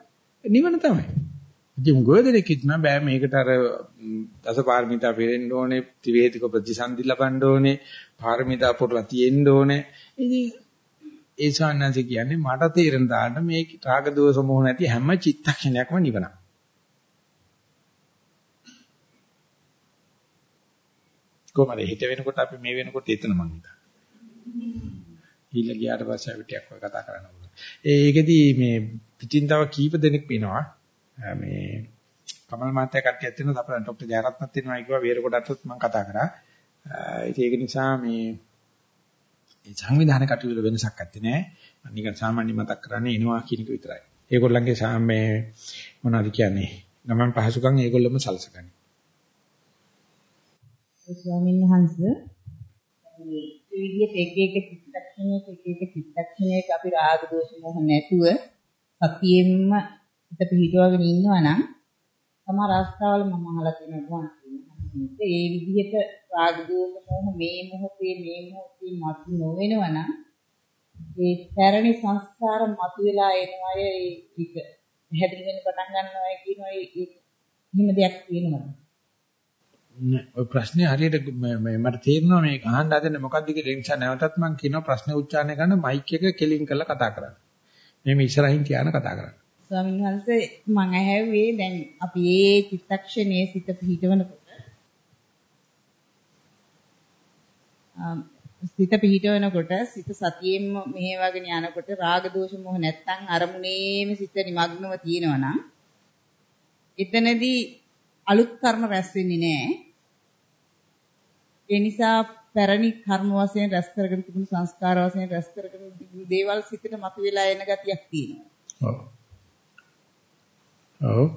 නිවන තමයි. ඉතින් ගොඩදෙනෙක් හිටන බෑ මේකට අර දසපාරමිතා පෙරෙන්න ඕනේ, ත්‍රිවේදික ප්‍රතිසන්දි ලබන්න ඕනේ, පාරමිතා පුරලා තියෙන්න ඕනේ. ඉතින් ඒ සාන්නංශ කියන්නේ මට තේරෙන දාන්න මේ රාග දෝෂ මොහ නැති හැම චිත්තක්ෂණයක්ම නිවනක්. කොහමද හිත වෙනකොට අපි මේ වෙනකොට එතන මං හිතා. ඊළ ගියාට පස්සේ අපි ටිකක් ඔය කතා කරන්න ඕනේ. ඒකෙදි මේ පිටින් තව කීප දෙනෙක් වෙනවා. මේ කමල් මහත්තයා කට්ටියක් තියෙනවා. අපල ડોක්ටර් ජයරත්නත් තියෙනවා. ඒකවා වේර කොටත් මම කතා කරා. ඒක නිසා මේ මේ සංවිධාන කටයුතු වෙනසක් නැත්තේ නෑ. මම නිකන් සාමාන්‍ය මතක් කරන්නේ එනවා කියන එක විතරයි. ඒගොල්ලන්ගේ සාමේ මොනවද කියන්නේ? ගමන් පහසුකම් ඒගොල්ලොම සලසගන්නේ. ස්වාමීන් වහන්සේ මේ විදිහට එක එක චිත්තක්ෂණයක එක එක චිත්තක්ෂණයක අපි රාග දෝෂ මොහ නැතුව සතියෙන්ම හිත පිහිටවගෙන ඉන්නවා නම් සමහර අවස්ථාවල මම අහලා තියෙනවා ඒ විදිහට රාග දෝෂ මොහ මේ මොහොතේ මේ මොහොතේ මතු නොවෙනවා නම් ඒ පැරණි සංස්කාර මතුවලා එනවා ඒක පැහැදිලි වෙන්න පටන් ගන්නවා කියනවා ඒ එහෙම දෙයක් තියෙනවද ඔය ප්‍රශ්නේ හරියට මට තේරෙනවා මේක අහන්න හදන්නේ මොකද්ද කියලා ඒ නිසා නැවතත් මම කියනවා ප්‍රශ්නේ උච්චාරණය කරන මයික් එක කෙලින් කරලා කතා කරන්න. මේ ඉස්සරහින් තියාන කතා කරන්න. ස්වාමීන් වහන්සේ මම ඇහැව්වේ දැන් අපි මේ චිත්තක්ෂණයේ සිත පිහිටවනකොට සිත පිහිටවනකොට සිත සතියෙන්ම මෙහෙවගෙන යනකොට රාග දෝෂ මොහ නැත්තම් අරමුණේම සිත නිමග්නව තියෙනවා නම් එතනදී අලුත් කර්ම රැස් වෙන්නේ නැහැ. ඒ නිසා පැරණි කර්ම වශයෙන් රැස් කරගෙන තිබුණු සංස්කාර වශයෙන් රැස් කරගෙන තිබුණු දේවල් සිතට මතුවලා එන ගතියක් තියෙනවා. ඔව්. ඔව්.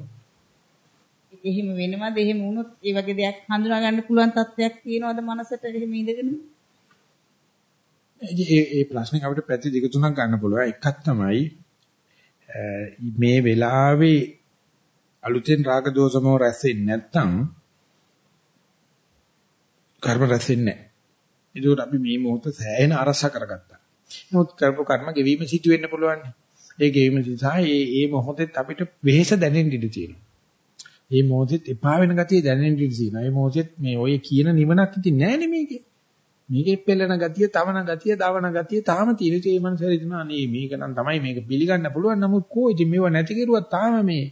එහෙම වෙනවද? එහෙම වුණොත් ඒ වගේ දෙයක් හඳුනා ගන්න පුළුවන් තත්ත්වයක් තියෙනවද මනසට එහෙම ඉඳගෙන? ඒ ඒ ප්‍රශ්නේ අපිට පැති දෙක තුනක් ගන්න පුළුවන්. එකක් තමයි මේ වෙලාවේ අලුතෙන් රාග දෝෂමෝ රැස් වෙන්නේ නැත්නම් කර්ම රැස් වෙන්නේ නැහැ. ඒකෝට අපි මේ මොහොත සෑහෙන අරස කරගත්තා. නමුත් කරපු කර්ම ගෙවීම සිදු වෙන්න පුළුවන්. ඒ ගෙවීම නිසා ඒ ඒ මොහොතෙත් අපිට වෙහෙස දැනෙන්න ඉඩ තියෙනවා. ඒ මොහොතෙත් එපා වෙන ගතිය දැනෙන්න ඉඩ තියෙනවා. ඒ මොහොතෙත් මේ ඔය කියන නිවනක් ඉතින් නැහැ මේකේ. මේකේ පෙළෙන ගතිය, තවන ගතිය, දවන ගතිය තාම තියෙන ඉතින් මේ මනසරි දින අනේ මේක නම් තමයි මේක පිළිගන්න පුළුවන් නමුත් කෝ ඉතින් මේව නැති කෙරුවා තාම මේ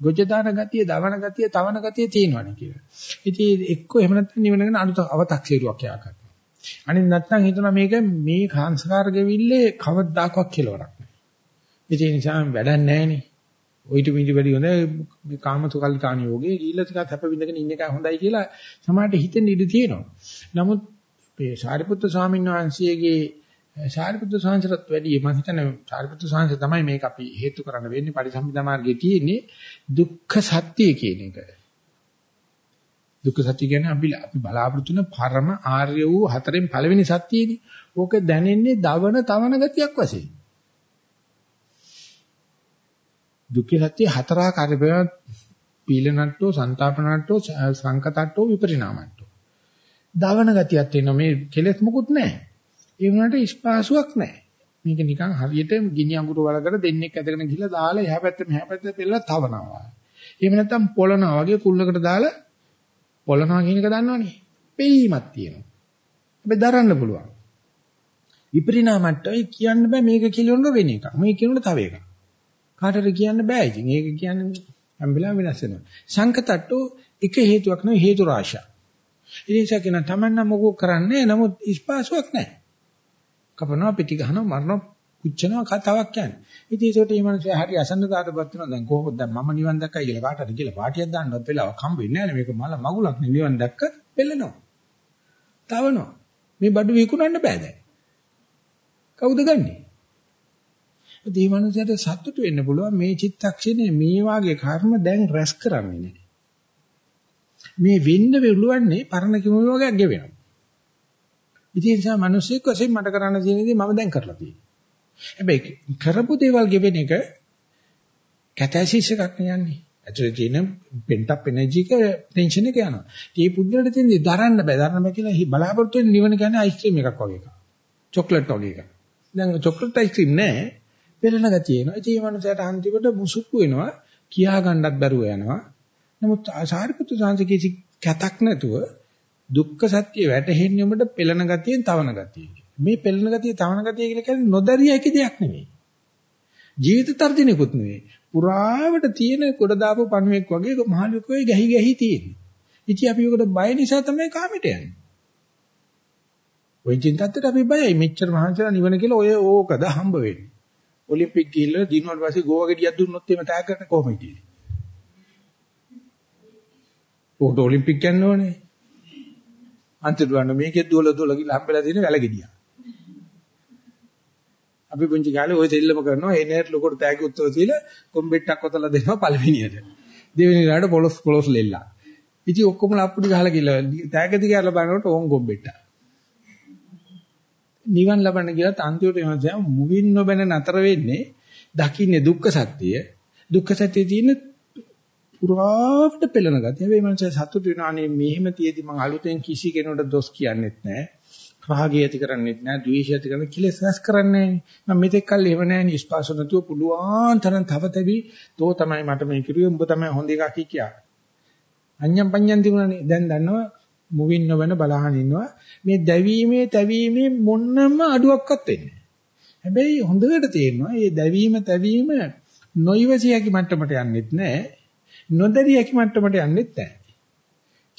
ගොජ දාන ගතිය, දවන ගතිය, තවන ගතිය තියෙනවනේ කියලා. ඉතින් එක්කෝ එහෙම නැත්නම් නිවන ගැන අනුත අව탁සීරුවක් යා කරනවා. අනිත් නැත්නම් හිතනවා මේක මේ කාංශකාර ගෙවිල්ලේ කවදාකවත් කෙලවරක් නෑ. ඉතින් ඒ නිසා වැඩක් නෑනේ. ඔයිට මිදි වැඩි හොඳ කාමසුකල්ලිකාණ යෝගේ ගිහිල්ලා ටිකක් හැප විඳගෙන ඉන්න එක හොඳයි කියලා සමාජයට හිතෙන්න ඉඩ තියෙනවා. නමුත් මේ සාරිපුත්‍ර ස්වාමීන් වහන්සේගේ සාරිපුත්‍ර ස්වාමීන්සරත් වැඩි මම හිතන්නේ සාරිපුත්‍ර ස්වාමීන්ස තමයි මේක අපි හේතු කරන්න වෙන්නේ පරිසම්පදා මාර්ගයේ තියෙන්නේ දුක්ඛ සත්‍ය කියන එක. දුක්ඛ සත්‍ය කියන්නේ අපි අපි බලාපොරොත්තු වෙන පරම ආර්ය වූ හතරෙන් පළවෙනි සත්‍යයේදී. ඕක දැනෙන්නේ දවන තවන ගතියක් වශයෙන්. දුක්ඛ සත්‍ය හතරාකාරය වෙන පීලනට්ටෝ, සන්තාපනට්ටෝ, සංකතට්ටෝ, විපරිණාමට්ටෝ. දවන ගතියක් තියෙනවා මේ කෙලෙස් මුකුත් නැහැ. ඒ වුණාට ස්පාසුවක් නැහැ. මේක නිකන් හරියට ගිනි අඟුරු වලකට දෙන්නෙක් ඇදගෙන ගිහලා දාලා එහා පැත්ත මෙහා පැත්ත පෙරලා තවනවා. එහෙම නැත්නම් පොළනවා වගේ කුල්ලකට දාලා පොළනවා කියන එක දන්නවනේ. පෙීමක් තියෙනවා. හැබැයි දරන්න පුළුවන්. විපරිණාමට්ටයි කියන්න බෑ මේක කිලොන්න වෙන එකක්. මේ කියනොත් තව එකක්. කාටද කියන්න බෑ ඉතින්. ඒක කියන්නේ හැම වෙලාවෙම වෙනස් වෙනවා. සංකතට්ටෝ එක හේතුවක් නෙවෙයි හේතු රාශියක්. ඉතින් ඒක කියන තමන්න මොකෝ කරන්නේ නමුත් ස්පාසුවක් නැහැ. කපනවා පිටි ගහනවා මරනවා පුච්චනවා කතාවක් කියන්නේ. ඉතින් ඒකට මේ මිනිස්සු හරි අසන්නදාතපත් වෙනවා දැන් කොහොමද දැන් මම නිවන් දැක්කයි කියලා කාටද කියලා පාටියක් දාන්නවත් වෙලාවක් හම්බ වෙන්නේ නැහැ මේක මල මගුලක් නේ නිවන් දැක්ක පෙළෙනවා. තවනවා. මේ බඩු විකුණන්න බෑ දැන්. කවුද ගන්නේ? ඒ මනුස්සයාට සතුටු වෙන්න පුළුවන් මේ චිත්තක්ෂණය මේ වාගේ කර්ම දැන් රැස් කරන්නේ නැහැ. මේ වෙන්න වෙලුවන්නේ පරණ කිමු වගේ ගෙවෙනවා. ඉතින් ඒ නිසා මිනිස්සෙක් වශයෙන් මට කරන්න තියෙන දේ මම දැන් කරලා තියෙනවා. හැබැයි කරපු දේවල් ගෙවෙන එක කැතැසිස් එකක් නෙයන්නේ. ඇතුලේ තියෙන pent up energy එක ටෙන්ෂන් එක යනවා. මේ පුද්ගලට තියෙන දරන්න බෑ. දරන්න බෑ කියලා බලාපොරොත්තු වෙන නිවන කියන්නේ අයිස්ක්‍රීම් එකක් වගේ එකක්. චොක්ලට් වගේ එකක්. දැන් චොක්ලට් අයිස්ක්‍රීම් නෑ. පෙරණ ගතිය එනවා. ඉතින් මේ මනුස්සයාට අන්තිමට මුසුප්පු වෙනවා. කියා ගන්නත් බැරුව යනවා. නමුත් ආසාරිපුත්තු සාංශකේසි කැතක් නැතුව දුක්ඛ සත්‍ය වැටහෙන්නේ උඹට පෙළන ගතියෙන් තවන ගතිය. මේ පෙළන ගතිය තවන ගතිය කියලා කියන්නේ නොදරිය හැකි දෙයක් නෙවෙයි. ජීවිත තර්ජනිකුත් නෙවෙයි. පුරාවට තියෙන කොට දාපු පණුවෙක් වගේ මහලුකෝයි ගැහි ගැහි තියෙන්නේ. ඉතින් අපි ඔකට බය නිසා තමයි කාමයට යන්නේ. ওই චින්තත්තට අපි බයයි. මෙච්චර මහන්සිලා නිවන කියලා ඔය ඕකද හම්බ වෙන්නේ. ඔලිම්පික් ගිහිල්ලා දිනුවට පස්සේ ගෝවා ගෙඩියක් දුන්නොත් එහෙම ටැග් කරන්න කොහොමද හිටියේ? උකට ඔලිම්පික් යන්න ඕනේ. අන්තිමට වන්න මේකේ දුවල දුවල ගිහලා හම්බෙලා තියෙන වැල ගෙඩියක්. අපි පුංචි කාලේ ওই දෙල්ලම කරනවා ඒ නේට ලොකට තෑගි උත්තර දීලා කොම්බෙට්ටක් ඔතලා දෙනවා පළවෙනියට. දෙවෙනි රාට පොලොස් පොලොස් ලෙල්ලා. ඉතින් ඔක්කොම අප්පුඩි ගහලා ගිහලා තෑග දිගාලා බලනකොට ඕන් කොම්බෙට්ටා. නිවන් ලබන්න කියලා අන්තිමට එනවා මුවින් නොබැන නතර වෙන්නේ දකින්නේ දුක්ඛ සත්‍යය. දුක්ඛ සත්‍යයේ තියෙන පුරාවට පෙළෙන ගතිය. හැබැයි මනස සතුට වෙනවා අනේ මෙහෙම තියේදි මං අලුතෙන් කිසි කෙනෙකුට දොස් කියන්නෙත් නැහැ. රාගය ඇති කරන්නෙත් නැහැ, ද්වේෂය ඇති කරන්නේ කෙලෙස් නැස් කරන්නේ නැහැ. මම මෙතෙක් කල් එහෙම නැහැ නේ ස්පාස නැතුව පුළුවන් තරම් තවතවි තෝ තමයි මට මේ කිරුවේ උඹ තමයි හොඳ එකක් කියා. අඤ්ඤම් පඤ්ඤම් තිබුණානේ. දැන් දන්නවා මුවින් නොවන බලහන් ඉන්නවා. මේ දැවීමේ තැවීමේ මොන්නම අඩුවක්වත් වෙන්නේ හැබැයි හොඳට තේරෙනවා මේ දැවීම තැවීම නොයවසිය හැකි මට්ටමට යන්නෙත් නැහැ. නොදැරිය හැකි මට්ටමට යන්නෙත් නැහැ.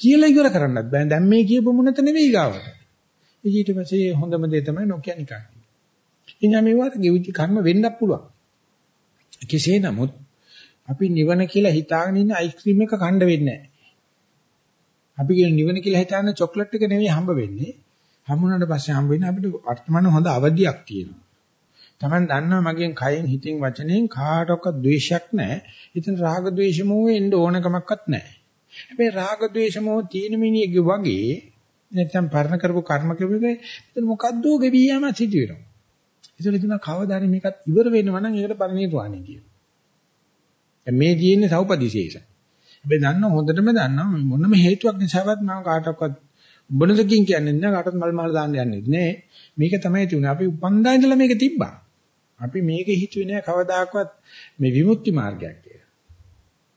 කියලා ඉවර කරන්නත් බෑ. දැන් මේ කියපු මොනත නෙවෙයි ගාවට. ඊට පස්සේ හොඳම දේ තමයි නොකිය නිකන්. ඉතින් මේවට ගෙවිති කර්ම වෙන්නත් පුළුවන්. කෙසේ නමුත් අපි නිවන කියලා හිතාගෙන ඉන්න අයිස්ක්‍රීම් එක කණ්ඩ වෙන්නේ නැහැ. අපි කියන නිවන කියලා හිතන්නේ චොක්ලට් එක නෙවෙයි හම්බ වෙන්නේ. හම්බුනාට පස්සේ හම්බ වෙන්නේ අපිට වර්තමාන හොඳ අවධියක් තියෙනවා. Taman දන්නවා මගෙන් කයෙන් හිතින් වචනෙන් කාටවත් ද්වේෂයක් නැහැ. ඉතින් රාග ද්වේෂ මොහේ එන්න ඕනකමක්වත් නැහැ. හැබැයි රාග ද්වේෂ මොහ තීන මිනිහෙක්ගේ වගේ නැත්නම් පරණ කරපු කර්ම කෙරුවේ එතන මොකද්ද ගෙවියාම සිදු වෙනවා. ඒසල ඉතින් කවදාද මේකත් ඉවර වෙනවා නම් ඒකට පරිණිරවාණය කියනවා. මේ තියෙන්නේ සෞපදිශේෂ. හැබැයි දන්න හොඳටම දන්නවා මොනම හේතුවක් නිසාවත් මම කාටවත් උඹනදකින් කියන්නේ නැහැ කාටවත් මල් මහල දාන්න යන්නේ නැහැ. මේක තමයි තුනේ. අපි උපන්දා ඉඳලා මේක තිබ්බා. අපි මේක හිතුවේ නෑ කවදාකවත් මේ විමුක්ති මාර්ගයක් කියලා.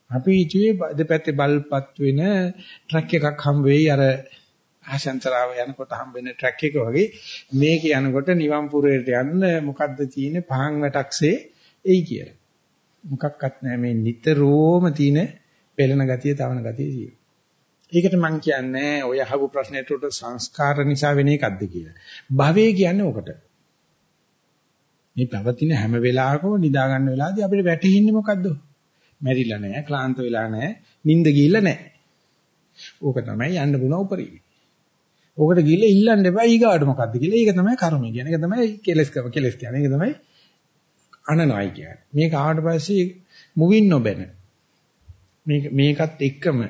අපි හිතුවේ දෙපැත්තේ බල්පත් වෙන ට්‍රක් එකක් හම් වෙයි අර ආශාන්තරාව යනකොට හම් වෙන ට්‍රක් එක වගේ මේක යනකොට නිවම්පුරයට යන්න මොකද්ද තියෙන්නේ පහන් වැටක්සේ එයි කියලා. මොකක්වත් නෑ මේ නිතරම තියෙන පෙළෙන ගතිය තවන ගතිය තියෙනවා. ඒකට මම කියන්නේ ඔය අහපු ප්‍රශ්නෙට උට සංස්කාර නිසා වෙන එකක්ද කියලා. භවය කියන්නේ ඔකට. මේ පැවතින හැම වෙලාවකම නිදා ගන්න වෙලාවදී අපිට වැටෙන්නේ මොකද්ද? මැරිලා නැහැ, ක්ලාන්ත වෙලා නැහැ, නිින්ද ගිහිල්ලා නැහැ. ඕක තමයි යන්න බුණ උපරිම. ඕකට ගිහිල්ලා ඉල්ලන්න එපා ඊගාට මොකද්ද කියලා. ඒක තමයි කර්මය කියන්නේ. ඒක තමයි කෙලස් කෙලස් කියන්නේ. ඒක තමයි අනනවයි කියන්නේ. මේක ආවට පස්සේ මුවින් නොබැන. මේක මේකත් එක්කම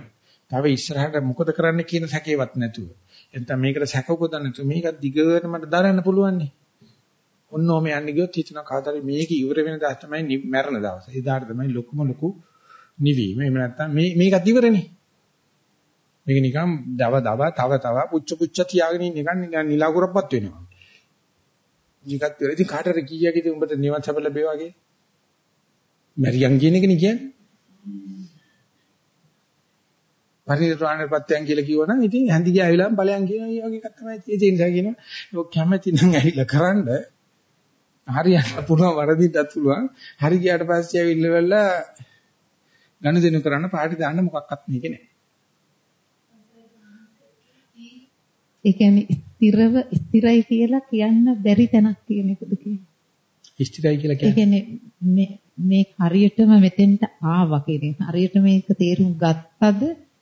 තව ඉස්සරහට මොකද කරන්න කියන සැකේවත් නැතුව. එතන මේකට සැකකුද නැතුව මේක දිගට මට දරන්න පුළුවන් නේ. ඔන්න ඔම යන්නේ ගියොත් හිතන කාටරි මේක ඉවර වෙන දවස් තමයි මැරෙන දවස. එදාට තමයි ලොකුම ලොකු නිවීම. එහෙම නැත්නම් මේ මේකත් ඉවරනේ. මේක නිකන් දව දව තව තව පුච්ච පුච්ච තියාගෙන ඉන්න නිකන් නිකන් නිලාකුරප්පත් වෙනවා. නිකත් වෙලා ඉතින් කාටරි කීයක් ඉතින් උඹට නිවන් සබ ලැබේ වගේ. මැරියන් කියන එකනේ කියන්නේ. පරිණිරවාණයපත්යන් කියලා කිව්වනම් ඉතින් හැඳි ගියාවිලාම ඵලයන් කියන ඒ වගේ එකක් තමයි ඒ නිසා කියනවා. ඔක් කැමැති නම් ඇවිල්ලා කරන්න හරියට පුළුවන් වරදින්නත් පුළුවන්. හරි ගියාට පස්සේ ඇවිල්ලා ගනුදෙනු කරන්න පාටි දාන්න මොකක්වත් මේක නෑ. ඒ කියන්නේ ස්ථිරව ස්ථිරයි කියලා කියන්න බැරි තැනක් තියෙන එකද කියන්නේ. ස්ථිරයි කියලා කියන්නේ. ඒ කියන්නේ මේ මේ හරියටම මෙතෙන්ට ආවා කියන්නේ. හරියට මේක තේරුම් ගත්තද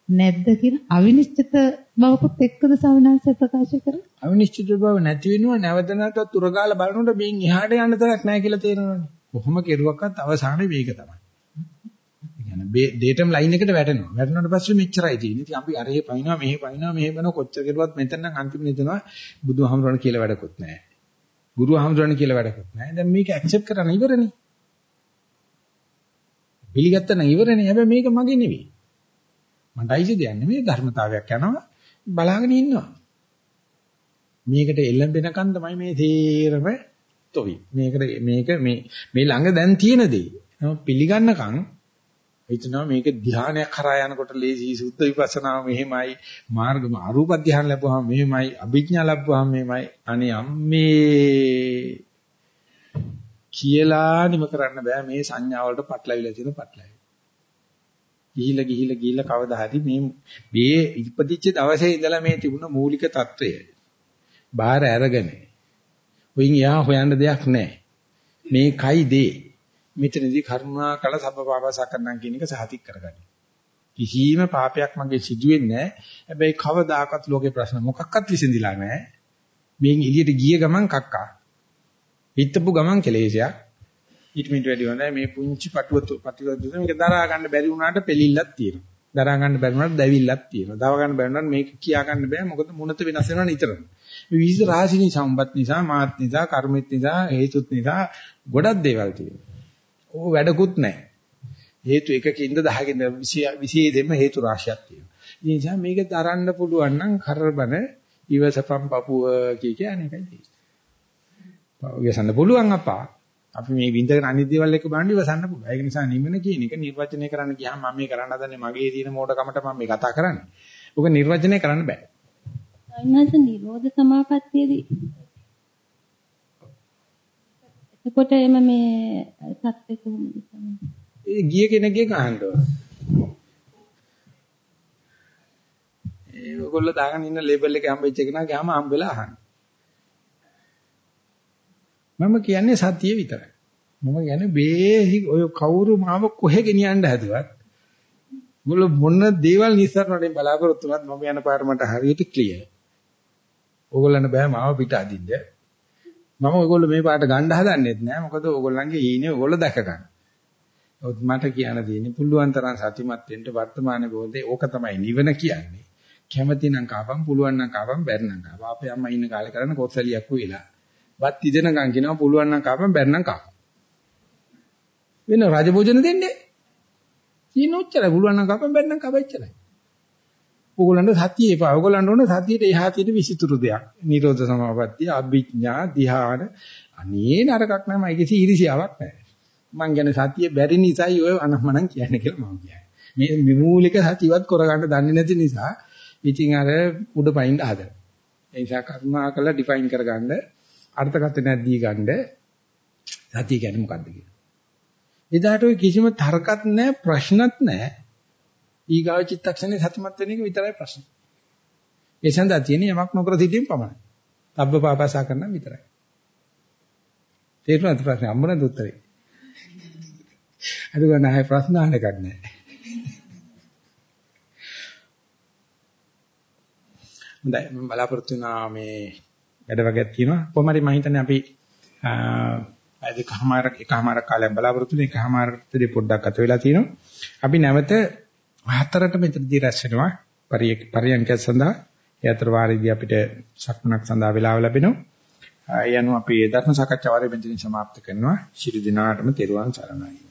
නැද්ද කියන අවිනිශ්චිත බවකුත් එක්කද සවිනාංශය ප්‍රකාශ කරන්නේ? අවිනිශ්චිත බව නැති වෙනවා නැවත නැවතත් උරගාලා බලනකොට මේන් එහාට යන්න තරක් නැහැ කියලා තේරෙනවනේ. කොහොම කෙරුවක්වත් අවසානයේ මේක තමයි. ඒ කියන්නේ ඩේටම් ලයින් එකට වැටෙනවා. වැටෙනාට පස්සේ මෙච්චරයි තියෙන්නේ. ඉතින් අපි අරහේ පයින්නවා මෙහෙ පයින්නවා මෙහෙ පයින්නවා කොච්චර කෙරුවත් මෙතන නම් අන්තිමට හිතනවා බුදුහාමුදුරන් කියලා වැඩකුත් නැහැ. ගුරුහාමුදුරන් කියලා වැඩකුත් නැහැ. දැන් මේක ඇක්සෙප්ට් කරන්න ඉවරනේ. පිළිගත්තා නම් ඉවරනේ. හැබැයි මේක මගේ නෙවෙයි. මට අයිති දෙයක් නෙමෙයි ධර්මතාවයක් යනවා බලාගෙන ඉන්නවා. මේකට එළඹෙනකන් තමයි මේ තේරම තොවි. මේකට මේක මේ මේ ළඟ දැන් තියෙන දේ. පිළිගන්නකම් හිතනවා මේක ධානයක් කරා යනකොට ලේසි සුද්ධ විපස්සනාව මෙහෙමයි මාර්ගම අරූප ධානය ලැබුවාම මෙහෙමයි අභිඥා ලැබුවාම මෙහෙමයි අනේ අම්මේ කියලා නිම කරන්න බෑ මේ සංඥා වලට පටලවිලා තියෙන පටලයි. ගිහිලා ගිහිලා ගිහිලා කවදා හරි මේ මේ ඉපදිච්ච දවසේ ඉඳලා මේ තිබුණ මූලික తত্ত্বය බාහිර අරගෙන. ඔයින් යා හොයන්න දෙයක් නැහැ. මේ කයි දේ. මෙතනදී කරුණා කළ සබ්බපාපසකරණම් කියන එක සාතික් කරගන්න. කිසිම පාපයක් මගේ සිදුවෙන්නේ නැහැ. හැබැයි කවදාකවත් ලෝකේ ප්‍රශ්න මොකක්වත් විසඳිලා නැහැ. මේන් එළියට ගිය ගමන් කක්කා. හිටපු ගමන් කෙලෙසයක්. ඊට මිට වැඩි හොඳයි මේ පුංචි පටුව පටුව දුන මේක දරා ගන්න බැරි වුණාට පෙලිල්ලක් තියෙනවා. දරා ගන්න බැරි වුණාට දැවිල්ලක් තියෙනවා. දව ගන්න බැරි වුණාට මේක කියා ගන්න බෑ මොකද මුණත වෙනස් වෙනවා නිතරම. මේ විවිධ රාශිනී සම්පත් නිසා මාත් නිසා කර්මෙත් නිසා හේතුත් නිසා ගොඩක් දේවල් තියෙනවා. ඕක වැඩකුත් නැහැ. හේතු එකකින්ද 10කින්ද 20 දෙම හේතු රාශියක් තියෙනවා. ඒ නිසා මේක දරන්න පුළුවන් නම් කරබන ඉවසපම් පපුව කිය කිය අනේකයි තියෙන්නේ. ඔයසන්න පුළුවන් අපා. අපි මේ විඳගෙන අනිත් දේවල් එක්ක බලන්න ඉවසන්න පුළුවන්. ඒක නිසා නිවන කියන එක නිර්වචනය කරන්න ගියාම මම මේ කරන්න හදන්නේ මගේ තියෙන මෝඩකමට මම මේ කතා කරන්නේ. ඔක නිර්වචනය කරන්න බෑ. අයිනස නිරෝධ සමාපත්තියේදී එතකොට එම මේ සත්‍ය කොහොමද ඒ ගිය කෙනෙක්ගෙන් අහන්න ඕන. ඒ ඔයගොල්ලෝ දාගෙන ඉන්න ලේබල් එකේ හම්බෙච්ච එක නම් ගාම හම්බෙලා අහන්න. මම කියන්නේ සතිය විතරයි. මම කියන්නේ බේහි ඔය කවුරු මාව කොහෙ ගෙනියන්න හැදුවත් මුල මොන දේවල් නිස්සාරණයෙන් බලාපොරොත්තු වුණත් මම යන පාර මට හරියට ක්ලියර්. ඕගොල්ලන්ට බෑ මාව පිට අදින්න. මම ඔයගොල්ලෝ මේ පාට ගන්න හදන්නෙත් නෑ. මොකද ඕගොල්ලන්ගේ ඊනේ ඕගොල්ලෝ දැක ගන්න. මට කියන්න තියෙන්නේ පුළුවන් තරම් සතිමත් වෙන්න වර්තමානයේ බෝධේ ඕක තමයි නිවන කියන්නේ. කැමති නම් කාපම් පුළුවන් නම් කාපම් බැරි නම් කාපම්. අපේ අම්මා ඉන්න කාලේ කරන කොත්සලියක් වෙලා. වත් ඉදෙනකන් කියනවා පුළුවන් නම් කාපම් බැරි නම් කාපම්. වෙන රජ භෝජන දෙන්නේ. කියන උච්චර පුළුවන් නම් කාපම් බැරි නම් කාපම් එච්චරයි. ඕගොල්ලන්ට සතිය එපා. ඕගොල්ලන්ට ඕන සතියට එහා තියෙන විසිතුරු දෙයක්. නිරෝධ සමාපත්තිය, අභිඥා, ධ්‍යාන. අනේ නරකක් නෑ මම කිසි ඉරිසියාවක් නෑ. මං කියන්නේ සතිය බැරි නිසායි ඔය අනම්මනම් කියන්නේ කියලා මම කියන්නේ. මේ විමූලික සතියවත් කරගන්න දන්නේ නැති නිසා ඉතින් අර උඩ පයින් හදන. ඒ නිසා කරුණාකරලා ඩිෆයින් කරගන්න අර්ථකථනයක් දී ගන්න සතිය කියන්නේ මොකක්ද කියලා. එදාට ඔය කිසිම තර්කත් නැහැ ප්‍රශ්නත් නැහැ. ඊගාව චිත්තක්ෂණේ සතිමත් වෙන එක විතරයි ප්‍රශ්නේ. ඒ සඳහා තියෙන යමක් නොකර සිටීම පමණයි. තබ්බ පාපසා කරන විතරයි. තේරුණාද ප්‍රශ්නේ අම්මනද උත්තරේ? අද ගන්න ආයේ ප්‍රශ්න අහන්න එකක් නැහැ. හොඳයි මම බලාපොරොත්තු වෙනා මේ වැඩ වගේක් තියෙනවා. කොහොම හරි මම හිතන්නේ අපි අය දෙකමාර එකමාර කාලයක් බලාපොරොත්තු වෙන එකමාරටදී පොඩ්ඩක් අත වෙලා තියෙනවා. අපි නැවත හතරට මෙතනදී රැස් වෙනවා. පරියන්ක සඳහා ඒ අතර වාරයේදී අපිට සක්මනක් සඳහා වේලාව ලැබෙනවා. ඒ අනුව අපි ධර්ම සාකච්ඡාව වරේ මෙතනින් සමාප්ත කරනවා. ශිරු දිනාටම තෙරුවන් සරණයි.